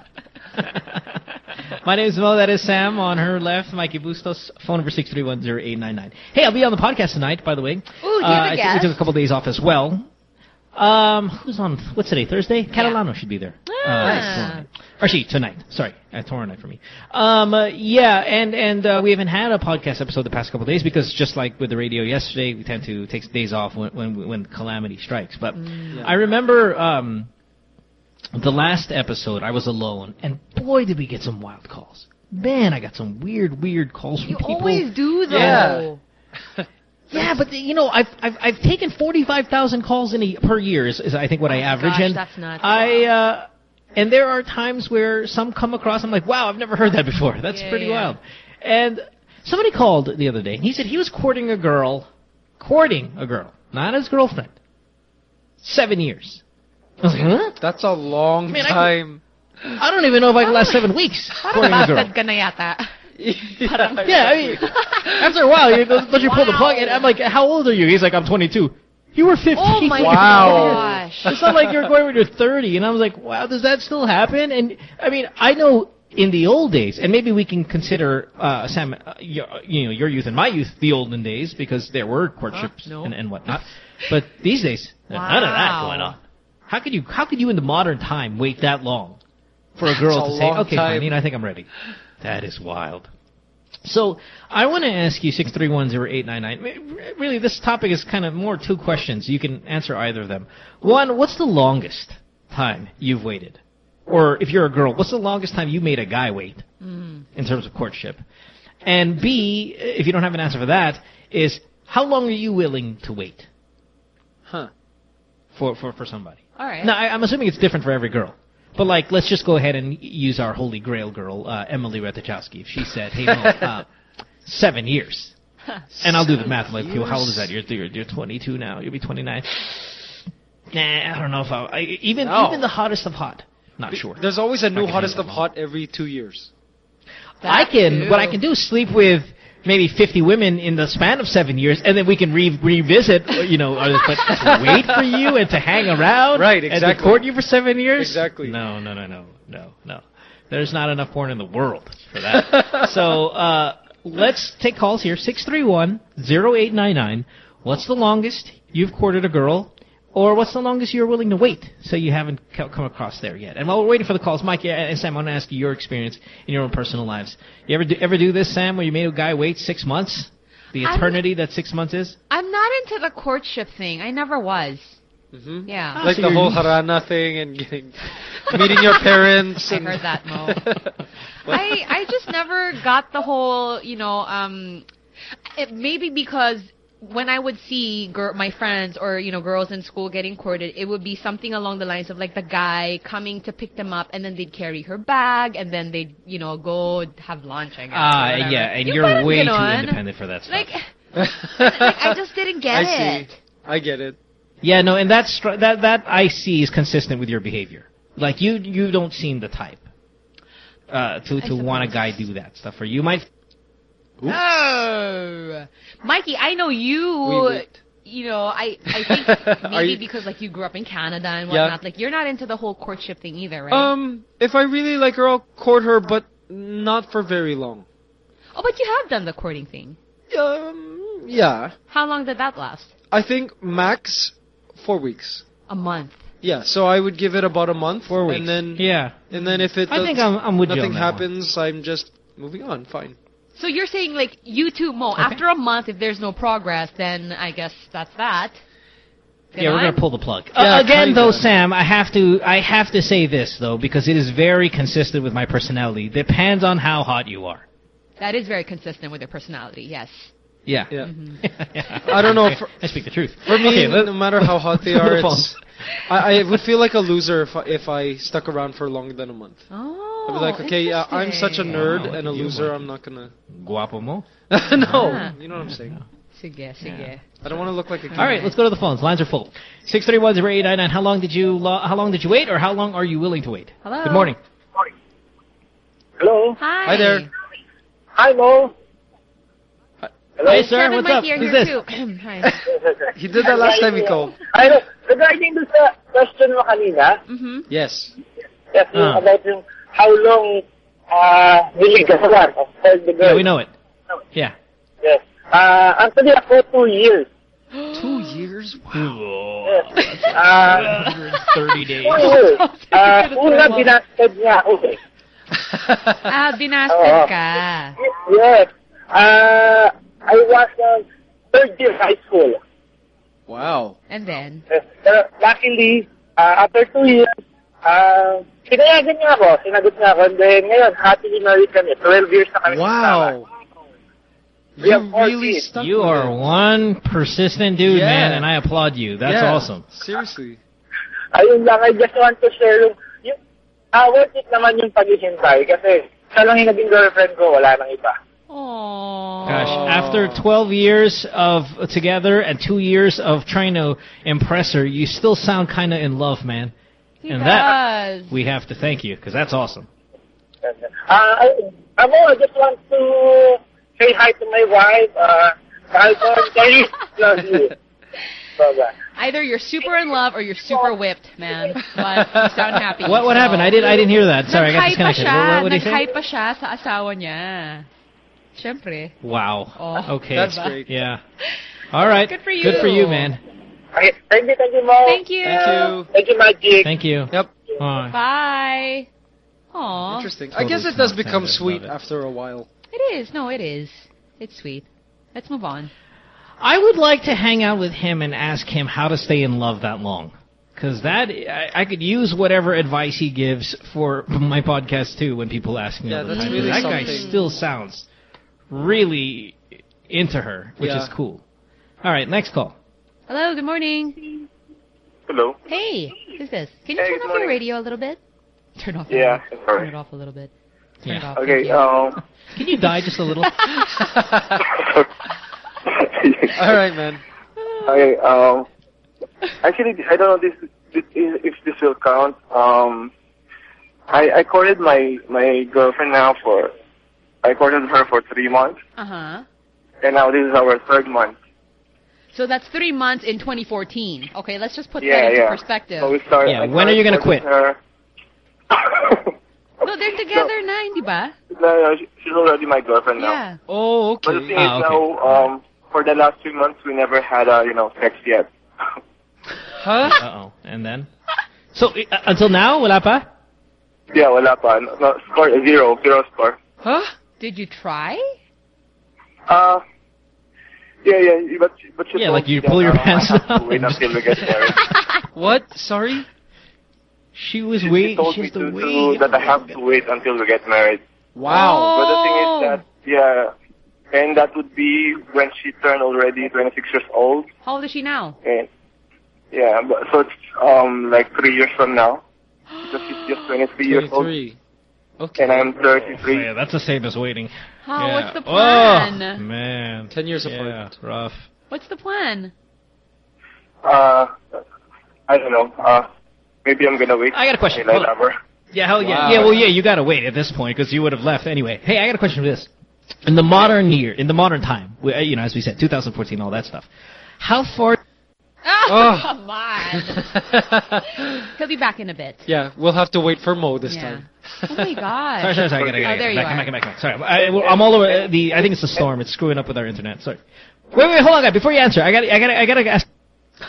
My name is Mo. That is Sam. On her left, Mikey Bustos. Phone number 6310899. Hey, I'll be on the podcast tonight, by the way. Ooh, you have a uh, I guest? we took a couple days off as well. Um, who's on? What's today? Thursday? Catalano should be there. Uh, Ah. tomorrow she tonight. Sorry, uh, tomorrow night for me. Um, uh, yeah, and and uh, we haven't had a podcast episode the past couple of days because just like with the radio yesterday, we tend to take days off when when, when calamity strikes. But I remember um, the last episode, I was alone, and boy, did we get some wild calls. Man, I got some weird, weird calls from You people. You always do though. Yeah, but you know, I've I've, I've taken forty five thousand calls in a, per year is, is I think what I average, Oh gosh, and that's nuts. I uh, and there are times where some come across. I'm like, wow, I've never heard that before. That's Yeah, pretty yeah. wild. And somebody called the other day, and he said he was courting a girl, courting a girl, not his girlfriend, seven years. I was like, huh? That's a long Man, I could- time. I don't even know if I can last seven weeks courting a girl. Bastard ka na yata. Yeah, I mean, after a while, you, don't you pull the plug? And I'm like, how old are you? He's like, I'm 22. You were 15. Oh my Wow. Gosh. It's not like you're going when you're 30. And I was like, wow, does that still happen? And I mean, I know in the old days, and maybe we can consider uh, Sam, uh, your, you know, your youth and my youth, the olden days, because there were courtships no. and, and whatnot. But these days, there's none of that going on. How could you? How could you in the modern time wait that long for a girl a to say, "Okay, time. fine, I think I'm ready"? That is wild. So I want to ask you six three one zero eight nine nine. Really, this topic is kind of more two questions. You can answer either of them. One, what's the longest time you've waited? Or if you're a girl, what's the longest time you made a guy wait mm. in terms of courtship? And B, if you don't have an answer for that, is how long are you willing to wait Huh. for for, for somebody? All right. Now, I, I'm assuming it's different for every girl. But like, let's just go ahead and use our holy grail girl, uh, Emily Ratajkowski. If she said, "Hey, Mo, uh, seven years," and I'll do the math. I'm like, how old is that? You're, you're you're 22 now. You'll be 29. Nah, I don't know if I, I even No. even the hottest of hot. Not sure. There's always a new hottest of hot every two years. I can. too. What I can do is sleep with maybe 50 women in the span of seven years, and then we can re- revisit. You know, uh, but to wait for you and to hang around, Right, And to court you for seven years. Exactly. No, no, no, no, no, no. There's not enough porn in the world for that. so uh, let's take calls here. Six three one zero eight nine nine. What's the longest you've courted a girl? Or what's the longest you're willing to wait? So you haven't come across there yet. And while we're waiting for the calls, Mike and Sam, I want to ask you your experience in your own personal lives. You ever do, ever do this, Sam, where you made a guy wait six months? The I'm- eternity that six months is? I'm not into the courtship thing. I never was. Mm-hmm. Yeah. like so the whole used- harana thing and getting meeting your parents. I heard that, Mo. I I just never got the whole, you know, um, it, maybe because when I would see gir- my friends or you know girls in school getting courted, it would be something along the lines of like the guy coming to pick them up, and then they'd carry her bag, and then they'd you know go have lunch. I guess. Ah, whatever. yeah, and Yung you're way too ganon. independent for that stuff. Like, like I just didn't get I it. see. I get it. Yeah, no, and that's str- that that I see is consistent with your behavior. Like you you don't seem the type uh, to to want a guy do that stuff for you. Might Oh, Mikey, I know you. Wait, wait. You know, I I think maybe you- because like you grew up in Canada and Yeah. whatnot. Like you're not into the whole courtship thing either, right? Um, if I really like her, I'll court her, but not for very long. oh, but you have done the courting thing. Um, yeah. How long did that last? I think max four weeks. A month. Yeah, so I would give it about a month, four weeks. and then yeah, and then if it I does, think I'm- I'm with you nothing on that one. happens, I'm just moving on. Fine. So you're saying like you too, Mo. After a month, if there's no progress, then I guess that's that. yeah, we're gonna pull the plug. Yeah, uh, again, kinda. though, Sam, I have to I have to say this though because it is very consistent with my personality. Depends on how hot you are. That is very consistent with your personality. Yes. Yeah. Yeah. Mm-hmm. I don't know. I, For, I speak the truth. for me, Okay, no matter how hot they let's go to are, it's. I, I would feel like a loser if I, if I stuck around for longer than a month. Oh. I'd be like, okay, yeah, I'm such a nerd Wow, and a loser. I'm not gonna. Guapo mo. no, Ah. you know what I'm saying. Sige, sige. I don't want to look like a. Kid. All right, let's go to the phones. Lines are full. Six three one zero eight nine nine. How long did you lo- How long did you wait, or how long are you willing to wait? Hello. Good morning. Hello. Hi. Hi there. Hi, Mo. Hello. Hey, sir. Kevin What's up? hear Who's this? Hi. He did that last time he called. Ano, regarding dun sa question mo kanina, Mm-hmm. Yes. yes, yung Ah. about yung how long uh, niligawan of all the girls. Yeah, we know it. Yeah. Yes. Uh, actually, ako two years. Two years. Yes. Uh, Thirty days. two years. Uh, una, binasted niya ako eh. Ah, binasted Oo. ka. Yes. Uh, I was uh, third year high school. Wow. And then? Yes. Pero luckily, uh, after two years, uh, sinayagan niya ako, sinagot niya ako, and then ngayon, happily married kami. 12 years na kami. Wow. We You four really kids. stuck You with are it. one persistent dude, Yeah. man, and I applaud you. That's Yeah, awesome. Seriously. Ayun lang, I just want to share yung, yung ah, worth it naman yung paghihintay kasi siya lang yung naging girlfriend ko, wala nang iba. Aww. Gosh, after 12 years of together and two years of trying to impress her, you still sound kind of in love, man. He and does. that we have to thank you because that's awesome. Ah, I, I just want to say hi to my wife, uh, mahal ko, love you. Either you're super in love or you're super whipped, man. But you sound happy. What what happened? I did I didn't hear that. Sorry, I got disconnected. What, what, what did he say? Nag-hype pa siya sa asawa niya. Siyempre. Wow. Oh, okay. That's great. Yeah. All right. Good for you. Good for you, man. Okay, thank you, thank you, Mo. Thank you. Thank you. Thank you, Magic. Thank you. Yep. Bye. Bye. Aw. Interesting. I guess it does become sweet after a while. It is. No, it is. It's sweet. Let's move on. I would like to hang out with him and ask him how to stay in love that long. Because that, I, I could use whatever advice he gives for my podcast too when people ask me Yeah, all the that's time. really that guy still sounds really into her, which Yeah. is cool. All right, next call. Hello, good morning. Hello. Hey, who's this? Can you Hey, turn off morning. your radio a little bit? Turn off. Yeah, radio. Turn it off a little bit. Turn it Yeah. off. Okay, um... Can you die just a little? All right, man. Okay, um... Actually, I don't know this, this if this will count. Um, I, I courted my, my girlfriend now for... I courted her for three months, Uh huh. and now this is our third month. So that's three months in 2014. Okay, let's just put Yeah, that into yeah. perspective. So we started... Yeah, I when are you gonna quit? Her. No, they're together na, hindi ba? No, no, she's already my girlfriend now. Yeah. Oh, But the okay. thing Ah, is okay. now, um, for the last three months, we never had, uh, you know, sex yet. Huh? Uh oh. And then? So uh, until now, wala pa? yeah, wala pa. No, no, score zero, zero score. Huh? Did you try? Uh, yeah, yeah, but but she Yeah, told like you me pull your pants I down to wait until we get married. What? Sorry? She was She waiting. told She me has to, to to, wait. that I have to wait until we get married. Wow. But the thing Oh. is that, yeah, and that would be when she turned already 26 years old. How old is she now? And yeah, but so it's um like three years from now. Because she's just 23 years old, 23. Okay. and I'm 33. Yeah, that's the same as waiting. Oh, yeah. what's the plan? Oh, man. 10 years yeah, apart. rough. What's the plan? uh, I don't know. Uh, maybe I'm gonna wait. I got a question. till I Hold on. love her. Yeah, hell yeah. Wow. Yeah, well, yeah, you gotta wait at this point because you would have left anyway. Hey, I got a question for this. In the modern year, in the modern time, we- uh, you know, as we said, 2014, all that stuff. How far? Oh, come on. He'll be back in a bit. Yeah, we'll have to wait for Mo this Yeah. time. Oh my god! Sorry, sorry, sorry. I gotta, Oh, gotta, there you back, are. back, back, back. Sorry, I, well, I'm all over the. I think it's the storm. It's screwing up with our internet. Sorry. Wait, wait, hold on, guy. Before you answer, I got, I got, I got to ask.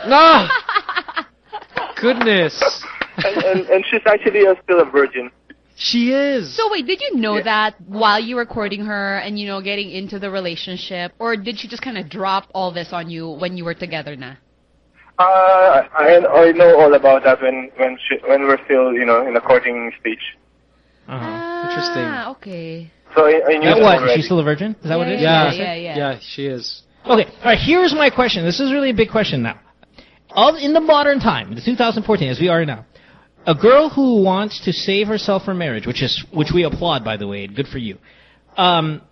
No. Goodness. and, and, and she's actually uh, still a virgin. She is. So wait, did you know that while you were courting her and you know getting into the relationship, or did she just kind of drop all this on you when you were together now? Uh, I I know all about that when when she, when we're still you know in the courting stage. Uh-huh. Interesting. Ah, okay. So I, I knew Yeah, that what? already. She's still a virgin? Is that what it is? Yeah, yeah, yeah. Yeah, she is. Okay, all right. Here's my question. This is really a big question now. Of in the modern time, the 2014, as we are now, a girl who wants to save herself for marriage, which is which we applaud, by the way, good for you. Um,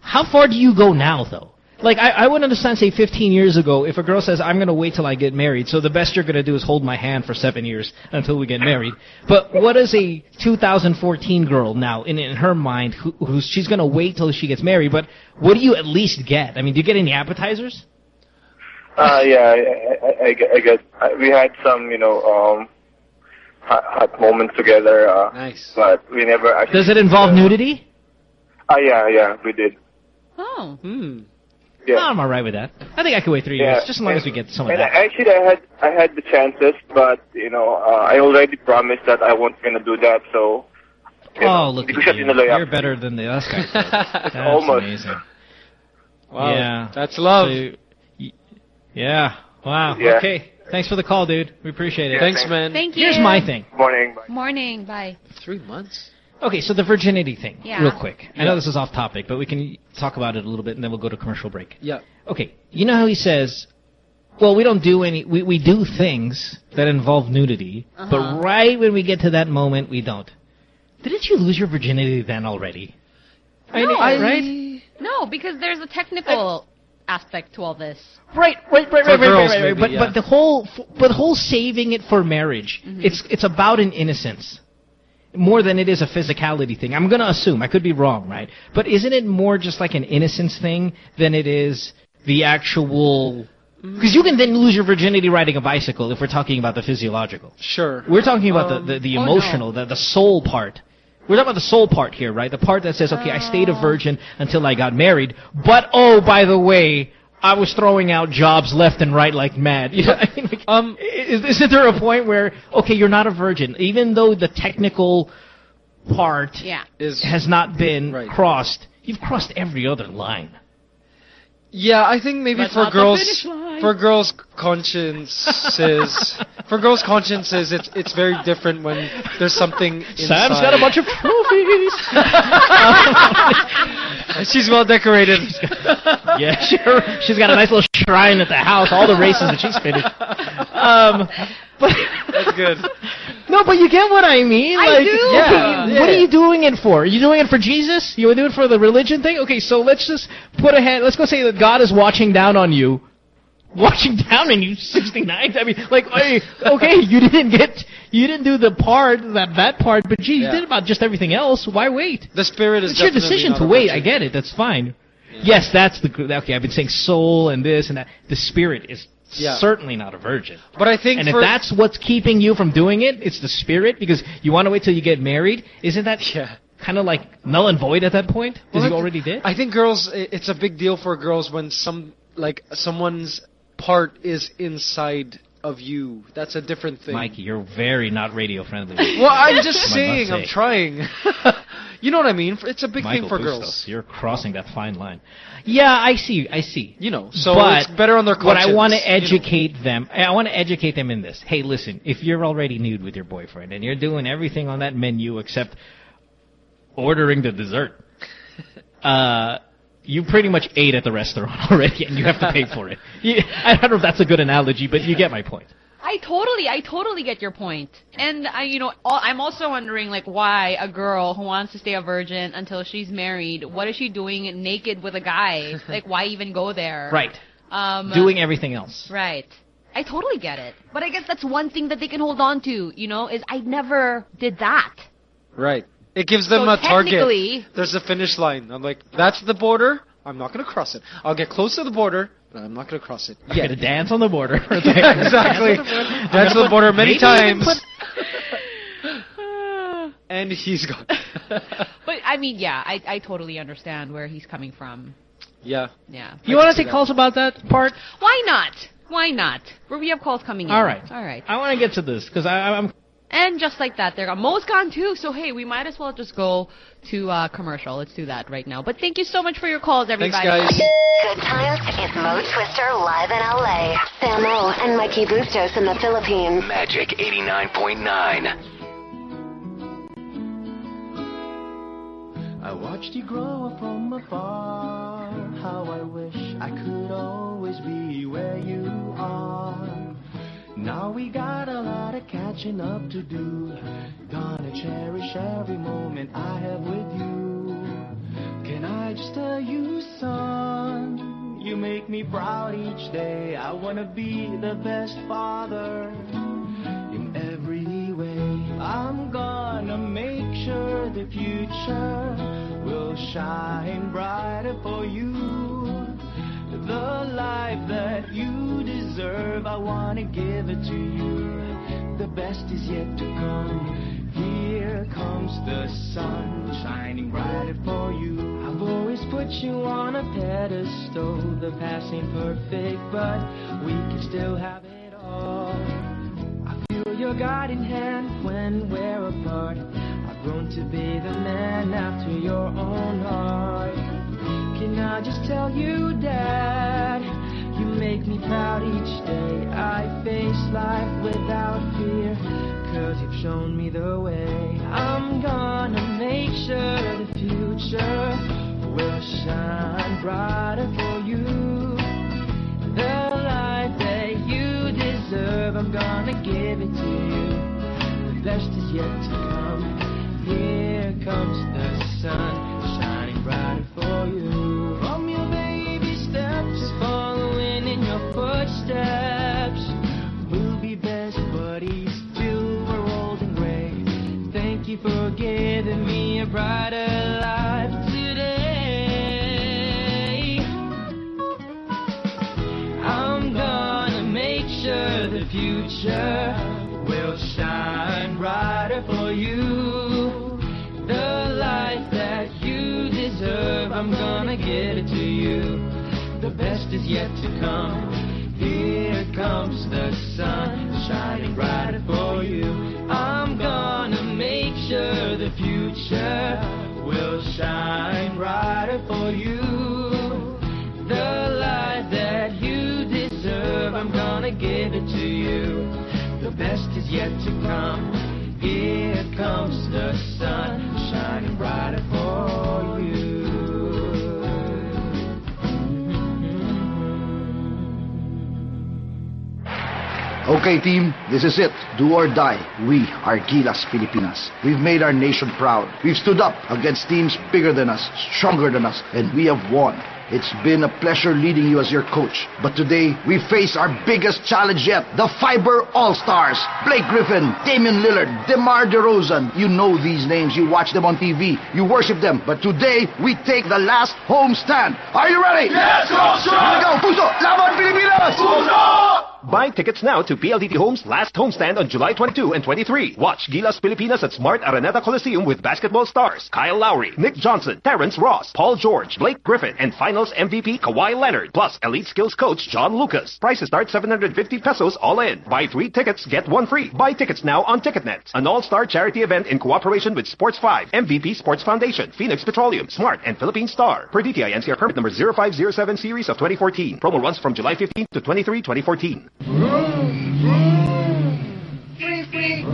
how far do you go now, though? Like, I, I would understand, say, 15 years ago, if a girl says, I'm going to wait till I get married, so the best you're going to do is hold my hand for seven years until we get married. But what is a 2014 girl now, in, in her mind, who, who's, she's going to wait till she gets married, but what do you at least get? I mean, do you get any appetizers? Uh, yeah, I, I, I, get- I get. I, we had some, you know, um, hot, hot moments together. Uh, nice. But we never actually. Does it involve nudity? Uh, yeah, yeah, we did. Oh. Hmm. Yeah. I'm all right with that. I think I could wait three Yeah. years, just as long as we get some of And that. actually, I had I had the chances, but you know, uh, I already promised that I wasn't gonna do that. So. you know, Oh, look at siya you! You're better than the us guys. That's almost. amazing. Wow. Yeah. That's love. So, yeah. Wow. Yeah. Okay. Thanks for the call, dude. We appreciate it. Thanks, man. Thank you. Here's you. my thing. Morning. Morning. Bye. Three months. Okay, so the virginity thing, Yeah. real quick. I know this is off topic, but we can talk about it a little bit, and then we'll go to commercial break. Yeah. Okay, you know how he says, well, we don't do any, we, we do things that involve nudity, Uh-huh. but right when we get to that moment, we don't. Didn't you lose your virginity then already? I No. mean, right? No, because there's a technical aspect to all this. Right, right, right, For right, right, girls, right, right, maybe, But yeah. but the whole but the whole saving it for marriage, Mhm. it's it's about an innocence more than it is a physicality thing. I'm gonna assume I could be wrong, right? But isn't it more just like an innocence thing than it is the actual? Because you can then lose your virginity riding a bicycle if we're talking about the physiological. Sure. We're talking about Um, the, the, the oh, emotional, the, the soul part. We're talking about the soul part here, right? The part that says, okay, I stayed a virgin until I got married, but oh, by the way, I was throwing out jobs left and right like mad. You know, I mean, like, Um, is, isn't there a point where, okay, you're not a virgin, even though the technical part Yeah. Is has not been Right. crossed, you've crossed every other line. Yeah, I think maybe But for girls, for girls' consciences, for girls' consciences, it's it's very different when there's something. Inside. Sam's got a bunch of trophies. She's well decorated. yeah, sure. She's got a nice little shrine at the house, all the races that she's finished. Um, but That's good. no, but you get what I mean. I like, do. Yeah, okay, What are you doing it for? Are you doing it for Jesus? You doing it for the religion thing? Okay, so let's just put a hand. Let's go say that God is watching down on you. Watching down on you, 69. I mean, like, okay, you didn't get, you didn't do the part, that that part, but gee, you Yeah. did about just everything else. Why wait? The spirit is. It's your decision to wait. I get it. That's fine. Yes, that's the okay. I've been saying soul and this and that. The spirit is Yeah. certainly not a virgin. But I think And if that's what's keeping you from doing it, it's the spirit because you want to wait till you get married. Isn't that yeah. kind of like null and void at that point? Because Well, you already did. I think girls, it's a big deal for girls when some like someone's part is inside of you. That's a different thing. Mikey, you're very not radio friendly. Well, I'm just saying. I'm trying. you know what I mean? It's a big Michael thing for Bustos, girls. You're crossing that fine line. Yeah, I see. I see. You know, so but it's better on their what I want to you know. educate them, I want to educate them in this. Hey, listen, if you're already nude with your boyfriend and you're doing everything on that menu except ordering the dessert, uh, you pretty much ate at the restaurant already, and you have to pay for it. You, I don't know if that's a good analogy, but you get my point. I totally, I totally get your point. And I, you know, al- I'm also wondering like why a girl who wants to stay a virgin until she's married, what is she doing naked with a guy? like why even go there? Right. Um, Doing everything else. Right. I totally get it. But I guess that's one thing that they can hold on to, you know, is I never did that. Right. It gives them So a target. There's a finish line. I'm like, that's the border. I'm not going to cross it. I'll get close to the border, but I'm not going to cross it. I'm gonna dance on the border. Yeah, exactly. Dance on the border many times. and he's gone. But I mean, yeah, I I totally understand where he's coming from. Yeah. Yeah. You want to take calls about that part? Why not? Why not? Where we have calls coming in. All right. All right. I want to get to this because I'm And just like that, there Mo's gone too. So hey, we might as well just go to uh, commercial. Let's do that right now. But thank you so much for your calls, everybody. Thanks, guys. Good times is Mo Twister live in LA. Samo and Mikey Bustos in the Philippines. Magic 89.9. I watched you grow up from afar. How I wish I could always be where you are. Now we got a lot of catching up to do. Gonna cherish every moment I have with you. Can I just tell you, son? You make me proud each day. I wanna be the best father in every way. I'm gonna make sure the future will shine brighter for you. The life that you deserve, I wanna give it to you. The best is yet to come. Here comes the sun shining brighter for you. I've always put you on a pedestal. The past ain't perfect, but we can still have it all. I feel your guiding hand when we're apart. I've grown to be the man after your own heart. Can I just tell you, Dad? Make me proud each day. I face life without fear. Cause you've shown me the way. I'm gonna make sure the future will shine brighter for you. The life that you deserve, I'm gonna give it to you. The best is yet to come. Here comes the sun, shining brighter for you. Future will shine brighter for you. The life that you deserve, I'm gonna give it to you. The best is yet to come. Here comes the sun shining brighter for you. I'm gonna make sure the future will shine brighter for you. Yet to come. Here comes the sun shining brighter for you. Okay, team, this is it. Do or die. We are Gilas Pilipinas. We've made our nation proud. We've stood up against teams bigger than us, stronger than us, and we have won. It's been a pleasure leading you as your coach. But today, we face our biggest challenge yet. The Fiber All-Stars. Blake Griffin, Damian Lillard, DeMar DeRozan. You know these names. You watch them on TV. You worship them. But today, we take the last home stand. Are you ready? Yes, Coach! Here we go. Puso, Laban Pilipinas! Puso! Buy tickets now to PLDT Homes' last homestand on July 22 and 23. Watch Gilas Pilipinas at Smart Araneta Coliseum with basketball stars Kyle Lowry, Nick Johnson, Terrence Ross, Paul George, Blake Griffin, and Finals MVP Kawhi Leonard, plus Elite Skills coach John Lucas. Prices start 750 pesos all in. Buy three tickets, get one free. Buy tickets now on Ticketnet. An all-star charity event in cooperation with Sports 5, MVP Sports Foundation, Phoenix Petroleum, Smart, and Philippine Star. Per DTI NCR permit number 0507 series of 2014. Promo runs from July 15 to 23, 2014. Free, free.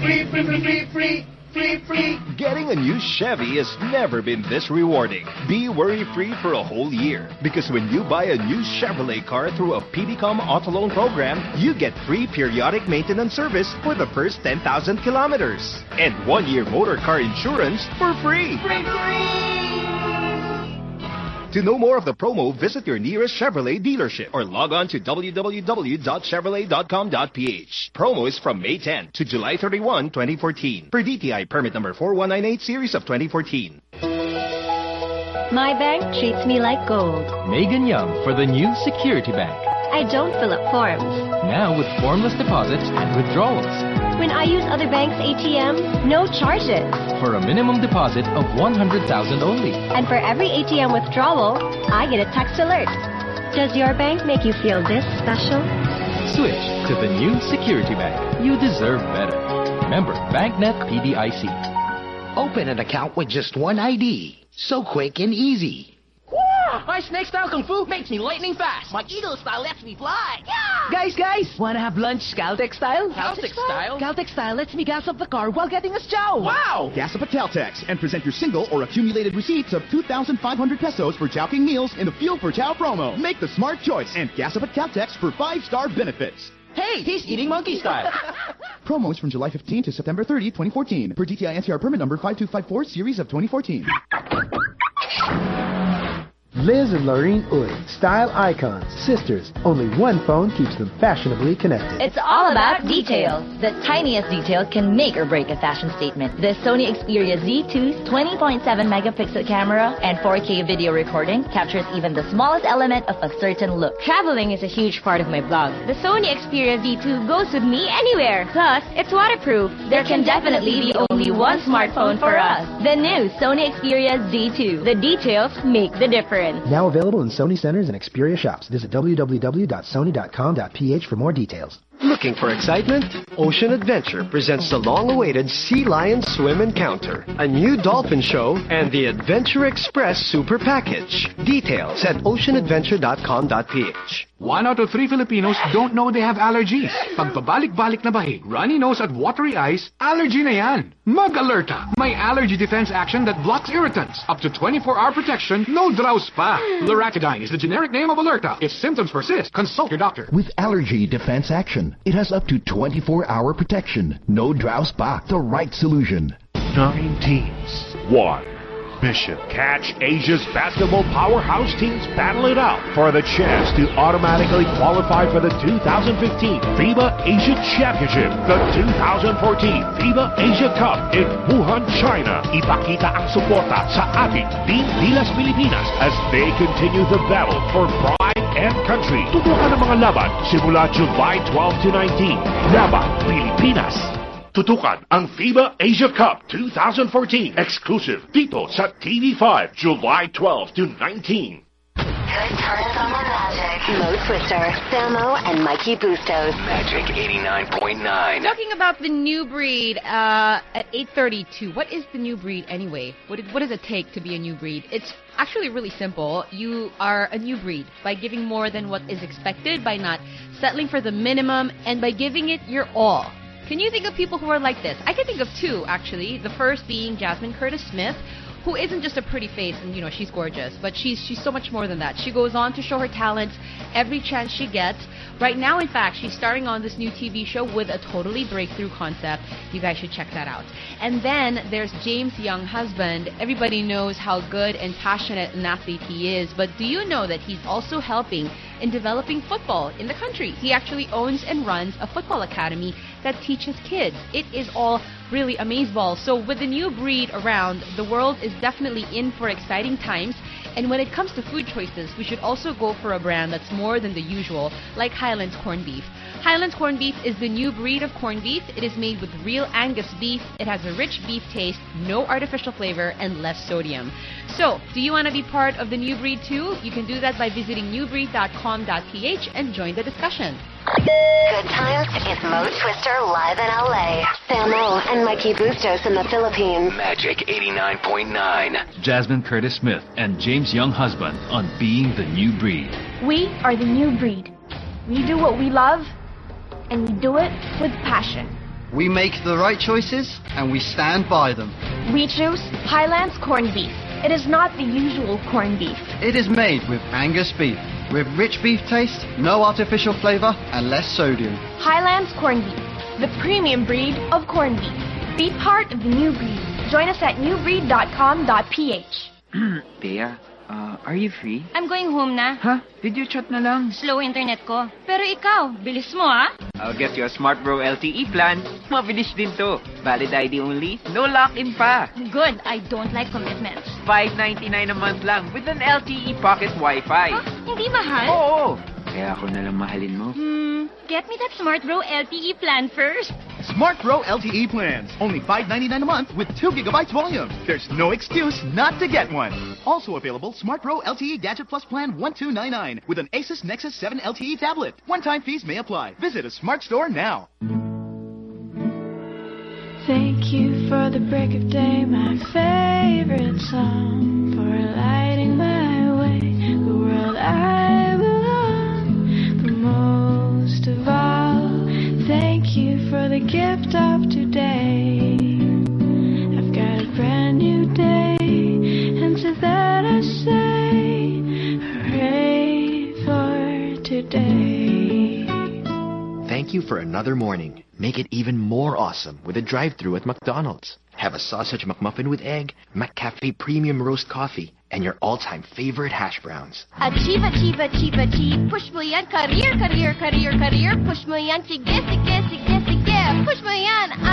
Free, free, free, free, free. Getting a new Chevy has never been this rewarding. Be worry-free for a whole year. Because when you buy a new Chevrolet car through a PDCom Auto Loan program, you get free periodic maintenance service for the first 10,000 kilometers. And one-year motor car insurance for free. Free, free. To know more of the promo, visit your nearest Chevrolet dealership or log on to www.chevrolet.com.ph. Promo is from May 10 to July 31, 2014. Per DTI permit number 4198 series of 2014. My bank treats me like gold. Megan Young for the new Security Bank. I don't fill up forms. Now with formless deposits and withdrawals. When I use other banks' ATM, no charges. For a minimum deposit of 100,000 only. And for every ATM withdrawal, I get a text alert. Does your bank make you feel this special? Switch to the new Security Bank. You deserve better. Member BancNet PDIC. Open an account with just one ID. So quick and easy. My snake style kung fu makes me lightning fast. My eagle style lets me fly. Yeah! Guys, guys, wanna have lunch Caltex style? Caltex style? Caltex style lets me gas up the car while getting us chow. Wow! Gas up at Caltex and present your single or accumulated receipts of 2,500 pesos for Chowking meals in the Fuel for Chow promo. Make the smart choice and gas up at Caltex for five-star benefits. Hey, he's eating monkey style. Promos from July 15 to September 30, 2014. Per DTI NCR permit number 5254 series of 2014. Liz and Lorene Uy, style icons, sisters. Only one phone keeps them fashionably connected. It's all about details. The tiniest detail can make or break a fashion statement. The Sony Xperia Z2's 20.7 megapixel camera and 4K video recording captures even the smallest element of a certain look. Traveling is a huge part of my blog. The Sony Xperia Z2 goes with me anywhere. Plus, it's waterproof. There can definitely be only one smartphone for us. The new Sony Xperia Z2. The details make the difference. Now available in Sony centers and Xperia shops. Visit www.sony.com.ph for more details. Looking for excitement? Ocean Adventure presents the long-awaited Sea Lion Swim Encounter, a new dolphin show, and the Adventure Express Super Package. Details at oceanadventure.com.ph. One out of three Filipinos don't know they have allergies. Pag pabalik-balik na bahig, runny nose at watery eyes, allergy na yan. Mag-alerta! May allergy defense action that blocks irritants. Up to 24-hour protection, no drowse pa. Loratadine is the generic name of Allerta. If symptoms persist, consult your doctor. With Allergy Defense Action, it has up to 24-hour protection. No drow spot. The right solution. Nine teams. One. Mission. Catch Asia's basketball powerhouse teams battle it out for the chance to automatically qualify for the 2015 FIBA Asia Championship, the 2014 FIBA Asia Cup in Wuhan, China. Ipakita ang suporta sa ating Team Gilas Pilipinas as they continue the battle for pride and country. Tutukan ang mga laban simula July 12 to 19. Laban Pilipinas! Tutukan ang FIBA Asia Cup 2014 exclusive dito sa TV5 July 12 to 19. Good times on the Magic. Mo Twister, Samo, and Mikey Bustos. Magic 89.9. Talking about the new breed uh, at 8:32. What is the new breed anyway? What it- what does it take to be a new breed? It's actually really simple. You are a new breed by giving more than what is expected, by not settling for the minimum, and by giving it your all. Can you think of people who are like this? I can think of two actually. The first being Jasmine Curtis Smith, who isn't just a pretty face and you know she's gorgeous, but she's she's so much more than that. She goes on to show her talents every chance she gets. Right now, in fact, she's starring on this new TV show with a totally breakthrough concept. You guys should check that out. And then there's James Younghusband. Everybody knows how good and passionate an athlete he is, but do you know that he's also helping in developing football in the country? He actually owns and runs a football academy that teaches kids. It is all really amazeball. So with the new breed around, the world is definitely in for exciting times. And when it comes to food choices, we should also go for a brand that's more than the usual, like Highlands corned beef. Highlands corned beef is the new breed of corned beef. It is made with real Angus beef. It has a rich beef taste, no artificial flavor, and less sodium. So, do you want to be part of the new breed too? You can do that by visiting newbreed.com.ph and join the discussion. Good times is Mo Twister live in LA. Samo and Mikey Bustos in the Philippines. Magic 89.9. Jasmine Curtis Smith and James Younghusband on Being the New Breed. We are the new breed. We do what we love, and we do it with passion. We make the right choices and we stand by them. We choose Highlands corned beef. It is not the usual corned beef. It is made with Angus beef, with rich beef taste, no artificial flavor, and less sodium. Highlands corned beef, the premium breed of corned beef. Be part of the new breed. Join us at newbreed.com.ph. Thea, Uh, are you free? I'm going home na. Ha? Video chat na lang. Slow internet ko. Pero ikaw, bilis mo ah. I'll get you a Smart Bro LTE plan. Mabilis din to. Valid ID only. No lock-in pa. Good, I don't like commitments. $5.99 a month lang with an LTE pocket Wi-Fi. Huh? Hindi mahal? Oo. Kaya ako na lang mahalin mo. Hmm, get me that Smart Bro LTE plan first. Smart Bro LTE plans. Only $5.99 a month with 2 gigabytes volume. There's no excuse not to get one. Also available, Smart Bro LTE Gadget Plus Plan 1299 with an Asus Nexus 7 LTE tablet. One-time fees may apply. Visit a smart store now. Thank you for the break of day, my favorite song, for lighting my another morning. Make it even more awesome with a drive-through at McDonald's. Have a sausage McMuffin with egg, McCafe premium roast coffee, and your all-time favorite hash browns. Achieve, achieve, achieve, achieve. Push. Career, career, career, career. Push. Push.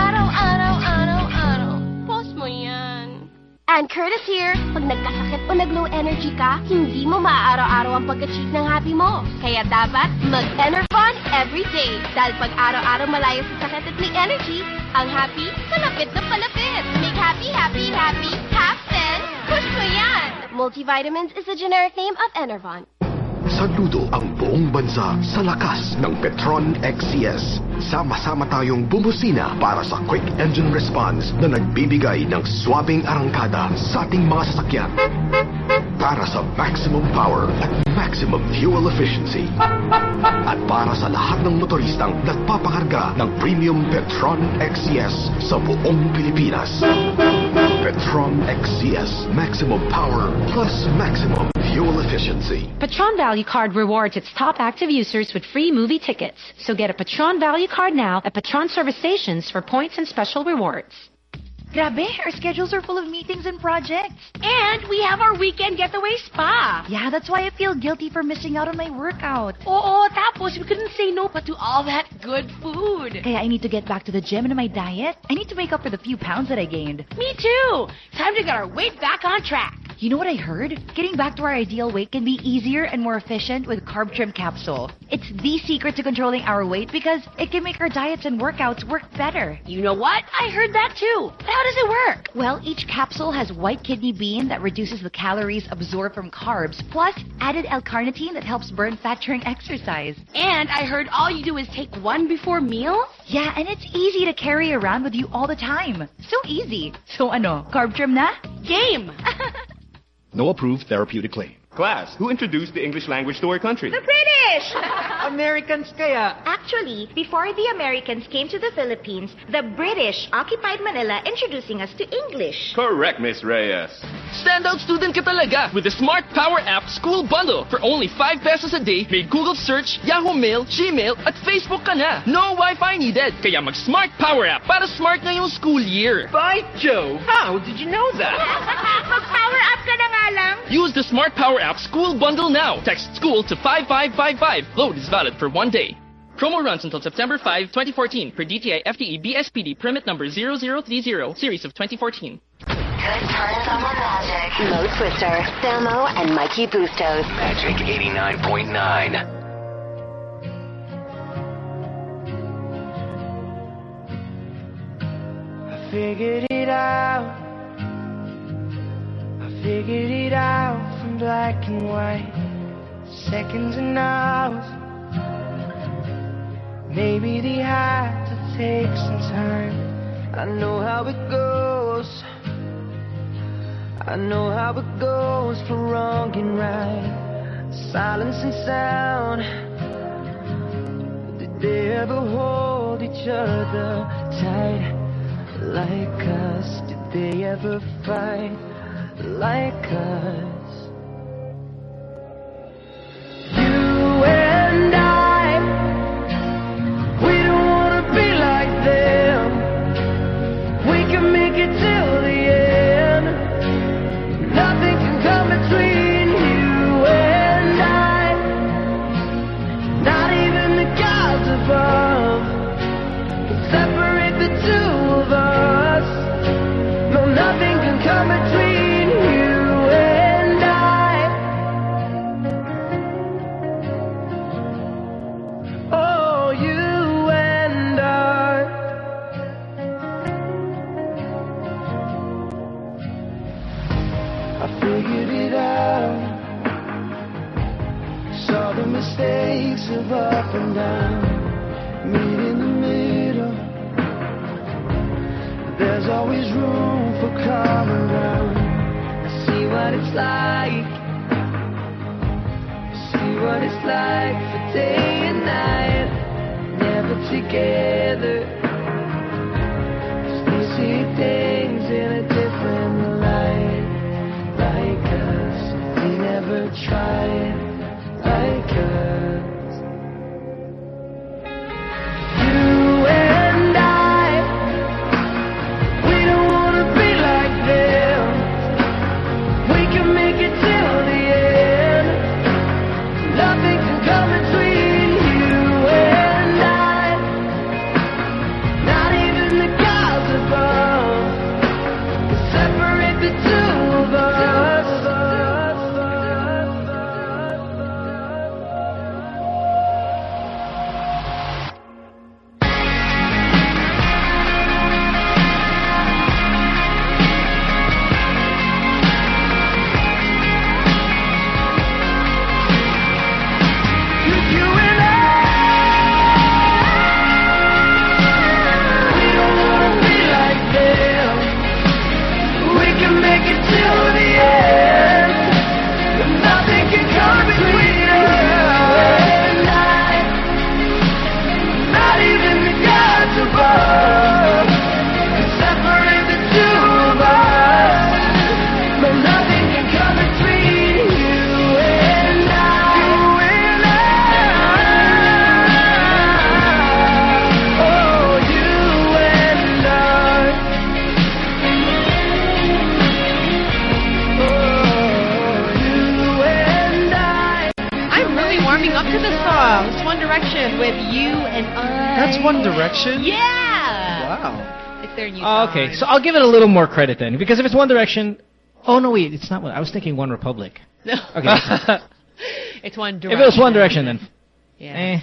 Araw, araw, araw, araw. Push. And Curtis here, pag nagkasakit o nag-low energy ka, hindi mo maaaraw-araw ang pag-achieve ng happy mo. Kaya dapat mag-Enervon every day. Dahil pag araw-araw malayo sa sakit at may energy, ang happy, malapit na palapit. Make happy, happy, happy. Happen. Push mo yan. Multivitamins is the generic name of Enervon. Saludo ang buong bansa sa lakas ng Petron XCS. Sama-sama tayong bumusina para sa quick engine response na nagbibigay ng swabing arangkada sa ating mga sasakyan. Para sa maximum power at maximum fuel efficiency. At para sa lahat ng motoristang nagpapakarga ng premium Petron XCS sa buong Pilipinas. Petron XCS. Maximum power plus maximum fuel efficiency. Patron Value Card rewards its top active users with free movie tickets. So get a Petron Value Card now at Petron service stations for points and special rewards. Grabe, our schedules are full of meetings and projects. And we have our weekend getaway spa. Yeah, that's why I feel guilty for missing out on my workout. Oo, tapos we couldn't say no but to all that good food. Kaya I need to get back to the gym and my diet. I need to make up for the few pounds that I gained. Me too. Time to get our weight back on track. You know what I heard? Getting back to our ideal weight can be easier and more efficient with Carb Trim Capsule. It's the secret to controlling our weight because it can make our diets and workouts work better. You know what? I heard that too. How does it work? Well, each capsule has white kidney bean that reduces the calories absorbed from carbs, plus added L-carnitine that helps burn fat during exercise. And I heard all you do is take one before meals? Yeah, and it's easy to carry around with you all the time. So easy. So ano, carb trim na? Game! No approved therapeutic claim. Class, who introduced the English language to our country? The British! Americans kaya. Actually, before the Americans came to the Philippines, the British occupied Manila introducing us to English. Correct, Miss Reyes. Standout student ka talaga with the Smart Power App School Bundle. For only 5 pesos a day, may Google Search, Yahoo Mail, Gmail, at Facebook ka na. No Wi-Fi needed. Kaya mag-Smart Power App para smart ngayong school year. By Joe, how did you know that? Mag-power up ka na nga lang. Use the Smart Power App School Bundle now. Text school to 5555. Load is valid for one day. Promo runs until September 5, 2014 per DTI FTE BSPD permit number 0030 series of 2014. Good times on the Magic. Mo Twister, Samo, and Mikey Bustos. Magic 89.9. I figured it out. Figured it out from black and white. Seconds and hours. Maybe they had to take some time. I know how it goes. I know how it goes for wrong and right. Silence and sound. Did they ever hold each other tight like us? Did they ever fight like us. You and I, we don't want to be like them. We can make it till the end. Nothing can come between you and I, not even the gods above. Can separate the two of us. No, nothing can come between. So I'll give it a little more credit then, because if it's One Direction, oh no, wait, it's not one. I was thinking One Republic. No. Okay, it's One Direction. if it was One Direction, then Yeah. eh,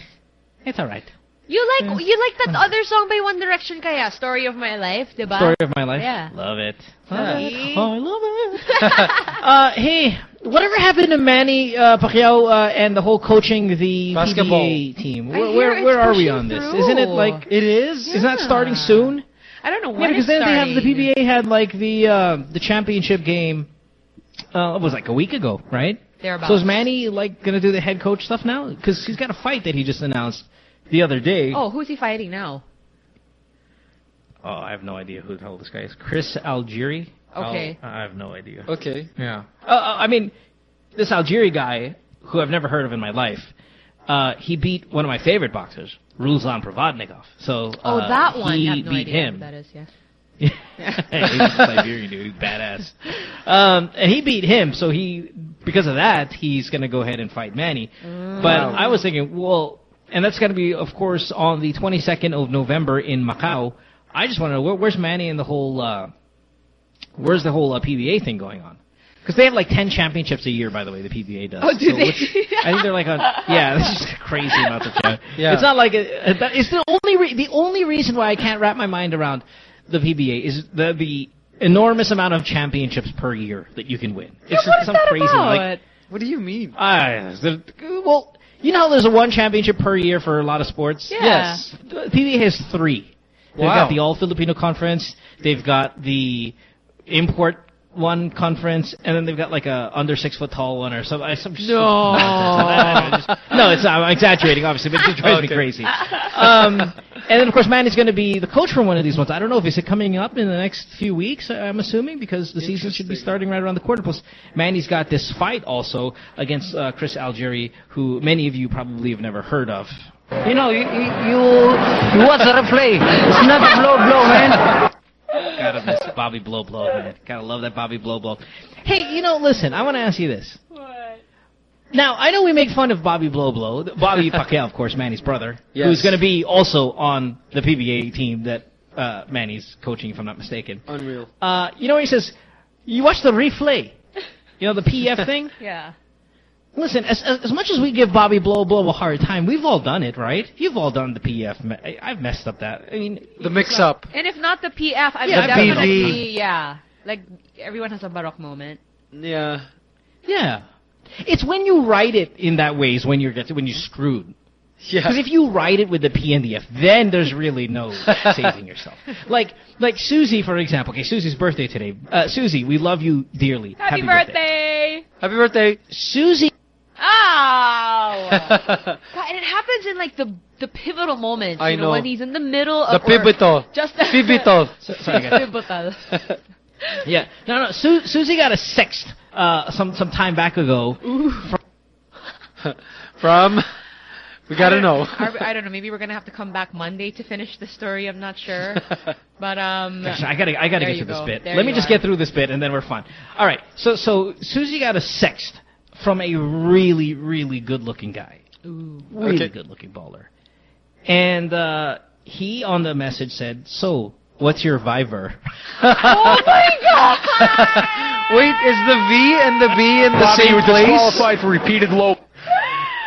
it's all right. You like you like that other song by One Direction kaya? Story of My Life, diba? Story of my life. Yeah. Love it. Yeah. Oh, I love it. uh, hey, whatever happened to Manny uh, Pacquiao uh, and the whole coaching the Basketball. PBA team? Where where, where are we on this? through. Isn't it like It is? Isn't that starting soon? I don't know Yeah, because it's then they have the. PBA had like the uh, the championship game. Uh, it was like a week ago, right? Thereabouts. So is Manny like gonna do the head coach stuff now? Because he's got a fight that he just announced the other day. Oh, who's he fighting now? Oh, I have no idea who the hell this guy is. Chris Algieri. Okay. Oh, I have no idea. Okay. Yeah. Uh, uh, I mean, this Algieri guy, who I've never heard of in my life, uh, he beat one of my favorite boxers, Ruslan Provodnikov. So Oh, uh, that one. He I have no beat idea him. who that is. Yes. he's a Siberian dude, he's badass. Um, and he beat him, so he because of that, he's gonna go ahead and fight Manny. Mm. But Wow. I was thinking, well, and that's gonna be, of course, on the 22nd of November in Macau. I just want to know where, where's Manny and the whole, uh, where's the whole uh, PBA thing going on? Because they have like 10 championships a year, by the way, the PBA does. Oh, do So they? I think they're like on, yeah, this is crazy amounts of time. Yeah. It's not like, a, a- it's the only, re- the only reason why I can't wrap my mind around the PBA is the, the enormous amount of championships per year that you can win. It's what is some that crazy, about? like, What do you mean? Ah, the- well, you know how there's a one championship per year for a lot of sports? Yeah. Yes. The PBA has three. They've Wow. got the All Filipino Conference. They've got the import one conference, and then they've got like a under six foot tall one or something. Some No. no, it's not. I'm exaggerating, obviously, but it just drives me crazy. Um, and then of course, Manny's going to be the coach for one of these ones. I don't know if is it coming up in the next few weeks. I'm assuming because the season should be starting right around the corner. Plus, Manny's got this fight also against uh, Chris Algieri, who many of you probably have never heard of. You know, you, you, you, you watch the replay. It's not a blow, blow, man. Gotta miss Bobby Blow Blow, man. Gotta love that Bobby Blow Blow. Hey, you know, listen, I want to ask you this. What? Now, I know we make fun of Bobby Blow Blow, Bobby Pacquiao, of course, Manny's brother, Yes. who's going to be also on the PBA team that uh, Manny's coaching, if I'm not mistaken. Unreal. Uh, you know he says? You watch the replay. You know, the PF thing? Yeah. Listen, as, as as much as we give Bobby Blow Blow a hard time, we've all done it, right? You've all done the PF. me- I, I've messed up that. I mean, The mix up. And if not the PF, I Yeah, would the definitely, BV. yeah. Like, everyone has a Barok moment. Yeah. Yeah. It's when you write it in that way is when you're get when you're screwed. Yeah. Because if you write it with the P and the F, then there's really no saving yourself. Like like Susie, for example. Okay, Susie's birthday today. Uh, Susie, we love you dearly. Happy, birthday. Happy birthday. Susie. Ow! God, and it happens in like the the pivotal moments. I you know, know. when he's in the middle The of or pivotal. Just Pivotal. Pivotal. Yeah. No, no. Su- Susie got a sext uh, some some time back ago. From. We gotta I know. don't- are- I don't know. Maybe we're gonna have to come back Monday to finish the story. I'm not sure. But um, Gosh, I gotta, I gotta get through to this bit. There Let me just are. get through this bit, and then we're fine. All right. So, so Susie got a sext from a really, really good-looking guy, really Okay. good-looking baller, and uh, he on the message said, "So, what's your Viver?" oh my god! Wait, is the V and the B in the Bobby same was place? disqualified for repeated low.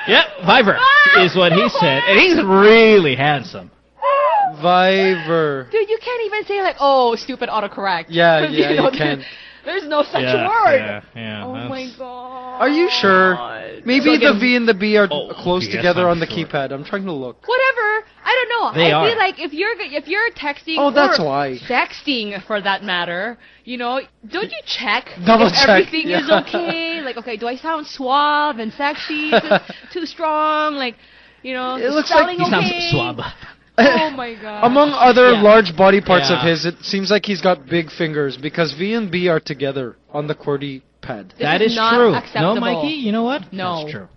Yep, Viver is what he said, and he's really handsome. Viver. Dude, you can't even say like, "Oh, stupid autocorrect." Yeah, 'Cause, yeah, you know, can. There's no such yeah, word. Yeah, yeah. oh that's- my god. Are you sure? Maybe So the again- V and the B are Oh, close yes, together I'm on the sure. keypad. I'm trying to look. Whatever. I don't know. They I are. feel like if you're if you're texting Oh, that's or why. sexting for that matter, you know, don't you check Double if check, everything is okay? Like, okay, do I sound suave and sexy? Too strong? Like, you know, It is looks like spelling he sounds okay? suave. Oh my god. Among other Yeah. large body parts of his, it seems like he's got big fingers because V and B are together on the QWERTY pad. This That is is not true. acceptable. No, Mikey, you know what? No. That's true.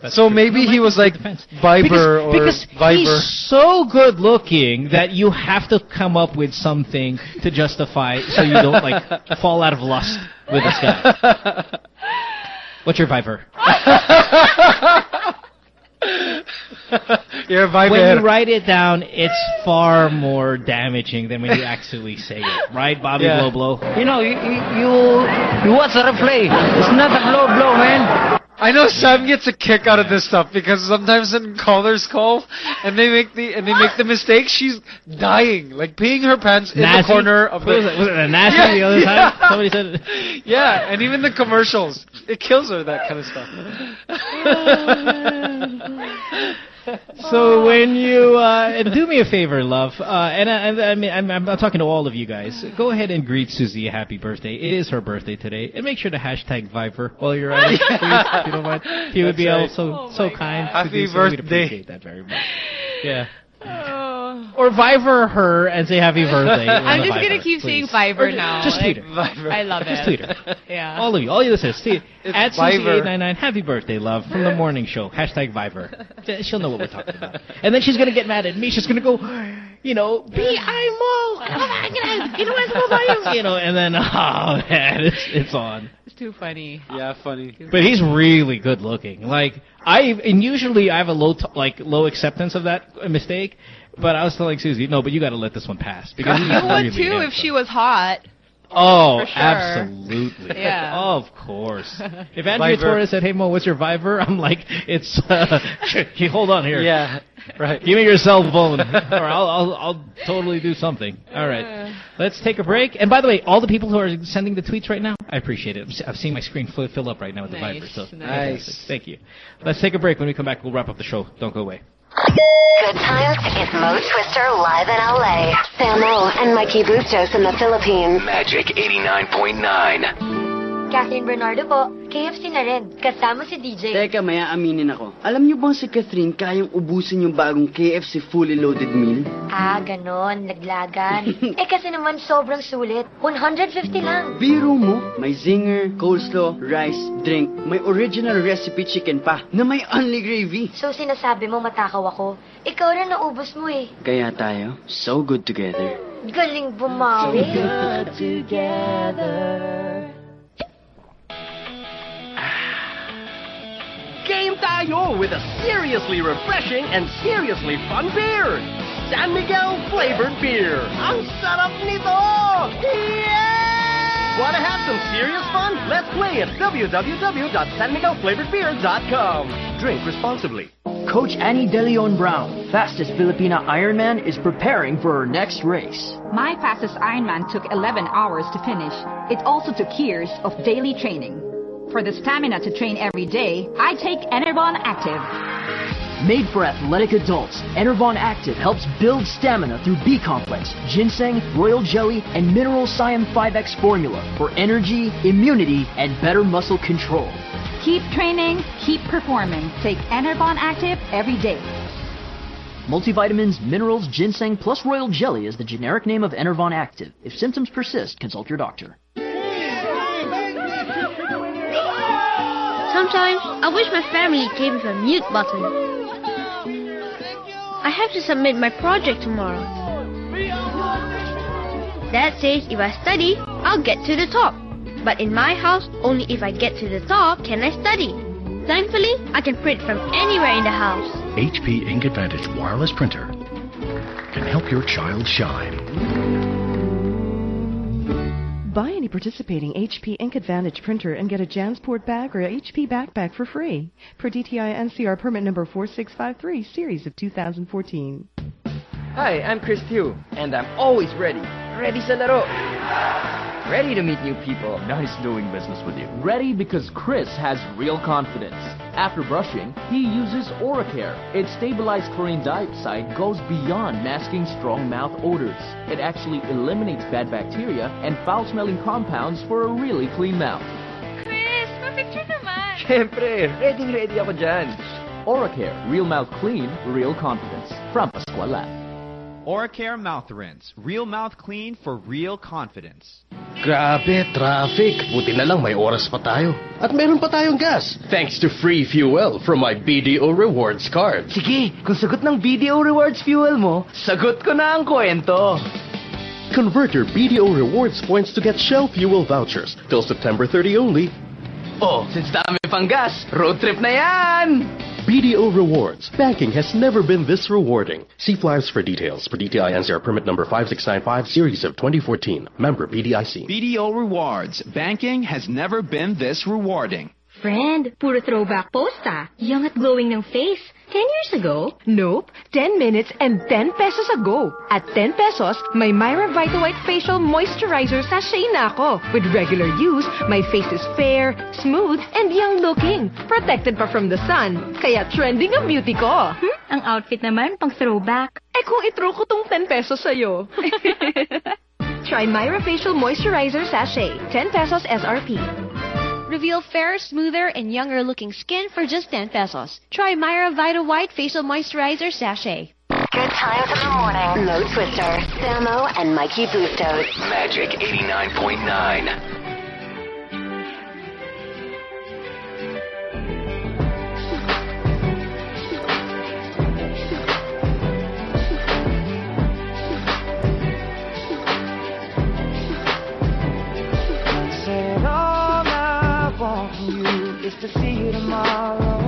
That's so true. maybe No, he was like. Viber because, or because Viber. he's so good looking that you have to come up with something to justify so you don't like fall out of lust with this guy. What's your Viber? You're a Viber. When you write it down, it's far more damaging than when you actually say it, right, Bobby Yeah. Blow Blow? You know, you, you, you, you watch the replay. It's not a blow blow, man. I know Sam gets a kick out of this stuff because sometimes when callers call and they make the and they make the mistake, she's dying, like peeing her pants in the corner of the. was it? Was it a Nazi on the other side? Somebody said it. Yeah, and even the commercials, it kills her that kind of stuff. So when you uh, do me a favor, love, uh, and I, I, I mean I'm, I'm I'm talking to all of you guys. Go ahead and greet Susie a happy birthday. It is her birthday today, and make sure to hashtag Viper while you're at it. Please, if you don't mind. He would be right. also so kind. to Happy do so. We'd birthday. appreciate that very much. Yeah. Or Viber her and say happy birthday. I'm the just gonna keep please. saying Viver now. Just tweet like, her. I love Just it. tweet her. Yeah. All of you, all you listeners, see It's at Viber. Susie899, happy birthday, love, from the morning show. Hashtag Viber. She'll know what we're talking about. And then she's gonna get mad at me. She's gonna go, you know, B-I-M-O. Oh, you know, and then, oh man, it's, it's on. It's too funny. Yeah, funny. But he's really good looking. Like I, and usually I have a low, t- like low acceptance of that mistake. But I was telling Susie, no, but you got to let this one pass because he's You would really too if she was hot. Oh, sure. absolutely. Yeah. Of course. If Andrea Viber. Torres said, "Hey Mo, what's your Viber?" I'm like, "It's uh, you hold on here. Yeah, right. Give me your cell phone, or I'll, I'll I'll totally do something." All right, let's take a break. And by the way, all the people who are sending the tweets right now, I appreciate it. I'm s- I've seen my screen fill, fill up right now with the Nice, Viber. So nice. fantastic. Thank you. Let's take a break. When we come back, we'll wrap up the show. Don't go away. Good times is Mo Twister live in LA. Samo and Mikey Bustos in the Philippines. Magic 89.9. Catherine Bernardo po. KFC na rin. Kasama si DJ. Teka, maya aminin ako. Alam niyo bang si Catherine kayang ubusin yung bagong KFC fully loaded meal? Ah, ganon. Naglagan. eh kasi naman sobrang sulit. 150 lang. Biro mo, may zinger, coleslaw, rice, drink, may original recipe chicken pa na may only gravy. So sinasabi mo matakaw ako. Ikaw rin naubos mo eh. Kaya tayo, so good together. Galing bumawi. Game tayo with a seriously refreshing and seriously fun beer. San Miguel flavored beer. Ang sarap nito! Yeah! Wanna have some serious fun? Let's play at www.sanmiguelflavoredbeer.com. Drink responsibly. Coach Ani de Leon Brown, fastest Filipina Ironman, is preparing for her next race. My fastest Ironman took 11 hours to finish. It also took years of daily training. For the stamina to train every day, I take Enervon Active. Made for athletic adults, Enervon Active helps build stamina through B-complex, ginseng, royal jelly, and mineral Cyan 5X formula for energy, immunity, and better muscle control. Keep training, keep performing. Take Enervon Active every day. Multivitamins, minerals, ginseng, plus royal jelly is the generic name of Enervon Active. If symptoms persist, consult your doctor. Sometimes I wish my family came with a mute button. I have to submit my project tomorrow. Dad says if I study, I'll get to the top. But in my house, only if I get to the top can I study. Thankfully, I can print from anywhere in the house. HP Ink Advantage wireless printer can help your child shine. Buy any participating HP Ink Advantage printer and get a Jansport bag or HP backpack for free. Per DTI NCR permit number 4653, series of 2014. Hi, I'm Chris Tiu, and I'm always ready. Ready laro. Ready to meet new people. Nice doing business with you. Ready because Chris has real confidence. After brushing, he uses Oracare. Its stabilized chlorine dioxide goes beyond masking strong mouth odors. It actually eliminates bad bacteria and foul-smelling compounds for a really clean mouth. Chris, pa-picture naman. Siyempre, ready ready ako dyan. Oracare, real mouth clean, real confidence. From Pascual Lab. Oracare Mouth Rinse. Real mouth clean for real confidence. Grabe, traffic. Buti na lang may oras pa tayo. At meron pa tayong gas. Thanks to free fuel from my BDO Rewards card. Sige, kung sagot ng BDO Rewards fuel mo, sagot ko na ang kwento. Convert your BDO Rewards points to get Shell fuel vouchers till September 30 only. Oh, since dami pang gas, road trip na yan! BDO Rewards. Banking has never been this rewarding. See flyers for details. For DTI NCR permit number 5695, series of 2014. Member PDIC. BDO Rewards. Banking has never been this rewarding. Friend, puro throwback post ah. Young at glowing ng face. 10 years ago? Nope. 10 minutes and 10 pesos ago. At 10 pesos, may Myra Vita White Facial Moisturizer sachet na ako. With regular use, my face is fair, smooth, and young looking. Protected pa from the sun. Kaya trending ang beauty ko. Hmm? Ang outfit naman, pang throwback. Eh kung itro ko tong 10 pesos sa'yo. Try Myra Facial Moisturizer Sachet. 10 pesos SRP. Reveal fairer, smoother, and younger looking skin for just 10 pesos. Try Myra Vita White Facial Moisturizer Sachet. Good times in the morning. Mo Twister, Samo, and Mikey Bustos. Magic 89.9. to see you tomorrow.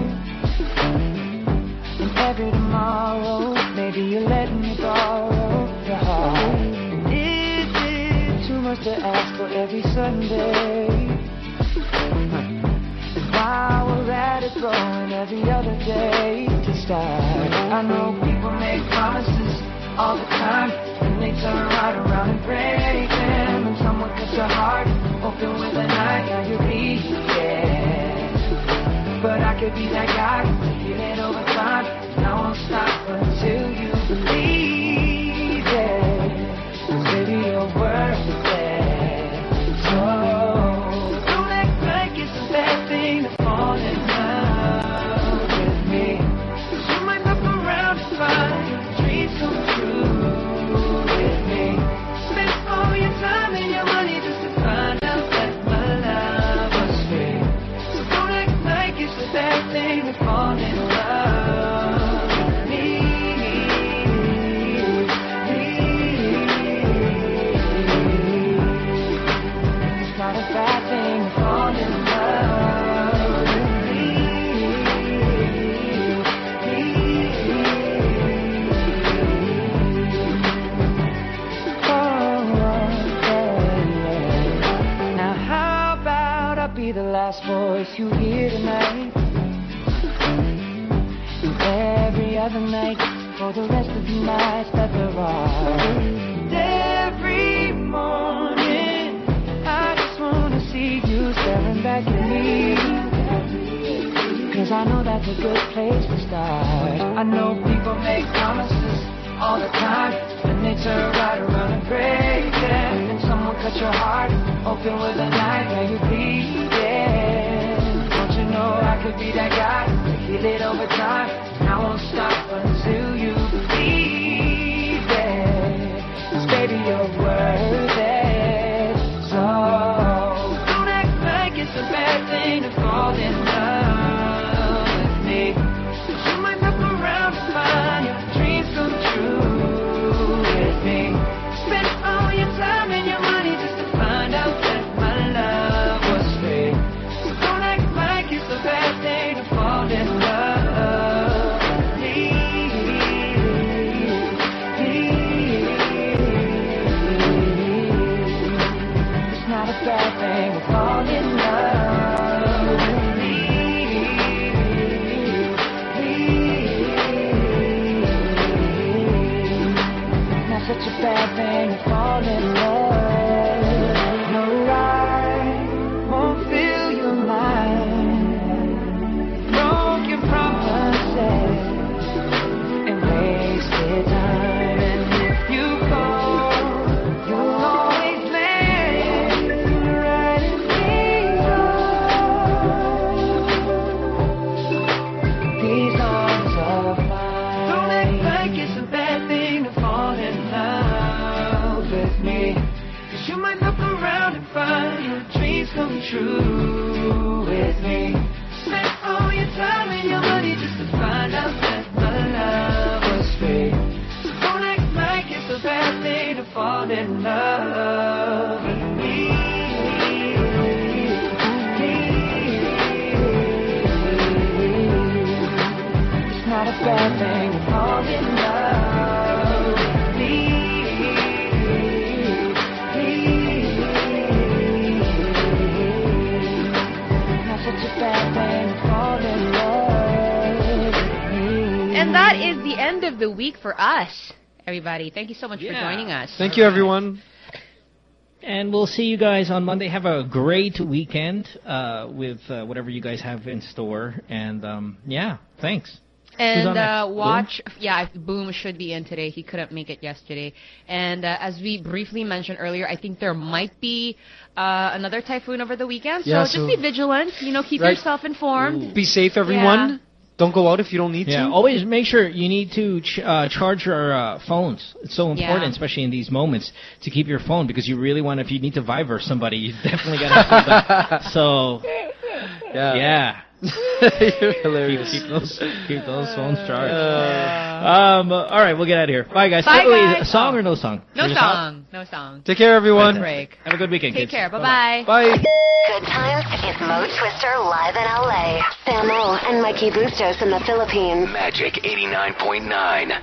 And every tomorrow, maybe you let me borrow your heart. Is it too much to ask for every Sunday? And while we're at it, going every other day to start. I know people make promises all the time, and they turn right around and break them. And someone cuts your heart open with a knife, now you could be that guy, for us, everybody. Thank you so much for joining us. Thank you, everyone. And we'll see you guys on Monday. Have a great weekend uh, with uh, whatever you guys have in store. And um, yeah, thanks. And uh, next? watch, yeah, Boom should be in today. He couldn't make it yesterday. And uh, as we briefly mentioned earlier, I think there might be uh, another typhoon over the weekend. So Yeah, just so- be vigilant. You know, keep Right. yourself informed. Be safe, everyone. Yeah. Don't go out if you don't need Yeah, to. always make sure you need to ch- uh, charge your uh, phones. It's so important, Yeah. especially in these moments, to keep your phone because you really want. If you need to Viber somebody, you definitely got to. do. So, Yeah. yeah. You're hilarious. Keep, keep those keep those phones charged. Uh, um, all right, we'll get out of here. Bye, guys. Bye, Wait, guys. a song or no song? No Is it song. No song. Take care, everyone. Break. Have a good weekend, Take kids. care. Bye-bye. Bye. Good times is Mo Twister live in LA. Samo and Mikey Bustos in the Philippines. Magic 89.9.